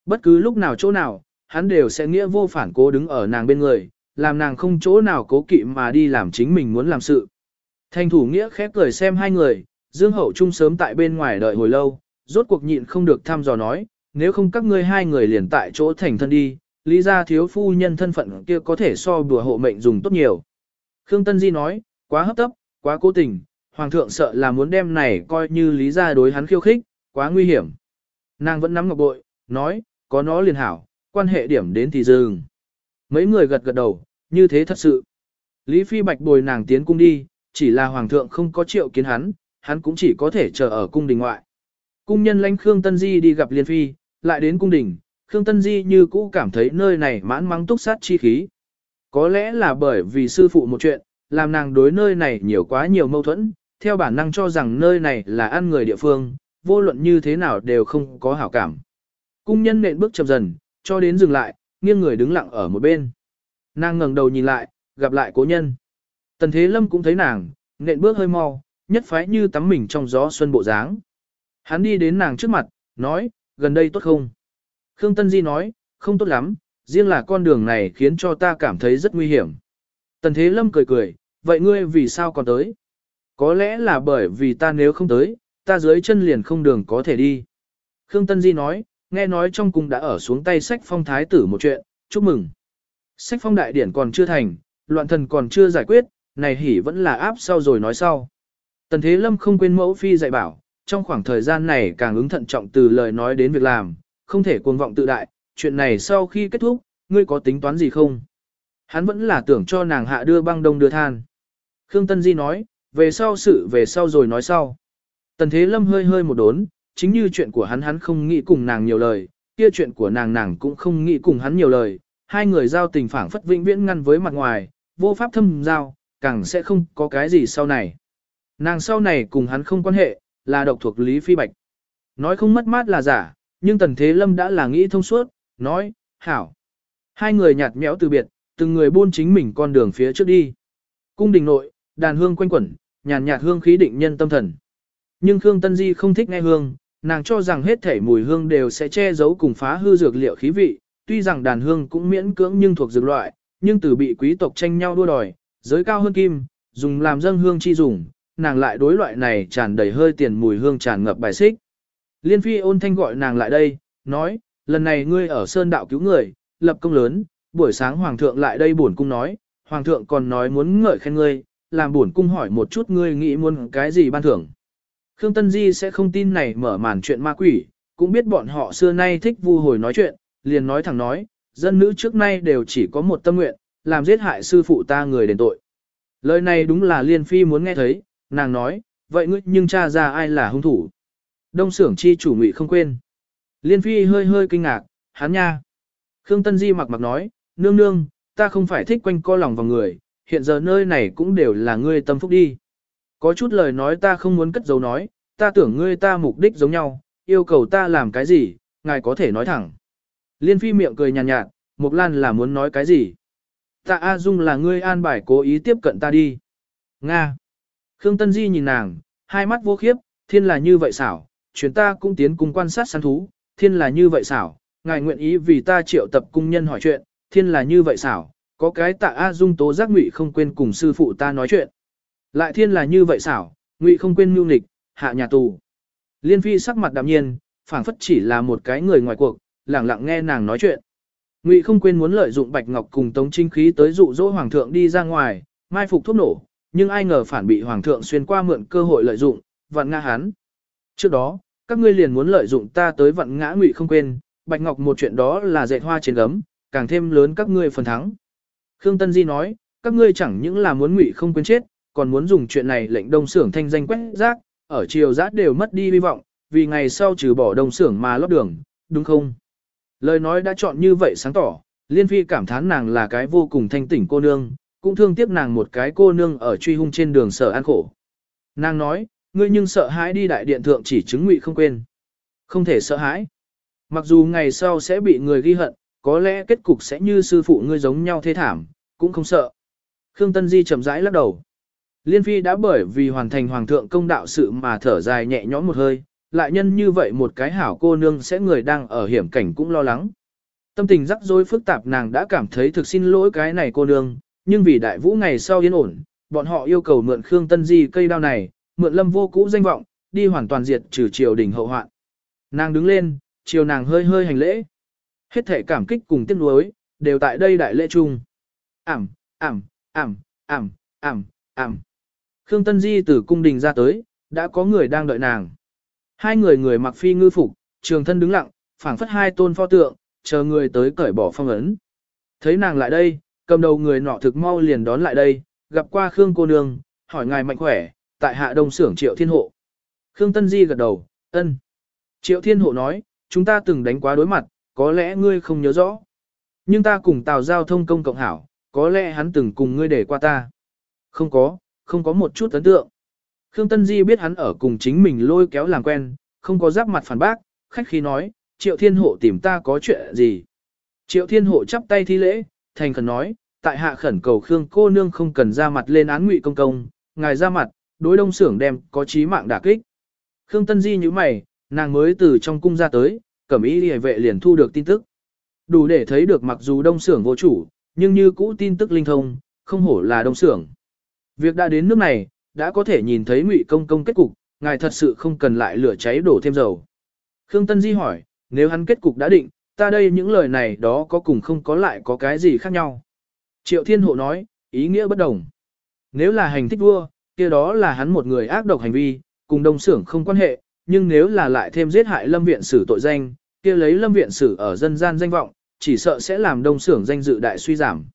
Bất cứ lúc nào chỗ nào, hắn đều sẽ nghĩa vô phản cố đứng ở nàng bên người, làm nàng không chỗ nào cố kỵ mà đi làm chính mình muốn làm sự. Thành thủ nghĩa khép cười xem hai người, Dương Hậu Trung sớm tại bên ngoài đợi hồi lâu, rốt cuộc nhịn không được thăm dò nói, nếu không các ngươi hai người liền tại chỗ thành thân đi, lý ra thiếu phu nhân thân phận kia có thể so đùa hộ mệnh dùng tốt nhiều. Khương Tân Di nói, quá hấp tấp, quá cố tình, Hoàng thượng sợ là muốn đem này coi như lý ra đối hắn khiêu khích, quá nguy hiểm. Nàng vẫn nắm ngọc bội, nói, có nó liền hảo, quan hệ điểm đến thì dừng. Mấy người gật gật đầu, như thế thật sự. Lý Phi Bạch bồi nàng tiến cung đi, chỉ là Hoàng thượng không có triệu kiến hắn, hắn cũng chỉ có thể chờ ở cung đình ngoại. Cung nhân lãnh Khương Tân Di đi gặp Liên Phi, lại đến cung đình, Khương Tân Di như cũ cảm thấy nơi này mãn mắng túc sát chi khí. Có lẽ là bởi vì sư phụ một chuyện, làm nàng đối nơi này nhiều quá nhiều mâu thuẫn, theo bản năng cho rằng nơi này là ăn người địa phương, vô luận như thế nào đều không có hảo cảm. Cung nhân nện bước chậm dần, cho đến dừng lại, nghiêng người đứng lặng ở một bên. Nàng ngẩng đầu nhìn lại, gặp lại cố nhân. Tần Thế Lâm cũng thấy nàng, nện bước hơi mau, nhất phái như tắm mình trong gió xuân bộ dáng. Hắn đi đến nàng trước mặt, nói, gần đây tốt không? Khương Tân Di nói, không tốt lắm, riêng là con đường này khiến cho ta cảm thấy rất nguy hiểm. Tần Thế Lâm cười cười, vậy ngươi vì sao còn tới? Có lẽ là bởi vì ta nếu không tới, ta dưới chân liền không đường có thể đi. Khương Tân Di nói, nghe nói trong cung đã ở xuống tay sách phong thái tử một chuyện, chúc mừng. Sách phong đại điển còn chưa thành, loạn thần còn chưa giải quyết, này hỉ vẫn là áp sau rồi nói sau. Tần Thế Lâm không quên mẫu phi dạy bảo, trong khoảng thời gian này càng ứng thận trọng từ lời nói đến việc làm, không thể cuồng vọng tự đại, chuyện này sau khi kết thúc, ngươi có tính toán gì không? Hắn vẫn là tưởng cho nàng hạ đưa băng đông đưa than. Khương Tân Di nói, về sau sự về sau rồi nói sau. Tần Thế Lâm hơi hơi một đốn, chính như chuyện của hắn hắn không nghĩ cùng nàng nhiều lời, kia chuyện của nàng nàng cũng không nghĩ cùng hắn nhiều lời, hai người giao tình phảng phất vĩnh viễn ngăn với mặt ngoài, vô pháp thâm giao, càng sẽ không có cái gì sau này. Nàng sau này cùng hắn không quan hệ, là độc thuộc Lý Phi Bạch. Nói không mất mát là giả, nhưng Tần Thế Lâm đã là nghĩ thông suốt, nói, hảo. Hai người nhạt nhẽo từ biệt, từng người buôn chính mình con đường phía trước đi. Cung đình nội, đàn hương quanh quẩn, nhàn nhạt hương khí định nhân tâm thần. Nhưng Khương Tân Di không thích nghe hương, nàng cho rằng hết thể mùi hương đều sẽ che giấu cùng phá hư dược liệu khí vị, tuy rằng đàn hương cũng miễn cưỡng nhưng thuộc dược loại, nhưng từ bị quý tộc tranh nhau đua đòi, giới cao hơn kim, dùng làm dâng hương chi dùng, nàng lại đối loại này tràn đầy hơi tiền mùi hương tràn ngập bài xích. Liên phi ôn thanh gọi nàng lại đây, nói, lần này ngươi ở Sơn Đạo cứu người, lập công lớn, buổi sáng Hoàng thượng lại đây bổn cung nói, Hoàng thượng còn nói muốn ngợi khen ngươi, làm bổn cung hỏi một chút ngươi nghĩ muốn cái gì ban thưởng. Khương Tân Di sẽ không tin này mở màn chuyện ma quỷ, cũng biết bọn họ xưa nay thích vu hồi nói chuyện, liền nói thẳng nói, dân nữ trước nay đều chỉ có một tâm nguyện, làm giết hại sư phụ ta người đền tội. Lời này đúng là Liên Phi muốn nghe thấy, nàng nói, vậy ngươi nhưng cha ra ai là hung thủ. Đông xưởng chi chủ ngụy không quên. Liên Phi hơi hơi kinh ngạc, hắn nha. Khương Tân Di mặc mặc nói, nương nương, ta không phải thích quanh co lòng vào người, hiện giờ nơi này cũng đều là ngươi tâm phúc đi. Có chút lời nói ta không muốn cất giấu nói, ta tưởng ngươi ta mục đích giống nhau, yêu cầu ta làm cái gì, ngài có thể nói thẳng. Liên Phi miệng cười nhàn nhạt, nhạt, Mục Lan là muốn nói cái gì? ta A Dung là ngươi an bài cố ý tiếp cận ta đi. Nga. Khương Tân Di nhìn nàng, hai mắt vô khiếp, thiên là như vậy xảo, chuyến ta cũng tiến cùng quan sát săn thú, thiên là như vậy xảo, ngài nguyện ý vì ta triệu tập cung nhân hỏi chuyện, thiên là như vậy xảo, có cái tạ A Dung tố giác ngụy không quên cùng sư phụ ta nói chuyện. Lại thiên là như vậy xảo, ngụy không quên mưu nghịch, hạ nhà tù. Liên phi sắc mặt đạm nhiên, phảng phất chỉ là một cái người ngoài cuộc, lẳng lặng nghe nàng nói chuyện. Ngụy không quên muốn lợi dụng Bạch Ngọc cùng Tống Trinh khí tới dụ dỗ hoàng thượng đi ra ngoài, mai phục thuốc nổ, nhưng ai ngờ phản bị hoàng thượng xuyên qua mượn cơ hội lợi dụng, vặn ngã hắn. Trước đó, các ngươi liền muốn lợi dụng ta tới vặn ngã Ngụy không quên, Bạch Ngọc một chuyện đó là dệt hoa trên gấm, càng thêm lớn các ngươi phần thắng. Khương Tân Di nói, các ngươi chẳng những là muốn Ngụy không quên chết, còn muốn dùng chuyện này lệnh đông xưởng thanh danh quét rác, ở triều giã đều mất đi hy vọng, vì ngày sau trừ bỏ đông xưởng mà lót đường, đúng không? Lời nói đã chọn như vậy sáng tỏ, Liên Phi cảm thán nàng là cái vô cùng thanh tỉnh cô nương, cũng thương tiếc nàng một cái cô nương ở truy hung trên đường sở an khổ. Nàng nói, ngươi nhưng sợ hãi đi đại điện thượng chỉ chứng ngụy không quên. Không thể sợ hãi. Mặc dù ngày sau sẽ bị người ghi hận, có lẽ kết cục sẽ như sư phụ ngươi giống nhau thế thảm, cũng không sợ. Khương Tân Di chậm rãi lắc đầu. Liên Phi đã bởi vì hoàn thành hoàng thượng công đạo sự mà thở dài nhẹ nhõm một hơi, lại nhân như vậy một cái hảo cô nương sẽ người đang ở hiểm cảnh cũng lo lắng. Tâm tình rắc rối phức tạp nàng đã cảm thấy thực xin lỗi cái này cô nương, nhưng vì đại vũ ngày sau yên ổn, bọn họ yêu cầu mượn Khương Tân Di cây đao này, mượn lâm vô cũ danh vọng, đi hoàn toàn diệt trừ triều đình hậu hoạn. Nàng đứng lên, chiều nàng hơi hơi hành lễ. Hết thể cảm kích cùng tiếc nuối, đều tại đây đại lễ chung. Ảm, ảm, ảm, ảm, ảm, ảm. Khương Tân Di từ cung đình ra tới, đã có người đang đợi nàng. Hai người người mặc phi ngư phục, trường thân đứng lặng, phảng phất hai tôn pho tượng, chờ người tới cởi bỏ phong ấn. Thấy nàng lại đây, cầm đầu người nọ thực mau liền đón lại đây, gặp qua Khương cô nương, hỏi ngài mạnh khỏe, tại hạ đông xưởng triệu thiên hộ. Khương Tân Di gật đầu, ân. Triệu thiên hộ nói, chúng ta từng đánh quá đối mặt, có lẽ ngươi không nhớ rõ. Nhưng ta cùng tào giao thông công cộng hảo, có lẽ hắn từng cùng ngươi để qua ta. Không có, không có một chút ấn tượng. Khương Tân Di biết hắn ở cùng chính mình lôi kéo làm quen, không có giáp mặt phản bác, khách khí nói, Triệu Thiên Hộ tìm ta có chuyện gì. Triệu Thiên Hộ chắp tay thi lễ, thành khẩn nói, tại hạ khẩn cầu Khương cô nương không cần ra mặt lên án ngụy công công, ngài ra mặt, đối đông xưởng đem có chí mạng đả kích. Khương Tân Di như mày, nàng mới từ trong cung ra tới, cẩm ý hề vệ liền thu được tin tức. Đủ để thấy được mặc dù đông xưởng vô chủ, nhưng như cũ tin tức linh thông, không hổ là đông xưởng. Việc đã đến nước này, đã có thể nhìn thấy ngụy công công kết cục, ngài thật sự không cần lại lửa cháy đổ thêm dầu. Khương Tân Di hỏi, nếu hắn kết cục đã định, ta đây những lời này đó có cùng không có lại có cái gì khác nhau. Triệu Thiên Hộ nói, ý nghĩa bất đồng. Nếu là hành thích vua, kia đó là hắn một người ác độc hành vi, cùng đông xưởng không quan hệ, nhưng nếu là lại thêm giết hại lâm viện sử tội danh, kia lấy lâm viện sử ở dân gian danh vọng, chỉ sợ sẽ làm đông xưởng danh dự đại suy giảm.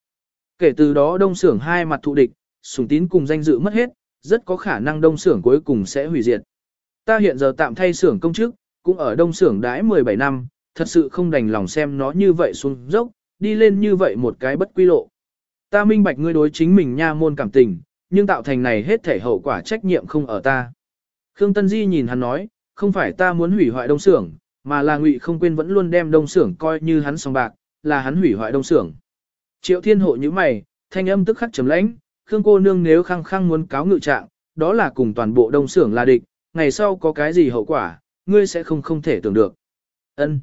Kể từ đó đông xưởng hai mặt thụ địch, sùng tín cùng danh dự mất hết, rất có khả năng đông xưởng cuối cùng sẽ hủy diệt. Ta hiện giờ tạm thay xưởng công chức, cũng ở đông xưởng đãi 17 năm, thật sự không đành lòng xem nó như vậy xuống dốc, đi lên như vậy một cái bất quy lộ. Ta minh bạch ngươi đối chính mình nha môn cảm tình, nhưng tạo thành này hết thể hậu quả trách nhiệm không ở ta. Khương Tân Di nhìn hắn nói, không phải ta muốn hủy hoại đông xưởng, mà là ngụy không quên vẫn luôn đem đông xưởng coi như hắn song bạc, là hắn hủy hoại đông xưởng. Triệu Thiên Hộ như mày, thanh âm tức khắc trầm lãnh, Khương cô nương nếu khăng khăng muốn cáo ngự trạng, đó là cùng toàn bộ đông xưởng là địch, ngày sau có cái gì hậu quả, ngươi sẽ không không thể tưởng được. Ân.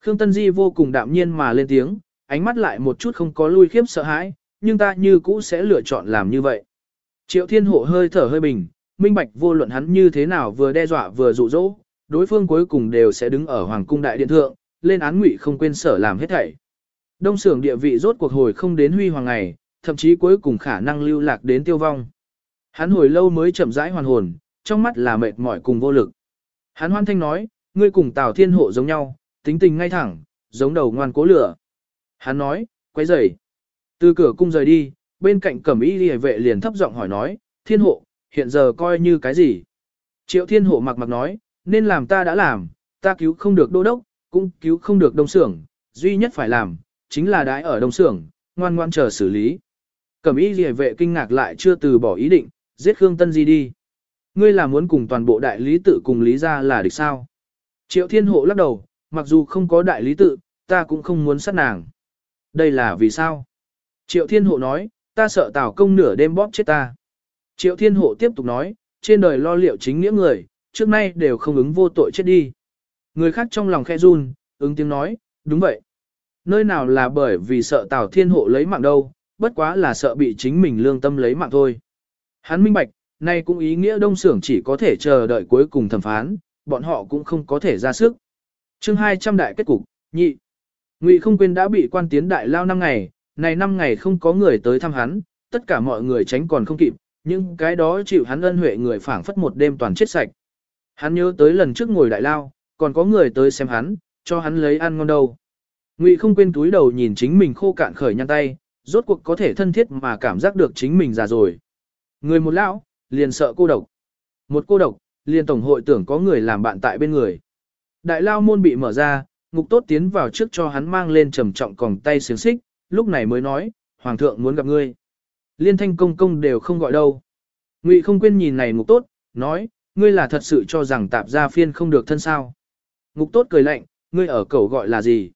Khương Tân Di vô cùng đạm nhiên mà lên tiếng, ánh mắt lại một chút không có lui khiếp sợ hãi, nhưng ta như cũ sẽ lựa chọn làm như vậy. Triệu Thiên Hộ hơi thở hơi bình, minh bạch vô luận hắn như thế nào vừa đe dọa vừa dụ dỗ, đối phương cuối cùng đều sẽ đứng ở Hoàng cung đại điện thượng, lên án ngụy không quên sở làm hết thảy. Đông sưởng địa vị rốt cuộc hồi không đến huy hoàng ngày, thậm chí cuối cùng khả năng lưu lạc đến tiêu vong. Hắn hồi lâu mới chậm rãi hoàn hồn, trong mắt là mệt mỏi cùng vô lực. Hắn hoan thanh nói, ngươi cùng Tào Thiên Hộ giống nhau, tính tình ngay thẳng, giống đầu ngoan cố lửa. Hắn nói, quay rời. Từ cửa cung rời đi, bên cạnh cẩm y liề vệ liền thấp giọng hỏi nói, Thiên Hộ, hiện giờ coi như cái gì? Triệu Thiên Hộ mặc mặc nói, nên làm ta đã làm, ta cứu không được đô đốc, cũng cứu không được đông xưởng, duy nhất phải làm, chính là đái ở đông xưởng, ngoan ngoan chờ xử lý. Cẩm y liề vệ kinh ngạc lại chưa từ bỏ ý định, giết Khương Tân Di đi. Ngươi là muốn cùng toàn bộ đại lý tự cùng lý ra là địch sao? Triệu Thiên Hộ lắc đầu, mặc dù không có đại lý tự, ta cũng không muốn sát nàng. Đây là vì sao? Triệu Thiên Hộ nói, ta sợ Tào công nửa đêm bóp chết ta. Triệu Thiên Hộ tiếp tục nói, trên đời lo liệu chính nghĩa người, trước nay đều không ứng vô tội chết đi. Người khác trong lòng khe run, ứng tiếng nói, đúng vậy. Nơi nào là bởi vì sợ Tào Thiên Hộ lấy mạng đâu, bất quá là sợ bị chính mình lương tâm lấy mạng thôi. Hắn minh bạch, nay cũng ý nghĩa đông xưởng chỉ có thể chờ đợi cuối cùng thẩm phán, bọn họ cũng không có thể ra sức. chương 200 đại kết cục, nhị. Ngụy không quên đã bị quan tiến đại lao 5 ngày, này 5 ngày không có người tới thăm hắn, tất cả mọi người tránh còn không kịp, nhưng cái đó chịu hắn ân huệ người phảng phất một đêm toàn chết sạch. Hắn nhớ tới lần trước ngồi đại lao, còn có người tới xem hắn, cho hắn lấy ăn ngon đâu. Ngụy không quên túi đầu nhìn chính mình khô cạn khởi nhăn tay, rốt cuộc có thể thân thiết mà cảm giác được chính mình già rồi. Người một lão, liền sợ cô độc. Một cô độc, liền tổng hội tưởng có người làm bạn tại bên người. Đại lao môn bị mở ra, ngục tốt tiến vào trước cho hắn mang lên trầm trọng còng tay xiềng xích, lúc này mới nói, Hoàng thượng muốn gặp ngươi. Liên thanh công công đều không gọi đâu. Ngụy không quên nhìn này ngục tốt, nói, ngươi là thật sự cho rằng tạp gia phiên không được thân sao. Ngục tốt cười lạnh, ngươi ở cầu gọi là gì?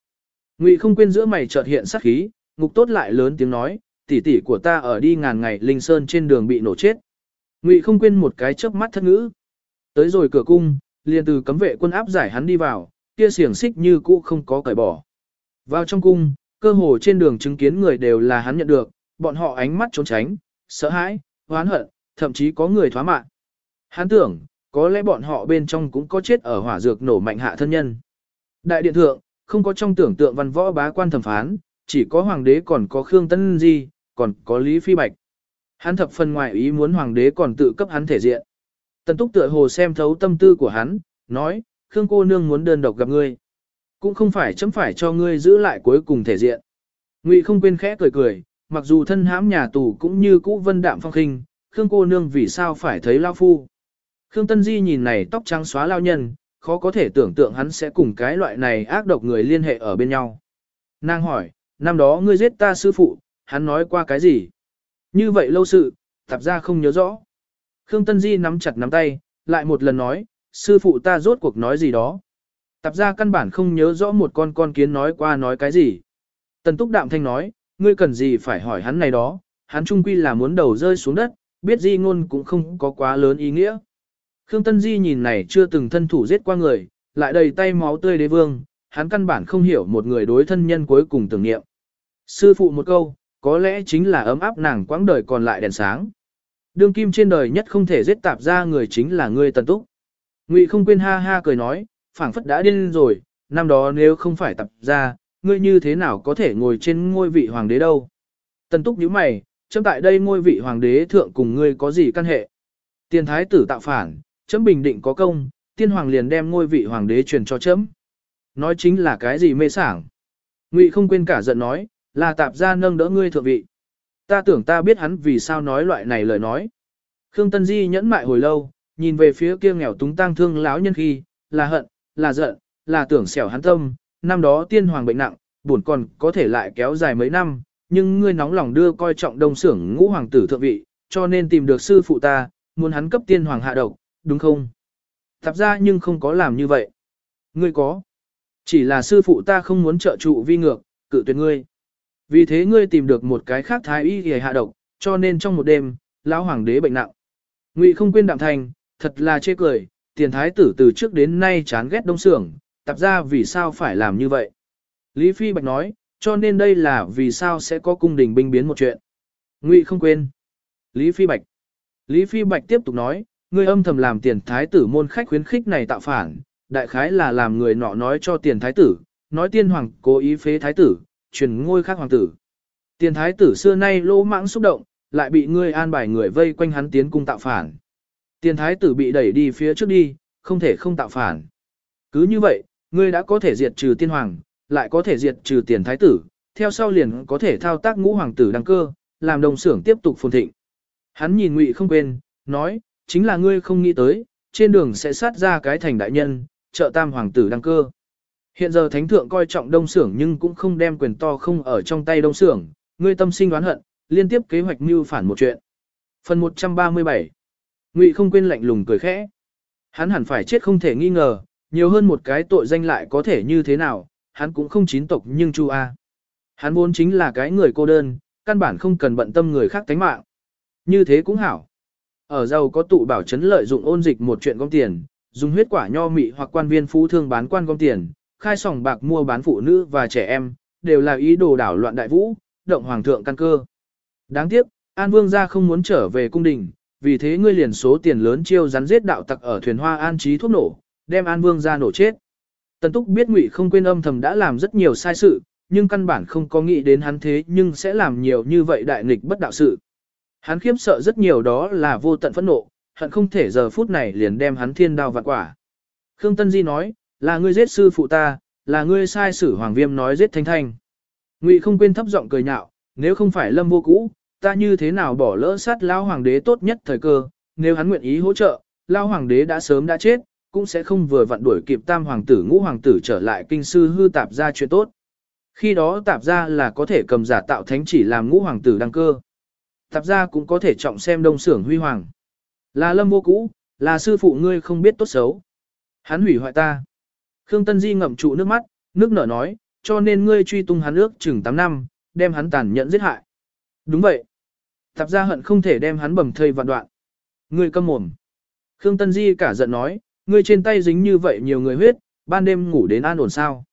Ngụy không quên giữa mày chợt hiện sát khí, ngục tốt lại lớn tiếng nói, tỷ tỷ của ta ở đi ngàn ngày linh sơn trên đường bị nổ chết. Ngụy không quên một cái chớp mắt thất ngữ. Tới rồi cửa cung, liền từ cấm vệ quân áp giải hắn đi vào, kia xiềng xích như cũ không có cởi bỏ. Vào trong cung, cơ hồ trên đường chứng kiến người đều là hắn nhận được, bọn họ ánh mắt trốn tránh, sợ hãi, hoán hận, thậm chí có người thoá mạng. Hắn tưởng, có lẽ bọn họ bên trong cũng có chết ở hỏa dược nổ mạnh hạ thân nhân. Đại điện thượng, không có trong tưởng tượng văn võ bá quan thẩm phán, chỉ có hoàng đế còn có Khương Tân Di, còn có Lý Phi Bạch. Hắn thập phần ngoại ý muốn hoàng đế còn tự cấp hắn thể diện. Tần túc tựa hồ xem thấu tâm tư của hắn, nói, Khương cô nương muốn đơn độc gặp ngươi. Cũng không phải chấm phải cho ngươi giữ lại cuối cùng thể diện. Ngụy không quên khẽ cười cười, mặc dù thân hãm nhà tù cũng như cũ vân đạm phong khinh, Khương cô nương vì sao phải thấy lao phu. Khương Tân Di nhìn này tóc trắng xóa lao nhân, khó có thể tưởng tượng hắn sẽ cùng cái loại này ác độc người liên hệ ở bên nhau. Nàng hỏi, năm đó ngươi giết ta sư phụ, hắn nói qua cái gì? Như vậy lâu sự, tạp ra không nhớ rõ. Khương Tân Di nắm chặt nắm tay, lại một lần nói, sư phụ ta rốt cuộc nói gì đó. Tạp ra căn bản không nhớ rõ một con con kiến nói qua nói cái gì. Tần Túc Đạm Thanh nói, ngươi cần gì phải hỏi hắn này đó, hắn trung quy là muốn đầu rơi xuống đất, biết di ngôn cũng không có quá lớn ý nghĩa. Khương Tân Di nhìn này chưa từng thân thủ giết qua người, lại đầy tay máu tươi đế vương, hắn căn bản không hiểu một người đối thân nhân cuối cùng tưởng niệm. Sư phụ một câu, có lẽ chính là ấm áp nàng quãng đời còn lại đèn sáng. Đương kim trên đời nhất không thể giết tạp ra người chính là ngươi tần túc. Ngụy không quên ha ha cười nói, phảng phất đã điên rồi, năm đó nếu không phải tạp ra, ngươi như thế nào có thể ngồi trên ngôi vị hoàng đế đâu. Tần túc nhíu mày, chấm tại đây ngôi vị hoàng đế thượng cùng ngươi có gì căn hệ. Tiên thái tử tạo phản, chấm bình định có công, tiên hoàng liền đem ngôi vị hoàng đế truyền cho chấm. Nói chính là cái gì mê sảng. Ngụy không quên cả giận nói, là tạp gia nâng đỡ ngươi thượng vị. Ta tưởng ta biết hắn vì sao nói loại này lời nói. Khương Tân Di nhẫn mại hồi lâu, nhìn về phía kia nghèo túng tang thương lão nhân khi, là hận, là giận, là tưởng xẻo hắn tâm, năm đó tiên hoàng bệnh nặng, buồn còn có thể lại kéo dài mấy năm, nhưng ngươi nóng lòng đưa coi trọng đông xưởng ngũ hoàng tử thượng vị, cho nên tìm được sư phụ ta, muốn hắn cấp tiên hoàng hạ độc, đúng không? Tạp ra nhưng không có làm như vậy. Ngươi có. Chỉ là sư phụ ta không muốn trợ trụ vi ngược, cự tuyệt ngươi. Vì thế ngươi tìm được một cái khác thái y để hạ độc, cho nên trong một đêm, lão hoàng đế bệnh nặng. Ngụy không quên đạm thành, thật là chê cười, tiền thái tử từ trước đến nay chán ghét đông sưởng, tập ra vì sao phải làm như vậy. Lý Phi Bạch nói, cho nên đây là vì sao sẽ có cung đình binh biến một chuyện. Ngụy không quên. Lý Phi Bạch. Lý Phi Bạch tiếp tục nói, ngươi âm thầm làm tiền thái tử môn khách khuyến khích này tạo phản, đại khái là làm người nọ nói cho tiền thái tử, nói tiên hoàng cố ý phế thái tử, truyền ngôi khác hoàng tử. Tiền thái tử xưa nay lỗ mãng xúc động, lại bị ngươi an bài người vây quanh hắn tiến cung tạo phản. Tiền thái tử bị đẩy đi phía trước đi, không thể không tạo phản. Cứ như vậy, ngươi đã có thể diệt trừ tiên hoàng, lại có thể diệt trừ tiền thái tử, theo sau liền có thể thao tác ngũ hoàng tử đăng cơ, làm đồng xưởng tiếp tục phồn thịnh. Hắn nhìn Ngụy không quên, nói, chính là ngươi không nghĩ tới, trên đường sẽ sát ra cái thành đại nhân, trợ tam hoàng tử đăng cơ. Hiện giờ thánh thượng coi trọng đông xưởng nhưng cũng không đem quyền to không ở trong tay đông xưởng, ngươi tâm sinh đoán hận, liên tiếp kế hoạch mưu phản một chuyện. Phần 137 Ngụy không quên lạnh lùng cười khẽ. Hắn hẳn phải chết không thể nghi ngờ, nhiều hơn một cái tội danh lại có thể như thế nào, hắn cũng không chín tộc nhưng chu A. Hắn vốn chính là cái người cô đơn, căn bản không cần bận tâm người khác tánh mạng. Như thế cũng hảo. Ở giàu có tụ bảo chấn lợi dụng ôn dịch một chuyện gom tiền, dùng huyết quả nho mị hoặc quan viên phú thương bán quan gom tiền, khai sòng bạc mua bán phụ nữ và trẻ em, đều là ý đồ đảo loạn đại vũ, động hoàng thượng căn cơ. Đáng tiếc, An Vương gia không muốn trở về cung đình, vì thế ngươi liền số tiền lớn chiêu rắn giết đạo tặc ở thuyền hoa an trí thuốc nổ, đem An Vương ra nổ chết. Tần Túc biết Ngụy không quên âm thầm đã làm rất nhiều sai sự, nhưng căn bản không có nghĩ đến hắn thế nhưng sẽ làm nhiều như vậy đại nghịch bất đạo sự. Hắn khiếp sợ rất nhiều đó là vô tận phẫn nộ, hận không thể giờ phút này liền đem hắn thiên đao vạn quả. Khương Tân Di nói, là ngươi giết sư phụ ta, là ngươi sai sử Hoàng Viêm nói giết Thanh Thanh. Ngụy không quên thấp giọng cười nhạo, nếu không phải lâm vô cũ, ta như thế nào bỏ lỡ sát lao hoàng đế tốt nhất thời cơ, nếu hắn nguyện ý hỗ trợ, lao hoàng đế đã sớm đã chết, cũng sẽ không vừa vặn đuổi kịp tam hoàng tử ngũ hoàng tử trở lại kinh sư hư tạp ra chuyện tốt. Khi đó tạp ra là có thể cầm giả tạo thánh chỉ làm ngũ hoàng tử đăng cơ. Tạp ra cũng có thể trọng xem đông sưởng huy hoàng. Là lâm vô cũ, là sư phụ ngươi không biết tốt xấu. Hắn hủy hoại ta. Khương Tân Di ngậm trụ nước mắt, nước nở nói, cho nên ngươi truy tung hắn ước chừng 8 năm, đem hắn tàn nhẫn giết hại. Đúng vậy. Tạp ra hận không thể đem hắn bầm thây vạn đoạn. Ngươi câm mồm. Khương Tân Di cả giận nói, ngươi trên tay dính như vậy nhiều người huyết, ban đêm ngủ đến an ổn sao.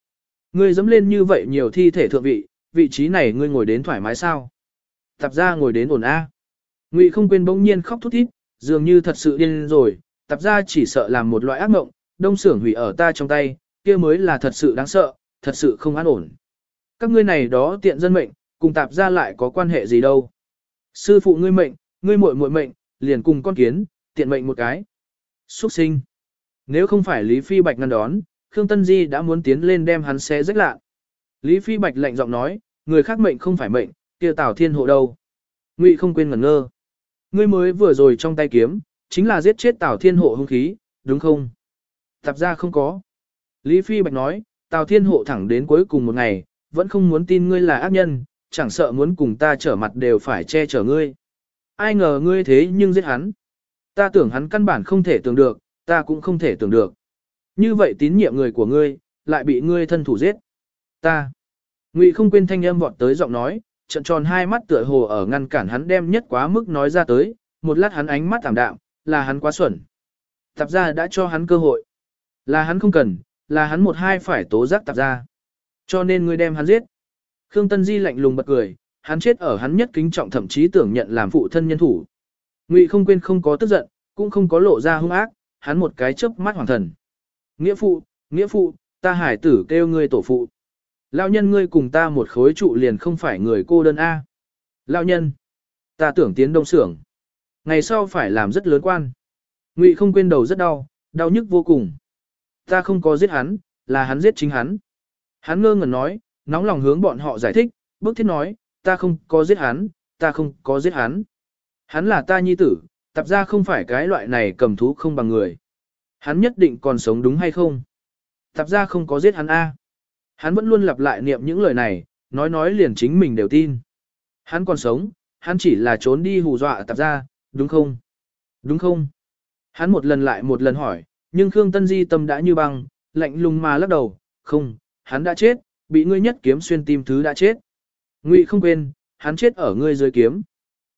Ngươi dẫm lên như vậy nhiều thi thể thượng vị, vị trí này ngươi ngồi đến thoải mái sao. Tạp ra ngồi đến ổn A. Ngụy không quên bỗng nhiên khóc thút thít, dường như thật sự điên rồi, tạp ra chỉ sợ làm một loại ác mộng, đông sưởng hủy ở ta trong tay, kia mới là thật sự đáng sợ, thật sự không an ổn. Các ngươi này đó tiện dân mệnh, cùng tạp ra lại có quan hệ gì đâu. Sư phụ ngươi mệnh, ngươi muội muội mệnh, liền cùng con kiến, tiện mệnh một cái. Xuất sinh. Nếu không phải Lý Phi Bạch ngăn đón, Khương Tân Di đã muốn tiến lên đem hắn xé rách lạ. Lý Phi Bạch lạnh giọng nói, người khác mệnh không phải mệnh, kia Tào Thiên hộ đâu. Ngụy không quên ngẩn ngơ. Ngươi mới vừa rồi trong tay kiếm, chính là giết chết Tào Thiên hộ hung khí, đúng không? Tạp ra không có. Lý Phi Bạch nói, Tào Thiên hộ thẳng đến cuối cùng một ngày, vẫn không muốn tin ngươi là ác nhân, chẳng sợ muốn cùng ta trở mặt đều phải che chở ngươi. Ai ngờ ngươi thế nhưng giết hắn. Ta tưởng hắn căn bản không thể tưởng được, ta cũng không thể tưởng được. Như vậy tín nhiệm người của ngươi, lại bị ngươi thân thủ giết. Ta. Ngụy không quên thanh âm vọt tới giọng nói, trận tròn hai mắt tựa hồ ở ngăn cản hắn đem nhất quá mức nói ra tới, một lát hắn ánh mắt thảm đạm, là hắn quá xuẩn. Tạp gia đã cho hắn cơ hội. Là hắn không cần, là hắn một hai phải tố giác tạp gia. Cho nên ngươi đem hắn giết. Khương Tân Di lạnh lùng bật cười, hắn chết ở hắn nhất kính trọng thậm chí tưởng nhận làm phụ thân nhân thủ. Ngụy không quên không có tức giận, cũng không có lộ ra hung ác, hắn một cái chớp mắt hoàng thần. Nghĩa phụ, nghĩa phụ, ta hải tử kêu ngươi tổ phụ. Lão nhân ngươi cùng ta một khối trụ liền không phải người cô đơn A. Lão nhân, ta tưởng tiến đông xưởng. Ngày sau phải làm rất lớn quan. Ngụy không quên đầu rất đau, đau nhức vô cùng. Ta không có giết hắn, là hắn giết chính hắn. Hắn ngơ ngẩn nói, nóng lòng hướng bọn họ giải thích, bước thiết nói, ta không có giết hắn, ta không có giết hắn. Hắn là ta nhi tử, tập ra không phải cái loại này cầm thú không bằng người. Hắn nhất định còn sống đúng hay không? Tập ra không có giết hắn A. Hắn vẫn luôn lặp lại niệm những lời này, nói nói liền chính mình đều tin. Hắn còn sống, hắn chỉ là trốn đi hù dọa tập ra, đúng không? Đúng không? Hắn một lần lại một lần hỏi, nhưng Khương Tân Di tâm đã như băng, lạnh lùng mà lắc đầu, không, hắn đã chết, bị ngươi nhất kiếm xuyên tim thứ đã chết. Ngụy không quên, hắn chết ở ngươi dưới kiếm.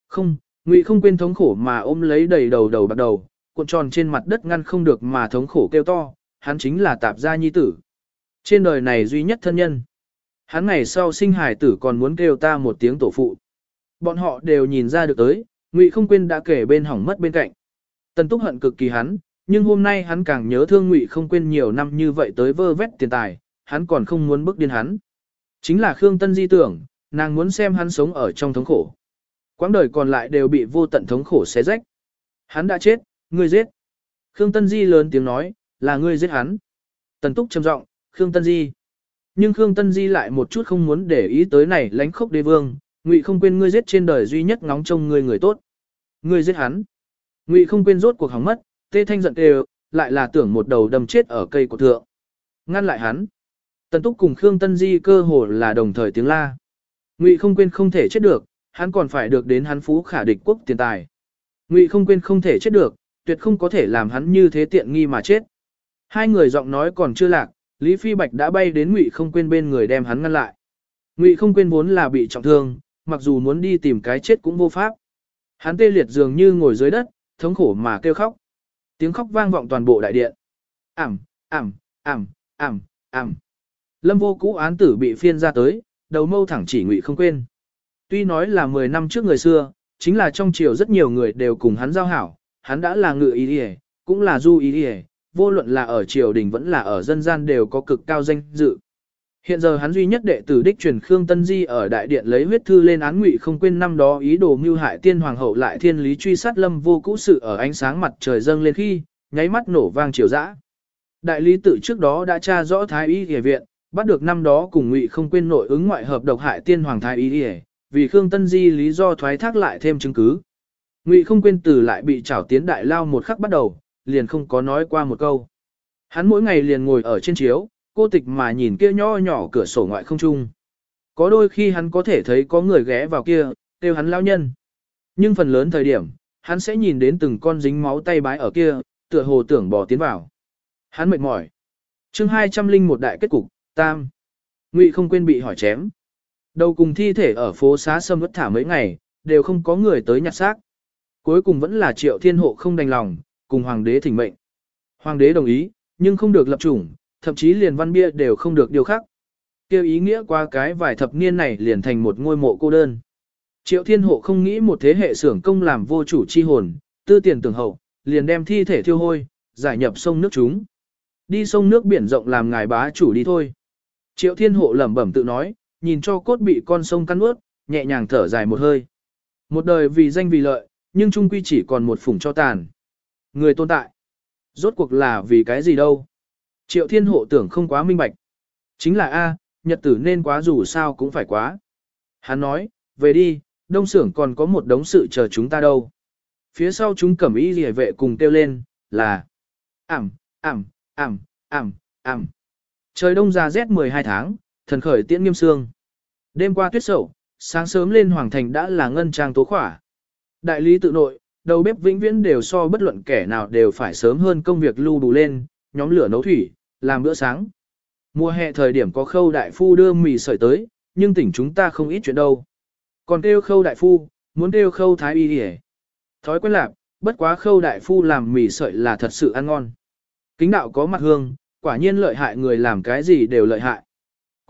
Không, Ngụy không quên thống khổ mà ôm lấy đầy đầu đầu bạc đầu, cuộn tròn trên mặt đất ngăn không được mà thống khổ kêu to, hắn chính là tạp gia nhi tử. Trên đời này duy nhất thân nhân. Hắn ngày sau sinh hải tử còn muốn kêu ta một tiếng tổ phụ. Bọn họ đều nhìn ra được tới, Ngụy không quên đã kể bên hỏng mất bên cạnh. Tần Túc hận cực kỳ hắn, nhưng hôm nay hắn càng nhớ thương Ngụy không quên nhiều năm như vậy tới vơ vét tiền tài, hắn còn không muốn bức điên hắn. Chính là Khương Tân di tưởng, nàng muốn xem hắn sống ở trong thống khổ. Quãng đời còn lại đều bị vô tận thống khổ xé rách. Hắn đã chết, ngươi giết. Khương Tân Di lớn tiếng nói, là ngươi giết hắn. Tần Túc trầm giọng, Khương Tân Di. Nhưng Khương Tân Di lại một chút không muốn để ý tới này lánh khốc đế vương, Ngụy không quên ngươi giết trên đời duy nhất ngóng trông ngươi người tốt. Ngươi giết hắn. Ngụy không quên rốt cuộc hỏng mất, tê thanh giận đều, lại là tưởng một đầu đâm chết ở cây của thượng. Ngăn lại hắn. Tần Túc cùng Khương Tân Di cơ hồ là đồng thời tiếng la. Ngụy không quên không thể chết được, hắn còn phải được đến hắn phú khả địch quốc tiền tài. Ngụy không quên không thể chết được, tuyệt không có thể làm hắn như thế tiện nghi mà chết. Hai người giọng nói còn chưa lạc, Lý Phi Bạch đã bay đến Ngụy không quên bên người đem hắn ngăn lại. Ngụy không quên vốn là bị trọng thương, mặc dù muốn đi tìm cái chết cũng vô pháp. Hắn tê liệt dường như ngồi dưới đất, thống khổ mà kêu khóc. Tiếng khóc vang vọng toàn bộ đại điện. Ảm, ảm, ảm, ảm, ảm. Lâm vô cũ án tử bị phiên ra tới, đầu mâu thẳng chỉ Ngụy không quên. Tuy nói là 10 năm trước người xưa, chính là trong triều rất nhiều người đều cùng hắn giao hảo, hắn đã là ngự ý đi cũng là du ý đi vô luận là ở triều đình vẫn là ở dân gian đều có cực cao danh dự. Hiện giờ hắn duy nhất đệ tử đích truyền Khương Tân Di ở đại điện lấy huyết thư lên án ngụy không quên năm đó ý đồ mưu hại tiên hoàng hậu lại thiên lý truy sát lâm vô cũ sự ở ánh sáng mặt trời dâng lên khi, nháy mắt nổ vang triều dã. Đại lý tự trước đó đã tra rõ thái y y viện, bắt được năm đó cùng ngụy không quên nội ứng ngoại hợp độc hại tiên hoàng thái y y, vì Khương Tân Di lý do thoái thác lại thêm chứng cứ. Ngụy không quên từ lại bị trảo tiến đại lao một khắc bắt đầu, liền không có nói qua một câu. Hắn mỗi ngày liền ngồi ở trên chiếu, cô tịch mà nhìn kia nho nhỏ cửa sổ ngoại không trung. Có đôi khi hắn có thể thấy có người ghé vào kia, kêu hắn lao nhân. Nhưng phần lớn thời điểm, hắn sẽ nhìn đến từng con dính máu tay bái ở kia, tựa hồ tưởng bỏ tiến vào. Hắn mệt mỏi. chương 200 linh một đại kết cục, tam. Ngụy không quên bị hỏi chém. Đầu cùng thi thể ở phố xá sâm vất thả mấy ngày, đều không có người tới nhặt xác. Cuối cùng vẫn là triệu thiên hộ không đành lòng, cùng hoàng đế thỉnh mệnh. Hoàng đế đồng ý, nhưng không được lập chủng, thậm chí liền văn bia đều không được điều khắc Kêu ý nghĩa qua cái vài thập niên này liền thành một ngôi mộ cô đơn. Triệu thiên hộ không nghĩ một thế hệ xưởng công làm vô chủ chi hồn, tư tiền tưởng hậu, liền đem thi thể thiêu hôi, giải nhập sông nước chúng. Đi sông nước biển rộng làm ngài bá chủ đi thôi. Triệu thiên hộ lẩm bẩm tự nói, nhìn cho cốt bị con sông cắn ướt, nhẹ nhàng thở dài một hơi. Một đời vì danh vì lợi, nhưng trung quy chỉ còn một phủng cho tàn. Người tồn tại. Rốt cuộc là vì cái gì đâu. Triệu thiên hộ tưởng không quá minh bạch. Chính là A, nhật tử nên quá dù sao cũng phải quá. Hắn nói, về đi, đông xưởng còn có một đống sự chờ chúng ta đâu. Phía sau chúng cẩm y rìa vệ cùng kêu lên, là ảm, ảm, ảm, ảm, ảm. Trời đông ra rét 12 tháng, thần khởi tiễn nghiêm sương. Đêm qua tuyết sậu, sáng sớm lên hoàng thành đã là ngân trang tố khỏa. Đại lý tự nội, đầu bếp vĩnh viễn đều so bất luận kẻ nào đều phải sớm hơn công việc lưu đủ lên, nhóm lửa nấu thủy, làm bữa sáng. Mùa hè thời điểm có khâu đại phu đưa mì sợi tới, nhưng tỉnh chúng ta không ít chuyện đâu. Còn kêu khâu đại phu, muốn kêu khâu thái y hề. Thói quen lạc, bất quá khâu đại phu làm mì sợi là thật sự ăn ngon. Kính đạo có mặt hương, quả nhiên lợi hại người làm cái gì đều lợi hại.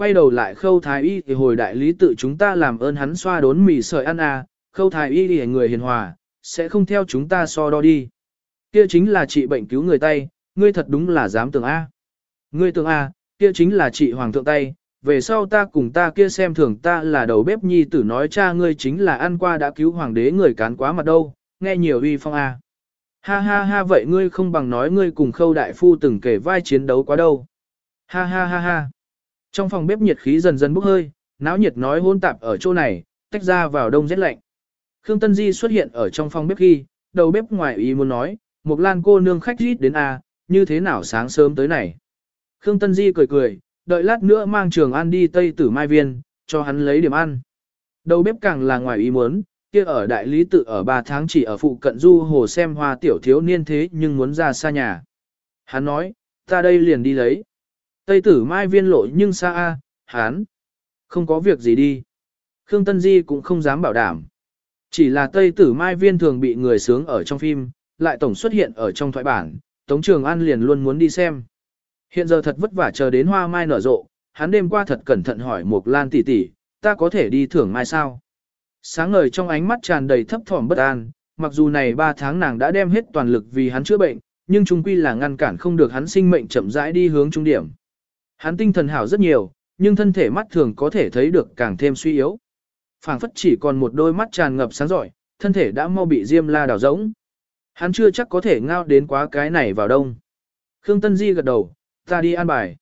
Quay đầu lại khâu thái y thì hồi đại lý tự chúng ta làm ơn hắn xoa đốn mì sợi ăn à, khâu thái y thì người hiền hòa, sẽ không theo chúng ta so đo đi. Kia chính là trị bệnh cứu người tay, ngươi thật đúng là dám tưởng A. Ngươi tưởng A, kia chính là trị hoàng thượng tay, về sau ta cùng ta kia xem thường ta là đầu bếp nhi tử nói cha ngươi chính là ăn qua đã cứu hoàng đế người cán quá mặt đâu, nghe nhiều uy phong A. Ha ha ha vậy ngươi không bằng nói ngươi cùng khâu đại phu từng kể vai chiến đấu quá đâu. Ha ha ha ha. Trong phòng bếp nhiệt khí dần dần bốc hơi, náo nhiệt nói hôn tạp ở chỗ này, tách ra vào đông rét lạnh. Khương Tân Di xuất hiện ở trong phòng bếp khi, đầu bếp ngoài ý muốn nói, một lan cô nương khách rít đến a, như thế nào sáng sớm tới này. Khương Tân Di cười cười, đợi lát nữa mang trường ăn đi Tây Tử Mai Viên, cho hắn lấy điểm ăn. Đầu bếp càng là ngoài ý muốn, kia ở đại lý tự ở 3 tháng chỉ ở phụ cận du hồ xem hoa tiểu thiếu niên thế nhưng muốn ra xa nhà. Hắn nói, ta đây liền đi lấy. Tây tử mai viên lộ nhưng xa a, hắn không có việc gì đi. Khương Tân Di cũng không dám bảo đảm. Chỉ là Tây tử mai viên thường bị người sướng ở trong phim, lại tổng xuất hiện ở trong thoại bản, Tống Trường An liền luôn muốn đi xem. Hiện giờ thật vất vả chờ đến hoa mai nở rộ, hắn đêm qua thật cẩn thận hỏi Mục Lan tỷ tỷ, ta có thể đi thưởng mai sao? Sáng ngời trong ánh mắt tràn đầy thấp thỏm bất an, mặc dù này 3 tháng nàng đã đem hết toàn lực vì hắn chữa bệnh, nhưng chung quy là ngăn cản không được hắn sinh mệnh chậm rãi đi hướng trung điểm. Hắn tinh thần hảo rất nhiều, nhưng thân thể mắt thường có thể thấy được càng thêm suy yếu. phảng phất chỉ còn một đôi mắt tràn ngập sáng giỏi, thân thể đã mau bị diêm la đảo rỗng. Hắn chưa chắc có thể ngao đến quá cái này vào đông. Khương Tân Di gật đầu, ta đi an bài.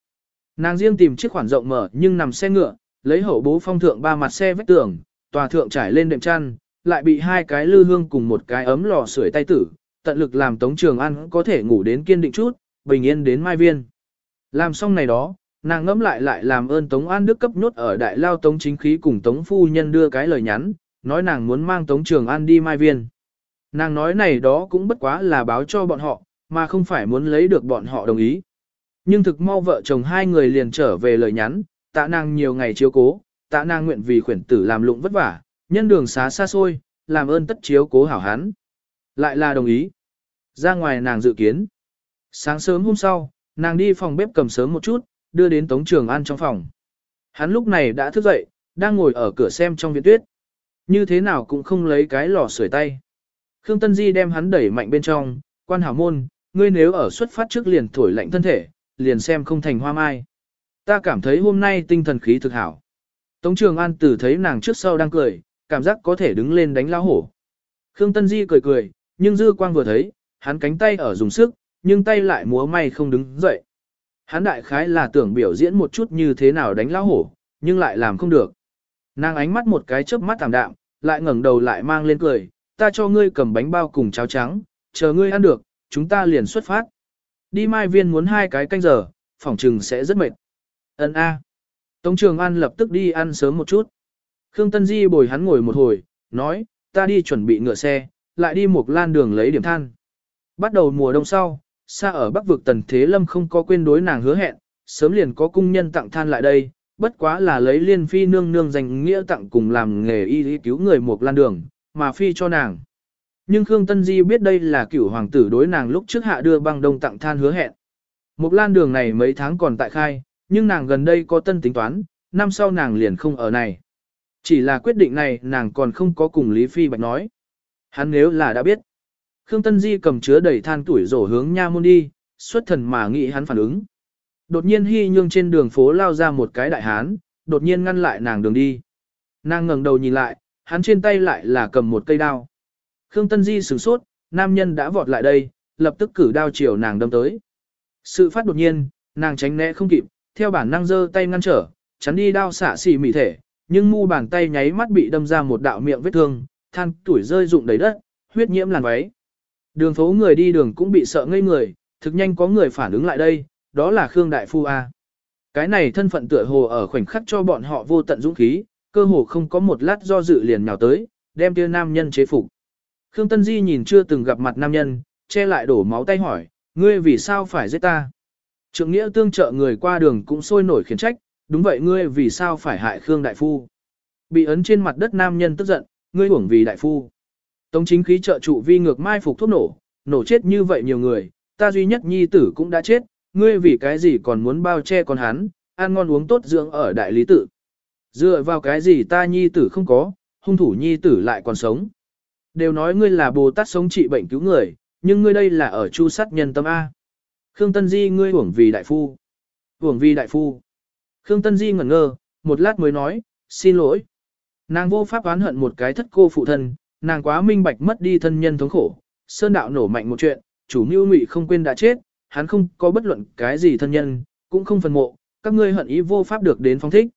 Nàng riêng tìm chiếc khoản rộng mở nhưng nằm xe ngựa, lấy hậu bố phong thượng ba mặt xe vách tường, tòa thượng trải lên đệm chăn, lại bị hai cái lư hương cùng một cái ấm lò sưởi tay tử, tận lực làm Tống Trường An có thể ngủ đến kiên định chút, bình yên đến Mai Viên. Làm xong này đó, nàng ngẫm lại lại làm ơn Tống An Đức cấp nhốt ở đại lao Tống chính khí cùng Tống Phu Nhân đưa cái lời nhắn, nói nàng muốn mang Tống Trường An đi Mai Viên. Nàng nói này đó cũng bất quá là báo cho bọn họ, mà không phải muốn lấy được bọn họ đồng ý. Nhưng thực mau vợ chồng hai người liền trở về lời nhắn, tạ nàng nhiều ngày chiếu cố, tạ nàng nguyện vì khuyển tử làm lụng vất vả, nhân đường xá xa xôi, làm ơn tất chiếu cố hảo hán. Lại là đồng ý. Ra ngoài nàng dự kiến. Sáng sớm hôm sau, nàng đi phòng bếp cầm sớm một chút, đưa đến Tống Trường An trong phòng. Hắn lúc này đã thức dậy, đang ngồi ở cửa xem trong viện tuyết. Như thế nào cũng không lấy cái lò sưởi tay. Khương Tân Di đem hắn đẩy mạnh bên trong, quan hảo môn, ngươi nếu ở xuất phát trước liền thổi lạnh thân thể, liền xem không thành hoa mai. Ta cảm thấy hôm nay tinh thần khí thực hảo. Tống Trường An tử thấy nàng trước sau đang cười, cảm giác có thể đứng lên đánh lao hổ. Khương Tân Di cười cười, nhưng dư quang vừa thấy, hắn cánh tay ở dùng sức, nhưng tay lại múa may không đứng dậy. Hắn đại khái là tưởng biểu diễn một chút như thế nào đánh lão hổ, nhưng lại làm không được. Nàng ánh mắt một cái chớp mắt tạm đạm, lại ngẩng đầu lại mang lên cười, ta cho ngươi cầm bánh bao cùng cháo trắng, chờ ngươi ăn được, chúng ta liền xuất phát. Đi mai viên muốn hai cái canh giờ, phỏng trừng sẽ rất mệt. Ấn A. Tống Trường An lập tức đi ăn sớm một chút. Khương Tân Di bồi hắn ngồi một hồi, nói, ta đi chuẩn bị ngựa xe, lại đi một lan đường lấy điểm than. Bắt đầu mùa đông sau, xa ở bắc vực tần thế lâm không có quên đối nàng hứa hẹn, sớm liền có cung nhân tặng than lại đây, bất quá là lấy liên phi nương nương dành nghĩa tặng cùng làm nghề y lý cứu người một lan đường, mà phi cho nàng. Nhưng Khương Tân Di biết đây là cửu hoàng tử đối nàng lúc trước hạ đưa băng đông tặng than hứa hẹn. Một lan đường này mấy tháng còn tại khai, nhưng nàng gần đây có tân tính toán, năm sau nàng liền không ở này. Chỉ là quyết định này nàng còn không có cùng Lý Phi Bạch nói. Hắn nếu là đã biết. Khương Tân Di cầm chứa đầy than tuổi rổ hướng nha môn đi, xuất thần mà nghĩ hắn phản ứng. Đột nhiên hy nhương trên đường phố lao ra một cái đại hán, đột nhiên ngăn lại nàng đường đi. Nàng ngẩng đầu nhìn lại, hắn trên tay lại là cầm một cây đao. Khương Tân Di sửng sốt, nam nhân đã vọt lại đây, lập tức cử đao chiều nàng đâm tới. Sự phát đột nhiên, nàng tránh né không kịp, theo bản năng giơ tay ngăn trở, chắn đi đao xả xỉ mỉ thể, nhưng mu bàn tay nháy mắt bị đâm ra một đạo miệng vết thương, than tuổi rơi rụng đầy đất, huyết nhiễm làn váy. Đường phố người đi đường cũng bị sợ ngây người, thực nhanh có người phản ứng lại đây, đó là Khương Đại Phu A. Cái này thân phận tựa hồ ở khoảnh khắc cho bọn họ vô tận dũng khí, cơ hồ không có một lát do dự liền nhào tới, đem kia nam nhân chế phục. Khương Tân Di nhìn chưa từng gặp mặt nam nhân, che lại đổ máu tay hỏi, ngươi vì sao phải giết ta? Trượng nghĩa tương trợ người qua đường cũng sôi nổi khiển trách, đúng vậy ngươi vì sao phải hại Khương Đại Phu? Bị ấn trên mặt đất nam nhân tức giận, ngươi uổng vì Đại Phu. Tống chính khí trợ trụ vi ngược mai phục thuốc nổ, nổ chết như vậy nhiều người, ta duy nhất nhi tử cũng đã chết, ngươi vì cái gì còn muốn bao che con hắn, ăn ngon uống tốt dưỡng ở đại lý tự. Dựa vào cái gì ta nhi tử không có, hung thủ nhi tử lại còn sống. Đều nói ngươi là Bồ Tát sống trị bệnh cứu người, nhưng ngươi đây là ở chu sát nhân tâm A. Khương Tân Di ngươi uổng vì đại phu. Uổng vì đại phu. Khương Tân Di ngẩn ngơ, một lát mới nói, xin lỗi. Nàng vô pháp oán hận một cái thất cô phụ thân, nàng quá minh bạch mất đi thân nhân thống khổ. Sơn đạo nổ mạnh một chuyện, chủ mưu ngụy không quên đã chết, hắn không có bất luận cái gì thân nhân, cũng không phần mộ, các ngươi hận ý vô pháp được đến phong thích.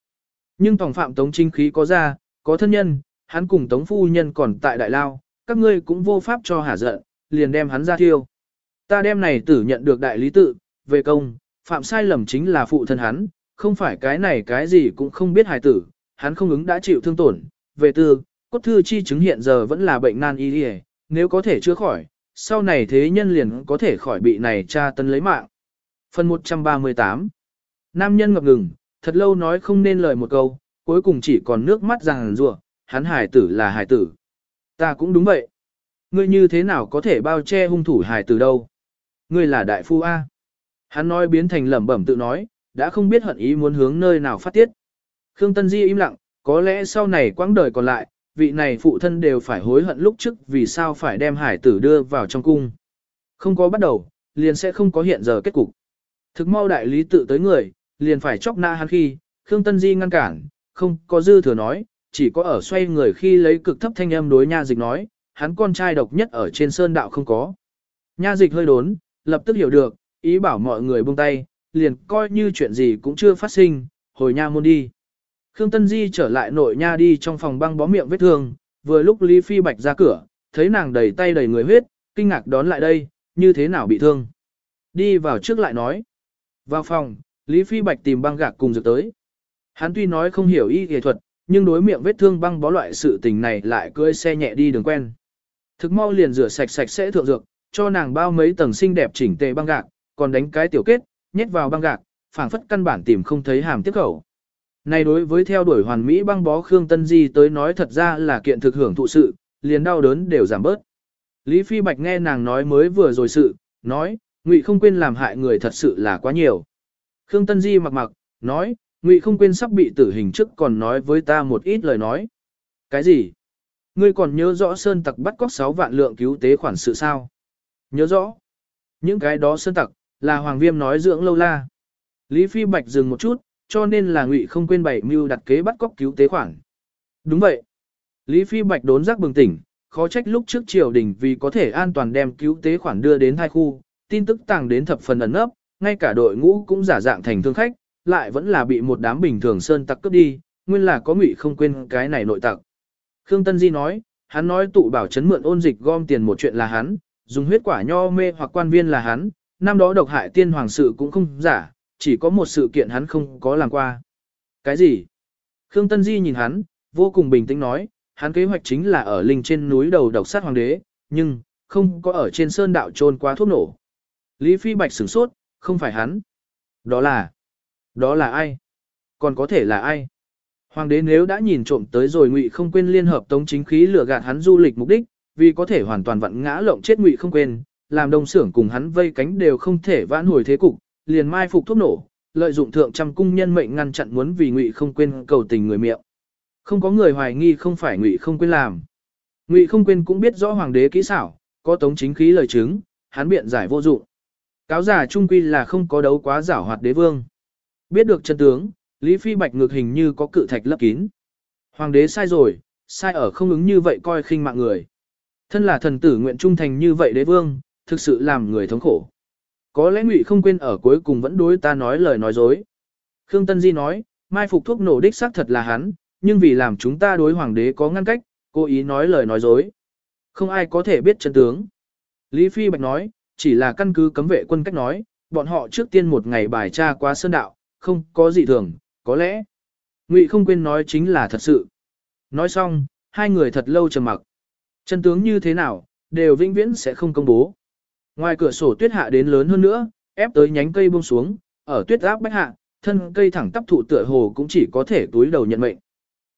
Nhưng tổng phạm tống chính khí có ra, có thân nhân, hắn cùng tống phu nhân còn tại đại lao, các ngươi cũng vô pháp cho hả giận, liền đem hắn ra thiêu. Ta đem này tử nhận được đại lý tự, về công, phạm sai lầm chính là phụ thân hắn, không phải cái này cái gì cũng không biết hài tử, hắn không ứng đã chịu thương tổn, về tư, cốt thư chi chứng hiện giờ vẫn là bệnh nan y đi nếu có thể chữa khỏi, sau này thế nhân liền có thể khỏi bị này tra tân lấy mạng. Phần 138 Nam nhân ngập ngừng, thật lâu nói không nên lời một câu, cuối cùng chỉ còn nước mắt ràng rùa, hắn hải tử là hải tử. Ta cũng đúng vậy. Ngươi như thế nào có thể bao che hung thủ hài tử đâu? Ngươi là đại phu A. Hắn nói biến thành lẩm bẩm tự nói, đã không biết hận ý muốn hướng nơi nào phát tiết. Khương Tân Di im lặng, có lẽ sau này quãng đời còn lại, vị này phụ thân đều phải hối hận lúc trước vì sao phải đem hải tử đưa vào trong cung. Không có bắt đầu, liền sẽ không có hiện giờ kết cục. Thực mau đại lý tự tới người, liền phải chóc na hắn khi, Khương Tân Di ngăn cản, không có dư thừa nói, chỉ có ở xoay người khi lấy cực thấp thanh âm đối nha dịch nói, hắn con trai độc nhất ở trên sơn đạo không có. Nha dịch hơi đốn, lập tức hiểu được, ý bảo mọi người buông tay, liền coi như chuyện gì cũng chưa phát sinh, hồi nha môn đi. Khương Tân Di trở lại nội nha đi trong phòng băng bó miệng vết thương, vừa lúc Lý Phi Bạch ra cửa, thấy nàng đầy tay đầy người huyết, kinh ngạc đón lại đây, như thế nào bị thương. Đi vào trước lại nói. Vào phòng, Lý Phi Bạch tìm băng gạc cùng dược tới. Hắn tuy nói không hiểu y y thuật, nhưng đối miệng vết thương băng bó loại sự tình này lại cưỡi xe nhẹ đi đường quen. Thực mau liền rửa sạch sạch sẽ thượng dược, cho nàng bao mấy tầng xinh đẹp chỉnh tề băng gạc, còn đánh cái tiểu kết, nhét vào băng gạc, phảng phất căn bản tìm không thấy hàm tiếp khẩu. Này đối với theo đuổi hoàn mỹ băng bó Khương Tân Di tới nói thật ra là kiện thực hưởng thụ sự, liền đau đớn đều giảm bớt. Lý Phi Bạch nghe nàng nói mới vừa rồi sự, nói, Ngụy không quên làm hại người thật sự là quá nhiều. Khương Tân Di mặc mặc, nói, Ngụy không quên sắp bị tử hình trước còn nói với ta một ít lời nói. Cái gì? Ngươi còn nhớ rõ Sơn Tặc bắt cóc 6 vạn lượng cứu tế khoản sự sao? Nhớ rõ. Những cái đó Sơn Tặc, là Hoàng Viêm nói dưỡng lâu la. Lý Phi Bạch dừng một chút, cho nên là Ngụy không quên bảy mưu đặt kế bắt cóc cứu tế khoản. Đúng vậy. Lý Phi Bạch đốn giác bừng tỉnh, khó trách lúc trước triều đình vì có thể an toàn đem cứu tế khoản đưa đến hai khu, tin tức tàng đến thập phần ẩn nấp, ngay cả đội ngũ cũng giả dạng thành thương khách, lại vẫn là bị một đám bình thường sơn tặc cướp đi, nguyên là có ngụy không quên cái này nội tặc. Khương Tân Di nói, hắn nói tụ bảo chấn mượn ôn dịch gom tiền một chuyện là hắn, dùng huyết quả nho mê hoặc quan viên là hắn, năm đó độc hại tiên hoàng sự cũng không giả, chỉ có một sự kiện hắn không có làm qua. Cái gì? Khương Tân Di nhìn hắn, vô cùng bình tĩnh nói, hắn kế hoạch chính là ở linh trên núi đầu độc sát hoàng đế, nhưng, không có ở trên sơn đạo trôn qua thuốc nổ. Lý Phi Bạch sửng sốt, không phải hắn. Đó là, đó là ai? Còn có thể là ai? Hoàng đế nếu đã nhìn trộm tới rồi ngụy không quên liên hợp tống chính khí lừa gạt hắn du lịch mục đích, vì có thể hoàn toàn vặn ngã lộng chết ngụy không quên, làm đông xưởng cùng hắn vây cánh đều không thể vãn hồi thế cục, liền mai phục thuốc nổ, lợi dụng thượng trăm cung nhân mệnh ngăn chặn muốn vì ngụy không quên cầu tình người miệng. Không có người hoài nghi không phải ngụy không quên làm. Ngụy không quên cũng biết rõ hoàng đế kỹ xảo, có tống chính khí lời chứng, hắn biện giải vô dụng. Cáo giả trung quy là không có đấu quá giả hoạt đế vương. Biết được chân tướng, Lý Phi Bạch ngược hình như có cự thạch lấp kín. Hoàng đế sai rồi, sai ở không ứng như vậy coi khinh mạng người. Thân là thần tử nguyện trung thành như vậy đế vương, thực sự làm người thống khổ. Có lẽ ngụy không quên ở cuối cùng vẫn đối ta nói lời nói dối. Khương Tân Di nói, mai phục thuốc nổ đích xác thật là hắn, nhưng vì làm chúng ta đối hoàng đế có ngăn cách, cố ý nói lời nói dối. Không ai có thể biết chân tướng. Lý Phi Bạch nói, chỉ là căn cứ cấm vệ quân cách nói, bọn họ trước tiên một ngày bài tra qua sơn đạo, không có gì thường, có lẽ. Ngụy không quên nói chính là thật sự. Nói xong, hai người thật lâu trầm mặc. Chân tướng như thế nào, đều vĩnh viễn sẽ không công bố. Ngoài cửa sổ tuyết hạ đến lớn hơn nữa, ép tới nhánh cây buông xuống, ở tuyết áp bách hạ, thân cây thẳng tắp thụ tựa hồ cũng chỉ có thể túi đầu nhận mệnh.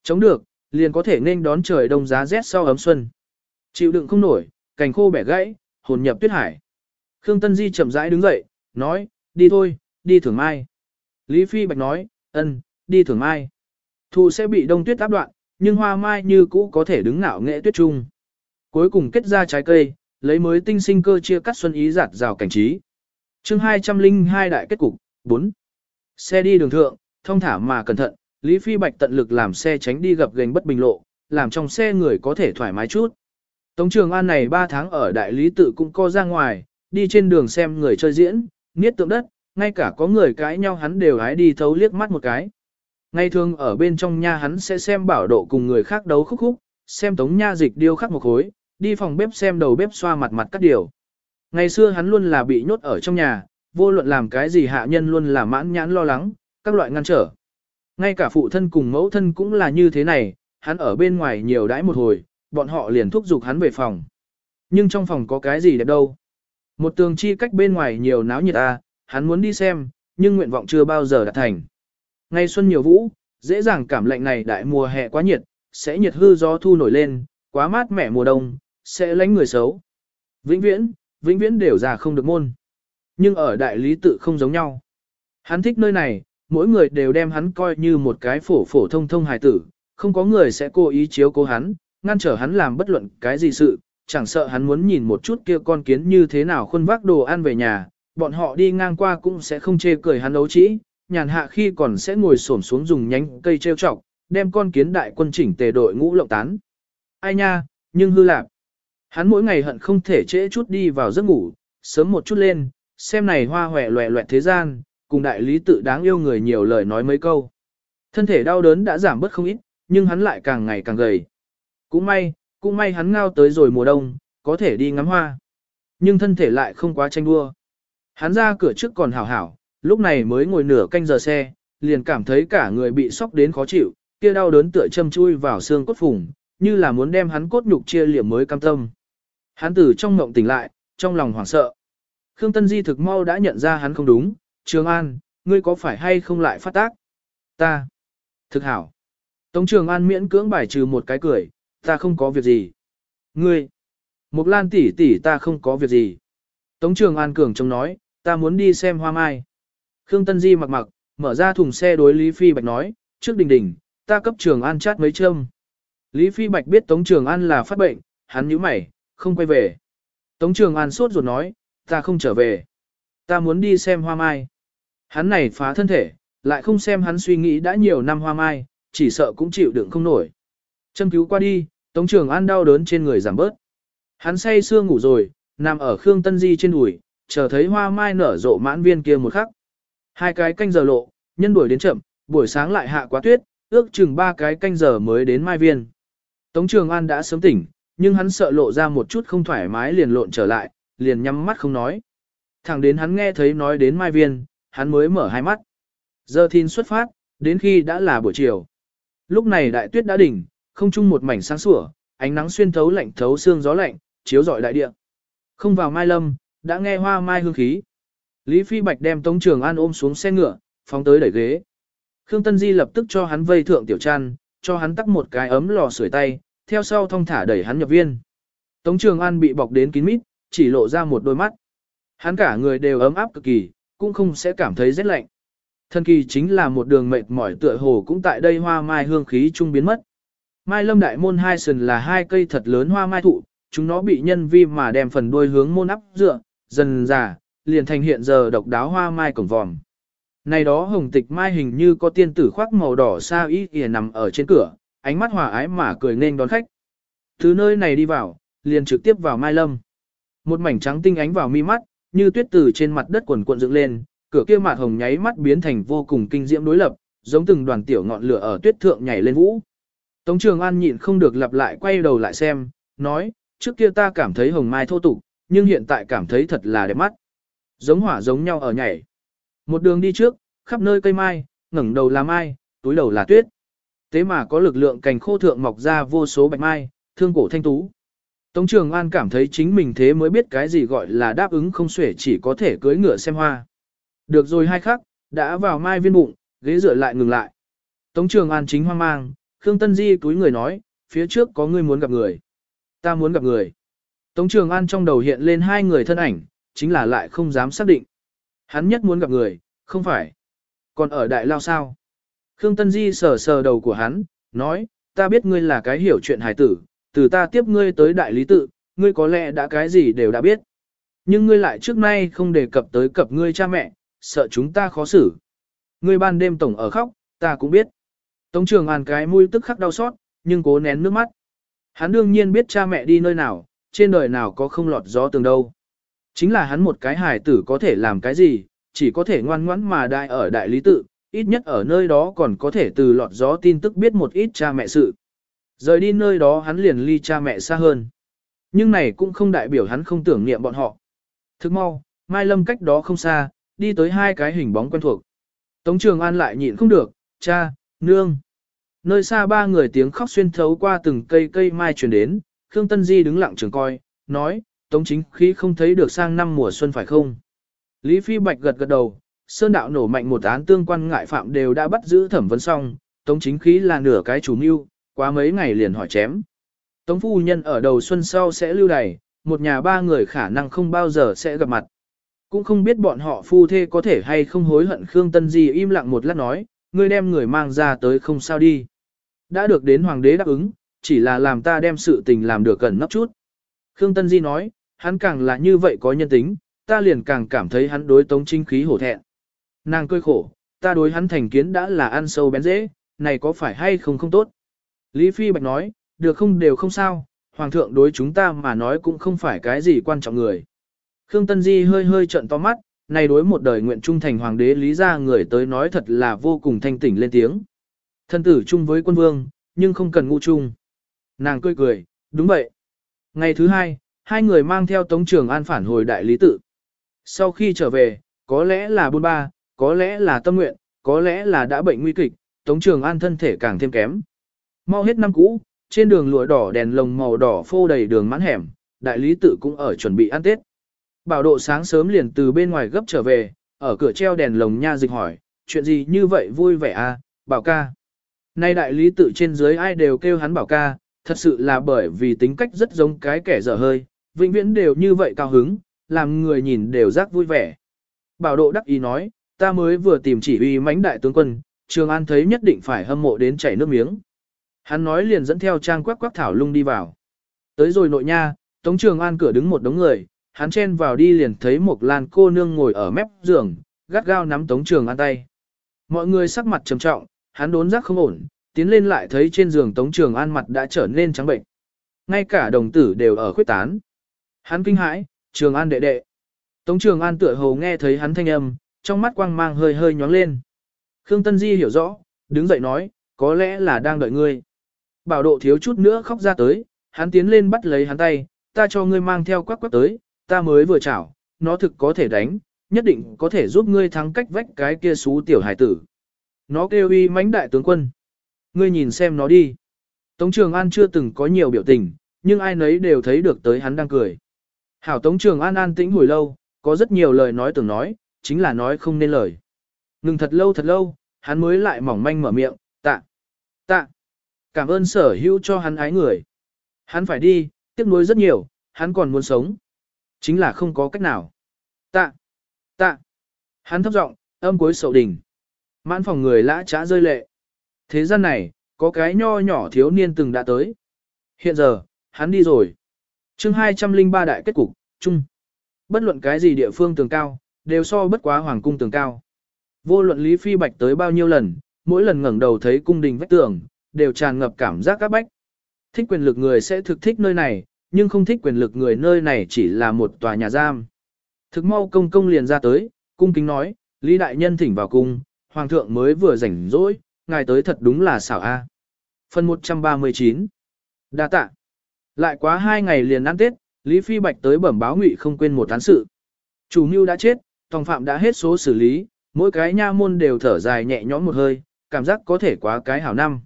Chống được, liền có thể nên đón trời đông giá rét sau ấm xuân. Chịu đựng không nổi, cành khô bẻ gãy, hồn nhập tuyết hải. Khương Tân Di chậm rãi đứng dậy, nói, đi thôi, đi thưởng mai. Lý Phi Bạch nói, ân, đi thưởng mai. Thụ sẽ bị đông tuyết áp đoạn, nhưng hoa mai như cũ có thể đứng ngạo nghệ tuyết trung. Cuối cùng kết ra trái cây, lấy mới tinh sinh cơ chia cắt xuân ý giạt rào cảnh trí. chương 202 đại kết cục, 4. Xe đi đường thượng, thông thả mà cẩn thận, Lý Phi Bạch tận lực làm xe tránh đi gặp gành bất bình lộ, làm trong xe người có thể thoải mái chút. Tống Trường An này 3 tháng ở đại lý tự cũng co ra ngoài, đi trên đường xem người chơi diễn, niết tượng đất, ngay cả có người cãi nhau hắn đều hái đi thấu liếc mắt một cái. Ngay thường ở bên trong nha hắn sẽ xem bảo độ cùng người khác đấu khúc khúc, xem tống nha dịch điêu khắc một khối, đi phòng bếp xem đầu bếp xoa mặt mặt cắt điều. Ngày xưa hắn luôn là bị nhốt ở trong nhà, vô luận làm cái gì hạ nhân luôn là mãn nhãn lo lắng, các loại ngăn trở. Ngay cả phụ thân cùng mẫu thân cũng là như thế này, hắn ở bên ngoài nhiều đãi một hồi, bọn họ liền thúc giục hắn về phòng. Nhưng trong phòng có cái gì đẹp đâu. Một tường chi cách bên ngoài nhiều náo nhiệt à, hắn muốn đi xem, nhưng nguyện vọng chưa bao giờ đạt thành. Ngày xuân nhiều vũ, dễ dàng cảm lạnh này đại mùa hè quá nhiệt, sẽ nhiệt hư gió thu nổi lên, quá mát mẻ mùa đông, sẽ lánh người xấu. Vĩnh viễn, vĩnh viễn đều ra không được môn. Nhưng ở đại lý tự không giống nhau. Hắn thích nơi này, mỗi người đều đem hắn coi như một cái phổ phổ thông thông hài tử, không có người sẽ cố ý chiếu cố hắn, ngăn trở hắn làm bất luận cái gì sự, chẳng sợ hắn muốn nhìn một chút kia con kiến như thế nào khuôn vác đồ ăn về nhà, bọn họ đi ngang qua cũng sẽ không chê cười hắn ấu trĩ, nhàn hạ khi còn sẽ ngồi xổm xuống dùng nhánh cây treo chọc, đem con kiến đại quân chỉnh tề đội ngũ lộng tán. Ai nha, nhưng hư lạc. Hắn mỗi ngày hận không thể trễ chút đi vào giấc ngủ, sớm một chút lên, xem này hoa hòe loẹ loẹt thế gian, cùng đại lý tự đáng yêu người nhiều lời nói mấy câu. Thân thể đau đớn đã giảm bớt không ít, nhưng hắn lại càng ngày càng gầy. Cũng may, cũng may hắn ngao tới rồi mùa đông, có thể đi ngắm hoa. Nhưng thân thể lại không quá tranh đua. Hắn ra cửa trước còn hảo hảo, lúc này mới ngồi nửa canh giờ xe, liền cảm thấy cả người bị sốc đến khó chịu, kia đau đớn tựa châm chui vào xương cốt phùng, như là muốn đem hắn cốt nhục chia liệm mới cam tâm. Hắn từ trong mộng tỉnh lại, trong lòng hoảng sợ. Khương Tân Di thực mau đã nhận ra hắn không đúng, Trường An, ngươi có phải hay không lại phát tác? Ta. Thực hảo. Tống Trường An miễn cưỡng bài trừ một cái cười, ta không có việc gì. Ngươi. Mục Lan tỷ tỷ ta không có việc gì. Tống Trường An cường trông nói, ta muốn đi xem hoa mai. Khương Tân Di mặc mặc, mở ra thùng xe đối Lý Phi Bạch nói, trước đình đình, ta cấp Trường An chát mấy châm. Lý Phi Bạch biết Tống Trường An là phát bệnh, hắn nhíu mày, không quay về. Tống Trường An sốt ruột nói, ta không trở về. Ta muốn đi xem hoa mai. Hắn này phá thân thể, lại không xem hắn suy nghĩ đã nhiều năm hoa mai, chỉ sợ cũng chịu đựng không nổi. Châm cứu qua đi, Tống Trường An đau đớn trên người giảm bớt. Hắn say sưa ngủ rồi, nằm ở Khương Tân Di trên đùi, chờ thấy hoa mai nở rộ mãn viên kia một khắc. Hai cái canh giờ lộ, nhân đuổi đến chậm, buổi sáng lại hạ quá tuyết, ước chừng ba cái canh giờ mới đến mai viên. Tống Trường An đã sớm tỉnh, nhưng hắn sợ lộ ra một chút không thoải mái liền lộn trở lại, liền nhắm mắt không nói. Thẳng đến hắn nghe thấy nói đến mai viên, hắn mới mở hai mắt. Giờ thiên xuất phát, đến khi đã là buổi chiều. Lúc này đại tuyết đã đỉnh, không chung một mảnh sáng sủa, ánh nắng xuyên thấu lạnh thấu xương gió lạnh, chiếu rọi đại địa. Không vào mai lâm, đã nghe hoa mai hương khí. Lý Phi Bạch đem Tống Trường An ôm xuống xe ngựa, phóng tới đẩy ghế. Khương Tân Di lập tức cho hắn vây thượng tiểu trăn, cho hắn tắt một cái ấm lò sưởi tay, theo sau thong thả đẩy hắn nhập viên. Tống Trường An bị bọc đến kín mít, chỉ lộ ra một đôi mắt. Hắn cả người đều ấm áp cực kỳ, cũng không sẽ cảm thấy rét lạnh. Thân kỳ chính là một đường mệt mỏi tựa hồ cũng tại đây hoa mai hương khí trung biến mất. Mai lâm đại môn hai sườn là hai cây thật lớn hoa mai thụ, chúng nó bị nhân vi mà đem phần đuôi hướng môn áp dựa, dần già, liền thành hiện giờ độc đáo hoa mai cổng vòm. Này đó hồng tịch mai hình như có tiên tử khoác màu đỏ sao ý kìa nằm ở trên cửa, ánh mắt hòa ái mà cười nên đón khách. Từ nơi này đi vào, liền trực tiếp vào mai lâm. Một mảnh trắng tinh ánh vào mi mắt, như tuyết từ trên mặt đất quần cuộn dựng lên, cửa kia mạt hồng nháy mắt biến thành vô cùng kinh diễm đối lập, giống từng đoàn tiểu ngọn lửa ở tuyết thượng nhảy lên vũ. Tống Trường An nhịn không được lặp lại quay đầu lại xem, nói, trước kia ta cảm thấy hồng mai thô tục, nhưng hiện tại cảm thấy thật là đẹp mắt. Giống hỏa giống nhau ở nhảy. Một đường đi trước, khắp nơi cây mai, ngẩng đầu là mai, túi đầu là tuyết. Thế mà có lực lượng cành khô thượng mọc ra vô số bạch mai, thương cổ thanh tú. Tống Trường An cảm thấy chính mình thế mới biết cái gì gọi là đáp ứng không xuể chỉ có thể cưới ngựa xem hoa. Được rồi hai khắc, đã vào mai viên bụng, ghế dựa lại ngừng lại. Tống Trường An chính hoang mang, Khương Tân Di túi người nói, phía trước có người muốn gặp người. Ta muốn gặp người. Tống Trường An trong đầu hiện lên hai người thân ảnh, chính là lại không dám xác định. Hắn nhất muốn gặp người, không phải. Còn ở Đại Lao sao? Khương Tân Di sờ sờ đầu của hắn, nói, ta biết ngươi là cái hiểu chuyện hài tử, từ ta tiếp ngươi tới đại lý tự, ngươi có lẽ đã cái gì đều đã biết. Nhưng ngươi lại trước nay không đề cập tới cập ngươi cha mẹ, sợ chúng ta khó xử. Ngươi ban đêm tổng ở khóc, ta cũng biết. Tống trường an cái mũi tức khắc đau xót, nhưng cố nén nước mắt. Hắn đương nhiên biết cha mẹ đi nơi nào, trên đời nào có không lọt gió tường đâu. Chính là hắn một cái hài tử có thể làm cái gì, chỉ có thể ngoan ngoãn mà đại ở đại lý tự, ít nhất ở nơi đó còn có thể từ lọt gió tin tức biết một ít cha mẹ sự. Rời đi nơi đó hắn liền ly cha mẹ xa hơn. Nhưng này cũng không đại biểu hắn không tưởng niệm bọn họ. Thức mau, Mai Lâm cách đó không xa, đi tới hai cái hình bóng quen thuộc. Tống Trường An lại nhịn không được, cha, nương. Nơi xa ba người tiếng khóc xuyên thấu qua từng cây cây mai truyền đến, Khương Tân Di đứng lặng trường coi, nói, Tống chính khí không thấy được sang năm mùa xuân phải không? Lý Phi Bạch gật gật đầu, Sơn Đạo nổ mạnh một án tương quan ngại phạm đều đã bắt giữ thẩm vấn xong, Tống chính khí là nửa cái chủ mưu, quá mấy ngày liền hỏi chém. Tống phu nhân ở đầu xuân sau sẽ lưu đày, một nhà ba người khả năng không bao giờ sẽ gặp mặt. Cũng không biết bọn họ phu thê có thể hay không hối hận Khương Tân Di im lặng một lát nói, ngươi đem người mang ra tới không sao đi. Đã được đến hoàng đế đáp ứng, chỉ là làm ta đem sự tình làm được gần nấp chút. Khương Tân Di nói, hắn càng là như vậy có nhân tính, ta liền càng cảm thấy hắn đối tống chính khí hổ thẹn. Nàng cười khổ, ta đối hắn thành kiến đã là ăn sâu bén dễ, này có phải hay không không tốt. Lý Phi Bạch nói, được không đều không sao, hoàng thượng đối chúng ta mà nói cũng không phải cái gì quan trọng người. Khương Tân Di hơi hơi trợn to mắt, này đối một đời nguyện trung thành hoàng đế lý ra người tới nói thật là vô cùng thanh tỉnh lên tiếng. Thân tử chung với quân vương, nhưng không cần ngu chung. Nàng cười cười, đúng vậy. Ngày thứ hai, hai người mang theo Tống Trường An phản hồi đại lý tự. Sau khi trở về, có lẽ là buôn ba, có lẽ là tâm nguyện, có lẽ là đã bệnh nguy kịch, Tống Trường An thân thể càng thêm kém. Mau hết năm cũ, trên đường lụa đỏ đèn lồng màu đỏ phô đầy đường mãn hẻm, đại lý tự cũng ở chuẩn bị ăn Tết. Bảo độ sáng sớm liền từ bên ngoài gấp trở về, ở cửa treo đèn lồng nha dịch hỏi, chuyện gì như vậy vui vẻ à, bảo ca. Nay đại lý tự trên dưới ai đều kêu hắn bảo ca, thật sự là bởi vì tính cách rất giống cái kẻ dở hơi, vĩnh viễn đều như vậy cao hứng, làm người nhìn đều giác vui vẻ. Bảo độ đắc ý nói, ta mới vừa tìm chỉ uy mãnh đại tướng quân, Trường An thấy nhất định phải hâm mộ đến chảy nước miếng. Hắn nói liền dẫn theo trang quắc quắc thảo lung đi vào. Tới rồi nội nha, Tống Trường An cửa đứng một đống người, hắn chen vào đi liền thấy một lan cô nương ngồi ở mép giường, gắt gao nắm Tống Trường An tay. Mọi người sắc mặt trầm trọng, hắn đốn giác không ổn, tiến lên lại thấy trên giường Tống Trường An mặt đã trở nên trắng bệnh. Ngay cả đồng tử đều ở khuyết tán. Hắn kinh hãi, Trường An đệ đệ. Tống Trường An tựa hồ nghe thấy hắn thanh âm, trong mắt quang mang hơi hơi nhóng lên. Khương Tân Di hiểu rõ, đứng dậy nói, có lẽ là đang đợi ngươi. Bảo độ thiếu chút nữa khóc ra tới, hắn tiến lên bắt lấy hắn tay, ta cho ngươi mang theo quắc quắc tới, ta mới vừa chảo, nó thực có thể đánh, nhất định có thể giúp ngươi thắng cách vách cái kia xú tiểu hải tử. Nó kêu uy mãnh đại tướng quân. Ngươi nhìn xem nó đi. Tống Trường An chưa từng có nhiều biểu tình, nhưng ai nấy đều thấy được tới hắn đang cười. Hảo Tống Trường An an tĩnh hồi lâu, có rất nhiều lời nói tưởng nói, chính là nói không nên lời. Ngừng thật lâu thật lâu, hắn mới lại mỏng manh mở miệng, tạ, tạ, cảm ơn sở hữu cho hắn ái người. Hắn phải đi, tiếc nuối rất nhiều, hắn còn muốn sống. Chính là không có cách nào. Tạ, tạ, hắn thấp giọng, âm cuối sậu đỉnh. Mãn phòng người lã trá rơi lệ. Thế gian này, có cái nho nhỏ thiếu niên từng đã tới. Hiện giờ, hắn đi rồi. chương 203 đại kết cục, chung. Bất luận cái gì địa phương tường cao, đều so bất quá hoàng cung tường cao. Vô luận Lý Phi Bạch tới bao nhiêu lần, mỗi lần ngẩng đầu thấy cung đình vách tường, đều tràn ngập cảm giác các bách. Thích quyền lực người sẽ thực thích nơi này, nhưng không thích quyền lực người nơi này chỉ là một tòa nhà giam. Thực mau công công liền ra tới, cung kính nói, Lý Đại Nhân thỉnh vào cung, Hoàng thượng mới vừa rảnh rỗi, ngài tới thật đúng là xảo a. Phần 139 Đa tạ Lại quá hai ngày liền ăn Tết, Lý Phi Bạch tới bẩm báo ngụy không quên một án sự. Chủ mưu đã chết, tòng phạm đã hết số xử lý, mỗi cái nha môn đều thở dài nhẹ nhõm một hơi, cảm giác có thể quá cái hảo năm.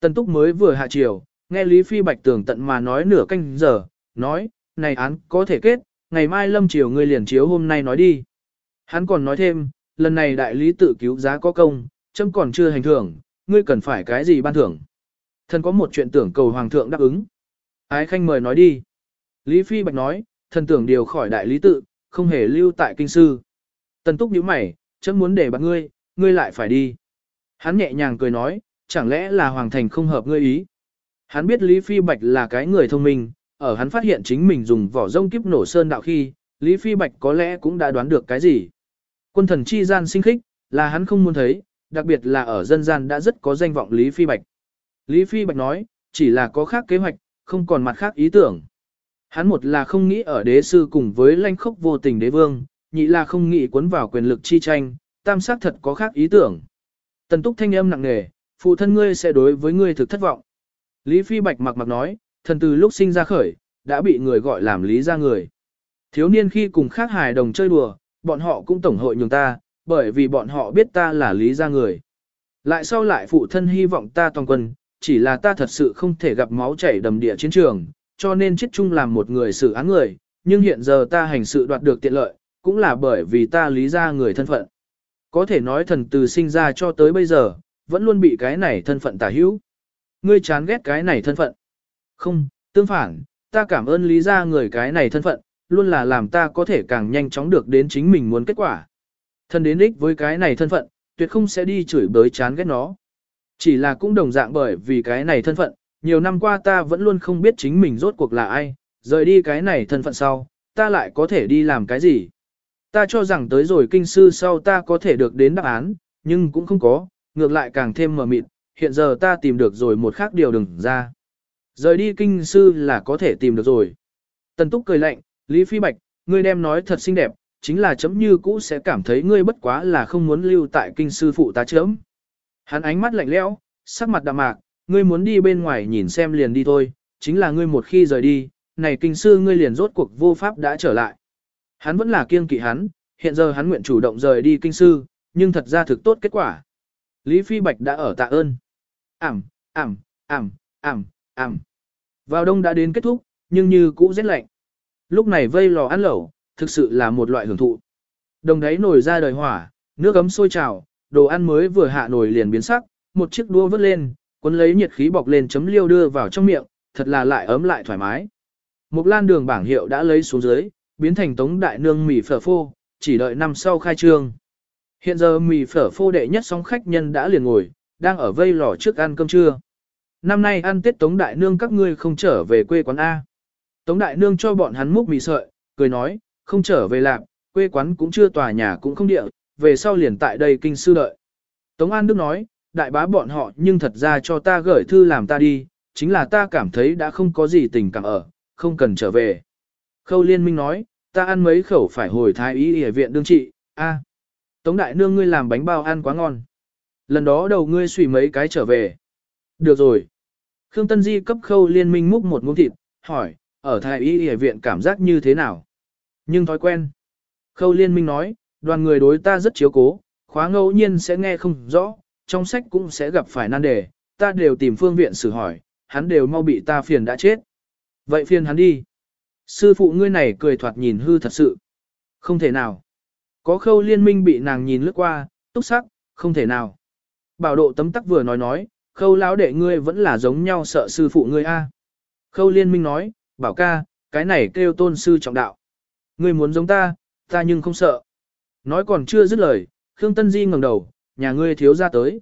Tần Túc mới vừa hạ chiều, nghe Lý Phi Bạch tường tận mà nói nửa canh giờ, nói, này án có thể kết, ngày mai lâm chiều ngươi liền chiếu hôm nay nói đi. Hắn còn nói thêm, lần này đại lý tự cứu giá có công, chấm còn chưa hành thưởng, ngươi cần phải cái gì ban thưởng. Thần có một chuyện tưởng cầu hoàng thượng đáp ứng. Ái khanh mời nói đi. Lý Phi Bạch nói, thần tưởng điều khỏi đại lý tự, không hề lưu tại kinh sư. Tần túc nhíu mày, chấm muốn để bạc ngươi, ngươi lại phải đi. Hắn nhẹ nhàng cười nói, chẳng lẽ là hoàng thành không hợp ngươi ý. Hắn biết Lý Phi Bạch là cái người thông minh, ở hắn phát hiện chính mình dùng vỏ rông kiếp nổ sơn đạo khi, Lý Phi Bạch có lẽ cũng đã đoán được cái gì. Quân thần chi gian sinh khích, là hắn không muốn thấy, đặc biệt là ở dân gian đã rất có danh vọng Lý Phi Bạch. Lý Phi Bạch nói, chỉ là có khác kế hoạch, không còn mặt khác ý tưởng. Hắn một là không nghĩ ở đế sư cùng với lanh khốc vô tình đế vương, nhị là không nghĩ cuốn vào quyền lực chi tranh, tam sát thật có khác ý tưởng. Tần túc thanh âm nặng nề, phụ thân ngươi sẽ đối với ngươi thực thất vọng. Lý Phi Bạch mặc mặc nói, thần từ lúc sinh ra khởi, đã bị người gọi làm lý ra người. Thiếu niên khi cùng khác hài đồng chơi đùa, bọn họ cũng tổng hội nhường ta, bởi vì bọn họ biết ta là lý ra người. Lại sau lại phụ thân hy vọng ta toàn quân, chỉ là ta thật sự không thể gặp máu chảy đầm địa chiến trường, cho nên chết chung làm một người xử án người, nhưng hiện giờ ta hành sự đoạt được tiện lợi, cũng là bởi vì ta lý ra người thân phận. Có thể nói thần từ sinh ra cho tới bây giờ, vẫn luôn bị cái này thân phận tả hữu. Ngươi chán ghét cái này thân phận. Không, tương phản, ta cảm ơn lý ra người cái này thân phận, luôn là làm ta có thể càng nhanh chóng được đến chính mình muốn kết quả. Thân đến ích với cái này thân phận, tuyệt không sẽ đi chửi bới chán ghét nó. Chỉ là cũng đồng dạng bởi vì cái này thân phận, nhiều năm qua ta vẫn luôn không biết chính mình rốt cuộc là ai, rời đi cái này thân phận sau, ta lại có thể đi làm cái gì. Ta cho rằng tới rồi kinh sư sau ta có thể được đến đáp án, nhưng cũng không có, ngược lại càng thêm mờ mịt, hiện giờ ta tìm được rồi một khác điều đừng ra. Rời đi kinh sư là có thể tìm được rồi. Tần Túc cười lạnh, Lý Phi Bạch, ngươi đem nói thật xinh đẹp, chính là chấm như cũ sẽ cảm thấy ngươi bất quá là không muốn lưu tại kinh sư phụ ta chấm. Hắn ánh mắt lạnh lẽo, sắc mặt đạm mạc, ngươi muốn đi bên ngoài nhìn xem liền đi thôi, chính là ngươi một khi rời đi, này kinh sư ngươi liền rốt cuộc vô pháp đã trở lại. Hắn vẫn là kiêng kỵ hắn, hiện giờ hắn nguyện chủ động rời đi kinh sư, nhưng thật ra thực tốt kết quả. Lý Phi Bạch đã ở tạ ơn. Ảm, ảm, ảm, ảm, ảm. Vào đông đã đến kết thúc, nhưng như cũ rét lạnh. Lúc này vây lò ăn lẩu, thực sự là một loại hưởng thụ. Đồng đáy nổi ra đời hỏa, nước ấm sôi trào, đồ ăn mới vừa hạ nổi liền biến sắc, một chiếc đua vớt lên, cuốn lấy nhiệt khí bọc lên chấm liêu đưa vào trong miệng, thật là lại ấm lại thoải mái. Một lan đường bảng hiệu đã lấy xuống dưới, biến thành tống đại nương mì phở phô, chỉ đợi năm sau khai trương. Hiện giờ mì phở phô đệ nhất sóng khách nhân đã liền ngồi, đang ở vây lò trước ăn cơm trưa. Năm nay ăn Tết Tống Đại Nương các ngươi không trở về quê quán A. Tống Đại Nương cho bọn hắn múc mì sợi, cười nói, không trở về lạc, quê quán cũng chưa tòa nhà cũng không địa, về sau liền tại đây kinh sư đợi. Tống An Đức nói, đại bá bọn họ nhưng thật ra cho ta gửi thư làm ta đi, chính là ta cảm thấy đã không có gì tình cảm ở, không cần trở về. Khâu Liên Minh nói, ta ăn mấy khẩu phải hồi thái y y viện đương trị, a. Tống Đại Nương ngươi làm bánh bao ăn quá ngon. Lần đó đầu ngươi suy mấy cái trở về. Được rồi. Khương Tân Di cấp khâu liên minh múc một muỗng thịt, hỏi, ở thái y y viện cảm giác như thế nào? Nhưng thói quen. Khâu liên minh nói, đoàn người đối ta rất chiếu cố, khóa ngẫu nhiên sẽ nghe không rõ, trong sách cũng sẽ gặp phải nan đề, ta đều tìm phương viện xử hỏi, hắn đều mau bị ta phiền đã chết. Vậy phiền hắn đi. Sư phụ ngươi này cười thoạt nhìn hư thật sự. Không thể nào. Có khâu liên minh bị nàng nhìn lướt qua, túc sắc, không thể nào. Bảo độ tấm tắc vừa nói nói, khâu lão đệ ngươi vẫn là giống nhau sợ sư phụ ngươi a. Khâu liên minh nói, bảo ca, cái này kêu tôn sư trọng đạo. Ngươi muốn giống ta, ta nhưng không sợ. Nói còn chưa dứt lời, Khương Tân Di ngẩng đầu, nhà ngươi thiếu ra tới.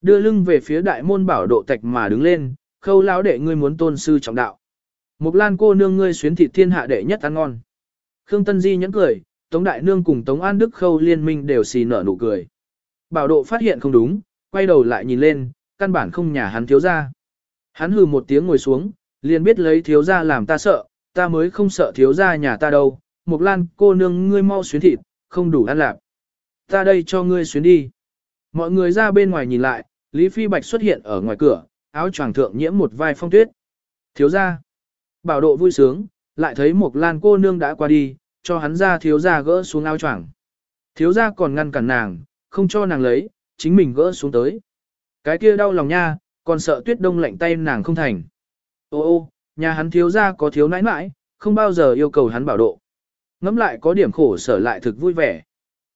Đưa lưng về phía đại môn bảo độ tạch mà đứng lên, khâu lão đệ ngươi muốn tôn sư trọng đạo. Mục lan cô nương ngươi xuyến thịt thiên hạ đệ nhất ăn ngon. Khương Tân Di nhẫn cười, Tống Đại Nương cùng Tống An Đức khâu liên minh đều xì nở nụ cười. Bảo độ phát hiện không đúng, quay đầu lại nhìn lên, căn bản không nhà hắn thiếu ra. Hắn hừ một tiếng ngồi xuống, liền biết lấy thiếu ra làm ta sợ, ta mới không sợ thiếu ra nhà ta đâu. Mục lan cô nương ngươi mau xuyến thịt, không đủ ăn lạp. Ta đây cho ngươi xuyến đi. Mọi người ra bên ngoài nhìn lại, Lý Phi Bạch xuất hiện ở ngoài cửa, áo choàng thượng nhiễm một vai phong tuyết. Thiếu ra. Bảo độ vui sướng, lại thấy một lan cô nương đã qua đi, cho hắn ra thiếu ra gỡ xuống áo choàng. Thiếu ra còn ngăn cản nàng, không cho nàng lấy, chính mình gỡ xuống tới. Cái kia đau lòng nha, còn sợ tuyết đông lạnh tay nàng không thành. Ô ô, nhà hắn thiếu ra có thiếu nãi nãi, không bao giờ yêu cầu hắn bảo độ. Ngắm lại có điểm khổ sở lại thực vui vẻ.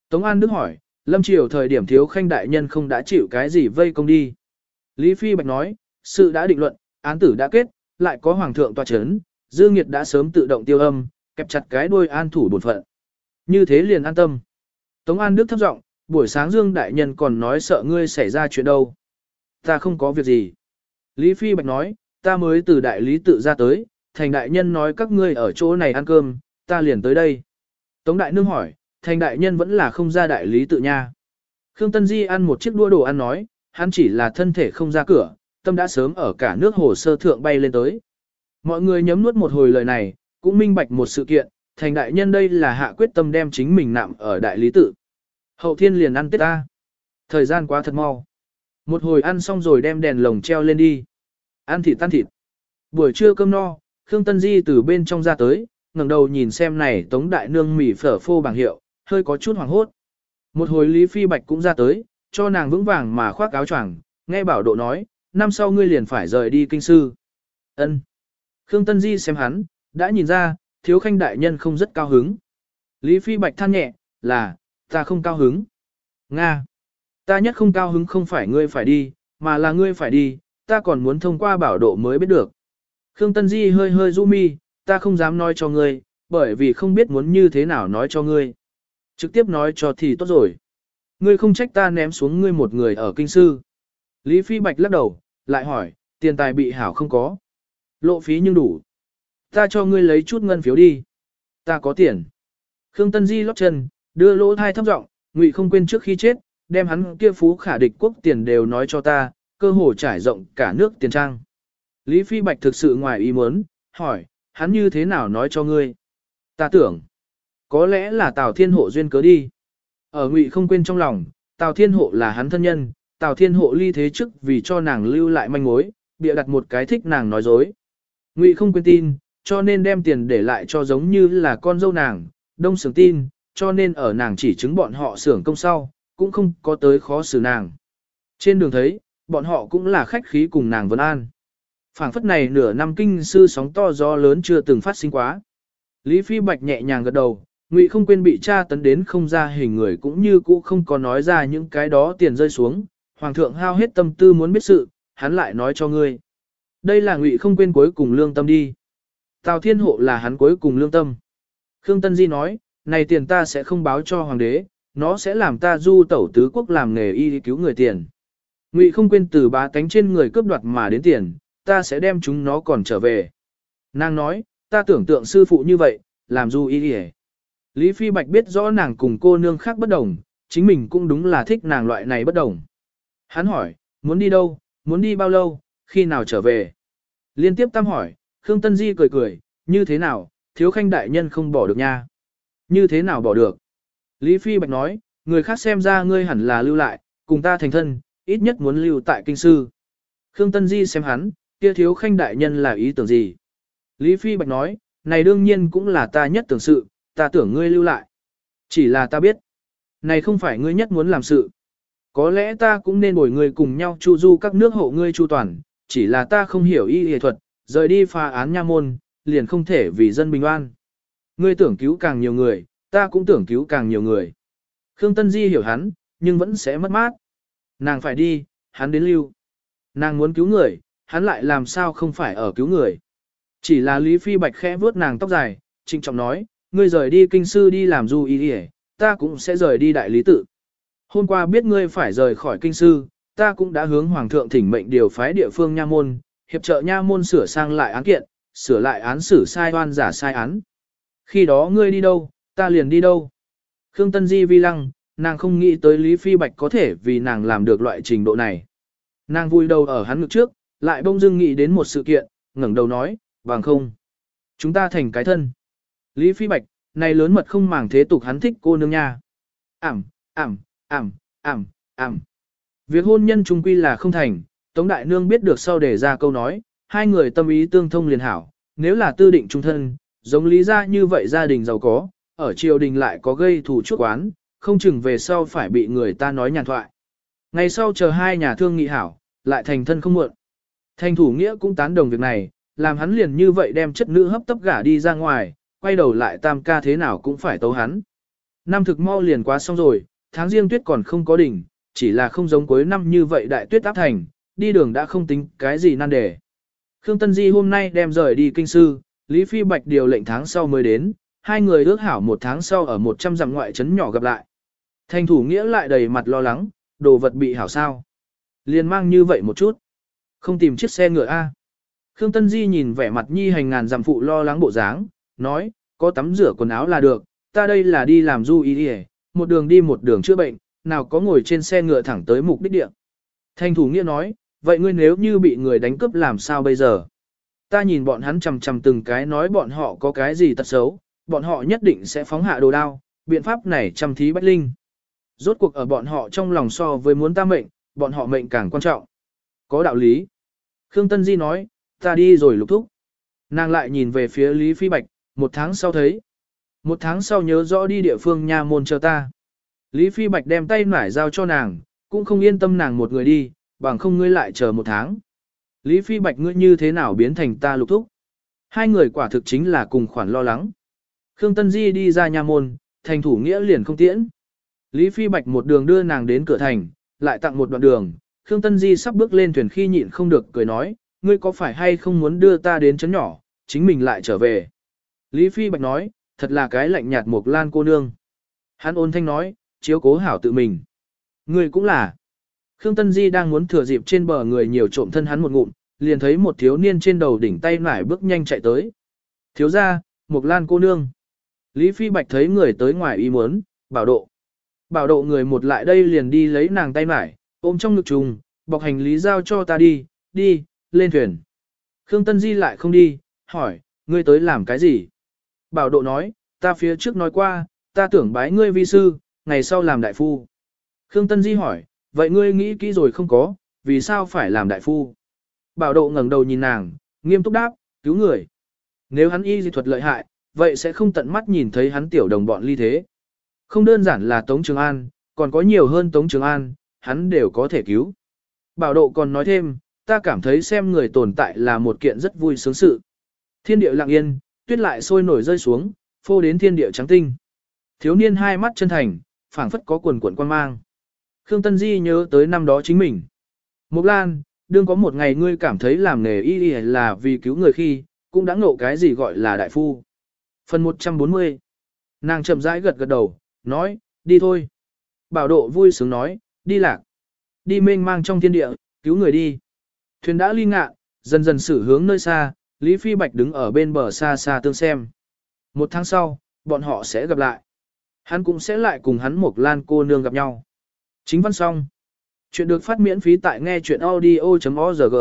Tống An Đức hỏi, Lâm Triều thời điểm thiếu khanh đại nhân không đã chịu cái gì vây công đi. Lý Phi Bạch nói, sự đã định luận, án tử đã kết, lại có hoàng thượng tòa chấn, dư nghiệt đã sớm tự động tiêu âm, kẹp chặt cái đuôi an thủ bổn phận. Như thế liền an tâm. Tống An Đức thấp giọng, buổi sáng Dương đại nhân còn nói sợ ngươi xảy ra chuyện đâu. Ta không có việc gì. Lý Phi Bạch nói, ta mới từ đại lý tự ra tới, thành đại nhân nói các ngươi ở chỗ này ăn cơm, ta liền tới đây. Tống đại nương hỏi, thành đại nhân vẫn là không ra đại lý tự nha. Khương Tân Di ăn một chiếc đua đồ ăn nói, hắn chỉ là thân thể không ra cửa, tâm đã sớm ở cả nước hồ sơ thượng bay lên tới. Mọi người nhấm nuốt một hồi lời này, cũng minh bạch một sự kiện, thành đại nhân đây là hạ quyết tâm đem chính mình nạm ở đại lý tự. Hậu thiên liền ăn tết ta. Thời gian quá thật mau. Một hồi ăn xong rồi đem đèn lồng treo lên đi. Ăn thịt tan thịt. Buổi trưa cơm no, Khương Tân Di từ bên trong ra tới, ngẩng đầu nhìn xem này tống đại nương mỉ phở phô bảng hiệu, hơi có chút hoảng hốt. Một hồi Lý Phi Bạch cũng ra tới, cho nàng vững vàng mà khoác áo choàng, nghe bảo độ nói, năm sau ngươi liền phải rời đi kinh sư. Ân. Khương Tân Di xem hắn, đã nhìn ra, thiếu khanh đại nhân không rất cao hứng. Lý Phi Bạch than nhẹ, là, ta không cao hứng. Nga. Ta nhất không cao hứng không phải ngươi phải đi, mà là ngươi phải đi, ta còn muốn thông qua bảo độ mới biết được. Khương Tân Di hơi hơi du mi, ta không dám nói cho ngươi, bởi vì không biết muốn như thế nào nói cho ngươi. Trực tiếp nói cho thì tốt rồi. Ngươi không trách ta ném xuống ngươi một người ở kinh sư. Lý Phi Bạch lắc đầu, lại hỏi, tiền tài bị hảo không có. Lộ phí nhưng đủ. Ta cho ngươi lấy chút ngân phiếu đi. Ta có tiền. Khương Tân Di lót chân, đưa lỗ thai thấp giọng, ngụy không quên trước khi chết, đem hắn kia phú khả địch quốc tiền đều nói cho ta, cơ hồ trải rộng cả nước tiền trang. Lý Phi Bạch thực sự ngoài ý muốn, hỏi, hắn như thế nào nói cho ngươi? Ta tưởng, có lẽ là Tào Thiên Hộ duyên cớ đi. Ở ngụy không quên trong lòng, Tào Thiên Hộ là hắn thân nhân, Tào Thiên Hộ ly thế trước vì cho nàng lưu lại manh mối, bịa đặt một cái thích nàng nói dối. Ngụy không quên tin, cho nên đem tiền để lại cho giống như là con dâu nàng, đông sưởng tin, cho nên ở nàng chỉ chứng bọn họ xưởng công sau, cũng không có tới khó xử nàng. Trên đường thấy, bọn họ cũng là khách khí cùng nàng vân an. phảng phất này nửa năm kinh sư sóng to gió lớn chưa từng phát sinh quá. Lý Phi Bạch nhẹ nhàng gật đầu, Ngụy không quên bị tra tấn đến không ra hình người cũng như cũ không có nói ra những cái đó tiền rơi xuống, hoàng thượng hao hết tâm tư muốn biết sự, hắn lại nói cho ngươi. Đây là Ngụy không quên cuối cùng lương tâm đi. Tào Thiên Hộ là hắn cuối cùng lương tâm. Khương Tân Di nói, này tiền ta sẽ không báo cho hoàng đế, nó sẽ làm ta du tẩu tứ quốc làm nghề y cứu người tiền. Ngụy không quên từ bá tánh trên người cướp đoạt mà đến tiền, ta sẽ đem chúng nó còn trở về. Nàng nói, ta tưởng tượng sư phụ như vậy, làm du y đi Lý Phi Bạch biết rõ nàng cùng cô nương khác bất đồng, chính mình cũng đúng là thích nàng loại này bất đồng. Hắn hỏi, muốn đi đâu, muốn đi bao lâu, khi nào trở về? Liên tiếp tam hỏi, Khương Tân Di cười cười, như thế nào, thiếu khanh đại nhân không bỏ được nha. Như thế nào bỏ được? Lý Phi Bạch nói, người khác xem ra ngươi hẳn là lưu lại, cùng ta thành thân, ít nhất muốn lưu tại kinh sư. Khương Tân Di xem hắn, kia thiếu khanh đại nhân là ý tưởng gì? Lý Phi Bạch nói, này đương nhiên cũng là ta nhất tưởng sự, ta tưởng ngươi lưu lại. Chỉ là ta biết, này không phải ngươi nhất muốn làm sự. Có lẽ ta cũng nên bồi người cùng nhau chu du các nước hộ ngươi chu toàn, chỉ là ta không hiểu y y thuật, rời đi pha án nha môn, liền không thể vì dân bình an. Ngươi tưởng cứu càng nhiều người, ta cũng tưởng cứu càng nhiều người. Khương Tân Di hiểu hắn, nhưng vẫn sẽ mất mát. Nàng phải đi, hắn đến lưu. Nàng muốn cứu người, hắn lại làm sao không phải ở cứu người. Chỉ là Lý Phi Bạch khẽ vuốt nàng tóc dài, trinh trọng nói, ngươi rời đi kinh sư đi làm du y y ta cũng sẽ rời đi đại lý tự. Hôm qua biết ngươi phải rời khỏi kinh sư, ta cũng đã hướng hoàng thượng thỉnh mệnh điều phái địa phương nha môn, hiệp trợ nha môn sửa sang lại án kiện, sửa lại án xử sai oan giả sai án. Khi đó ngươi đi đâu, ta liền đi đâu. Khương Tân Di vi lăng, nàng không nghĩ tới Lý Phi Bạch có thể vì nàng làm được loại trình độ này. Nàng vui đầu ở hắn ngực trước, lại bông dưng nghĩ đến một sự kiện, ngẩng đầu nói, bằng không. Chúng ta thành cái thân. Lý Phi Bạch, này lớn mật không màng thế tục hắn thích cô nương nha. Ảm, ảm, ảm, ảm, ảm. Việc hôn nhân trung quy là không thành, Tống Đại Nương biết được sau để ra câu nói, hai người tâm ý tương thông liền hảo, nếu là tư định trung thân, giống lý ra như vậy gia đình giàu có, ở triều đình lại có gây thù chuốc quán, không chừng về sau phải bị người ta nói nhàn thoại. Ngày sau chờ hai nhà thương nghị hảo, lại thành thân không muộn. Thành thủ nghĩa cũng tán đồng việc này, làm hắn liền như vậy đem chất nữ hấp tấp gả đi ra ngoài, quay đầu lại tam ca thế nào cũng phải tấu hắn. Năm thực mau liền quá xong rồi, tháng riêng tuyết còn không có đỉnh, chỉ là không giống cuối năm như vậy đại tuyết áp thành, đi đường đã không tính cái gì nan đề. Khương Tân Di hôm nay đem rời đi kinh sư, Lý Phi Bạch điều lệnh tháng sau mới đến, hai người ước hảo một tháng sau ở một trăm dặm ngoại trấn nhỏ gặp lại. Thành thủ nghĩa lại đầy mặt lo lắng, đồ vật bị hảo sao. Liền mang như vậy một chút. Không tìm chiếc xe ngựa A. Khương Tân Di nhìn vẻ mặt nhi hành ngàn dặm phụ lo lắng bộ dáng, nói, có tắm rửa quần áo là được, ta đây là đi làm du y đi một đường đi một đường chữa bệnh, nào có ngồi trên xe ngựa thẳng tới mục đích địa. Thành thủ nghĩa nói, vậy ngươi nếu như bị người đánh cướp làm sao bây giờ? Ta nhìn bọn hắn chầm chầm từng cái nói bọn họ có cái gì tật xấu, bọn họ nhất định sẽ phóng hạ đồ đao, biện pháp này chăm thí bách linh. Rốt cuộc ở bọn họ trong lòng so với muốn ta mệnh, bọn họ mệnh càng quan trọng. Có đạo lý. Khương Tân Di nói, ta đi rồi lục thúc. Nàng lại nhìn về phía Lý Phi Bạch, một tháng sau thấy. Một tháng sau nhớ rõ đi địa phương nha môn chờ ta. Lý Phi Bạch đem tay nải giao cho nàng, cũng không yên tâm nàng một người đi, bằng không ngươi lại chờ một tháng. Lý Phi Bạch ngươi như thế nào biến thành ta lục thúc? Hai người quả thực chính là cùng khoản lo lắng. Khương Tân Di đi ra nha môn, thành thủ nghĩa liền không tiễn. Lý Phi Bạch một đường đưa nàng đến cửa thành, lại tặng một đoạn đường. Khương Tân Di sắp bước lên thuyền khi nhịn không được cười nói, ngươi có phải hay không muốn đưa ta đến chấn nhỏ, chính mình lại trở về. Lý Phi Bạch nói, thật là cái lạnh nhạt một lan cô nương. Hắn ôn thanh nói, chiếu cố hảo tự mình. người cũng là. Khương Tân Di đang muốn thừa dịp trên bờ người nhiều trộm thân hắn một ngụm, liền thấy một thiếu niên trên đầu đỉnh tay nải bước nhanh chạy tới. Thiếu ra, một lan cô nương. Lý Phi Bạch thấy người tới ngoài ý muốn, bảo độ. Bảo độ người một lại đây liền đi lấy nàng tay nải, ôm trong ngực trùng, bọc hành lý giao cho ta đi, đi, lên thuyền. Khương Tân Di lại không đi, hỏi, ngươi tới làm cái gì? Bảo độ nói, ta phía trước nói qua, ta tưởng bái ngươi vi sư, ngày sau làm đại phu. Khương Tân Di hỏi, vậy ngươi nghĩ kỹ rồi không có, vì sao phải làm đại phu? Bảo độ ngẩng đầu nhìn nàng, nghiêm túc đáp, cứu người. Nếu hắn y dị thuật lợi hại, vậy sẽ không tận mắt nhìn thấy hắn tiểu đồng bọn ly thế. Không đơn giản là Tống Trường An, còn có nhiều hơn Tống Trường An, hắn đều có thể cứu. Bảo độ còn nói thêm, ta cảm thấy xem người tồn tại là một kiện rất vui sướng sự. Thiên địa lặng yên, tuyết lại sôi nổi rơi xuống, phô đến thiên địa trắng tinh. Thiếu niên hai mắt chân thành, phảng phất có quần quần quan mang. Khương Tân Di nhớ tới năm đó chính mình. Mục Lan, đương có một ngày ngươi cảm thấy làm nghề y y là vì cứu người khi, cũng đã ngộ cái gì gọi là đại phu. Phần 140 Nàng chậm rãi gật gật đầu, nói, đi thôi. Bảo độ vui sướng nói, đi lạc. Đi mênh mang trong thiên địa, cứu người đi. Thuyền đã ly ngạ, dần dần xử hướng nơi xa, Lý Phi Bạch đứng ở bên bờ xa xa tương xem. Một tháng sau, bọn họ sẽ gặp lại. Hắn cũng sẽ lại cùng hắn một lan cô nương gặp nhau. Chính văn xong. Chuyện được phát miễn phí tại nghe chuyện audio.org.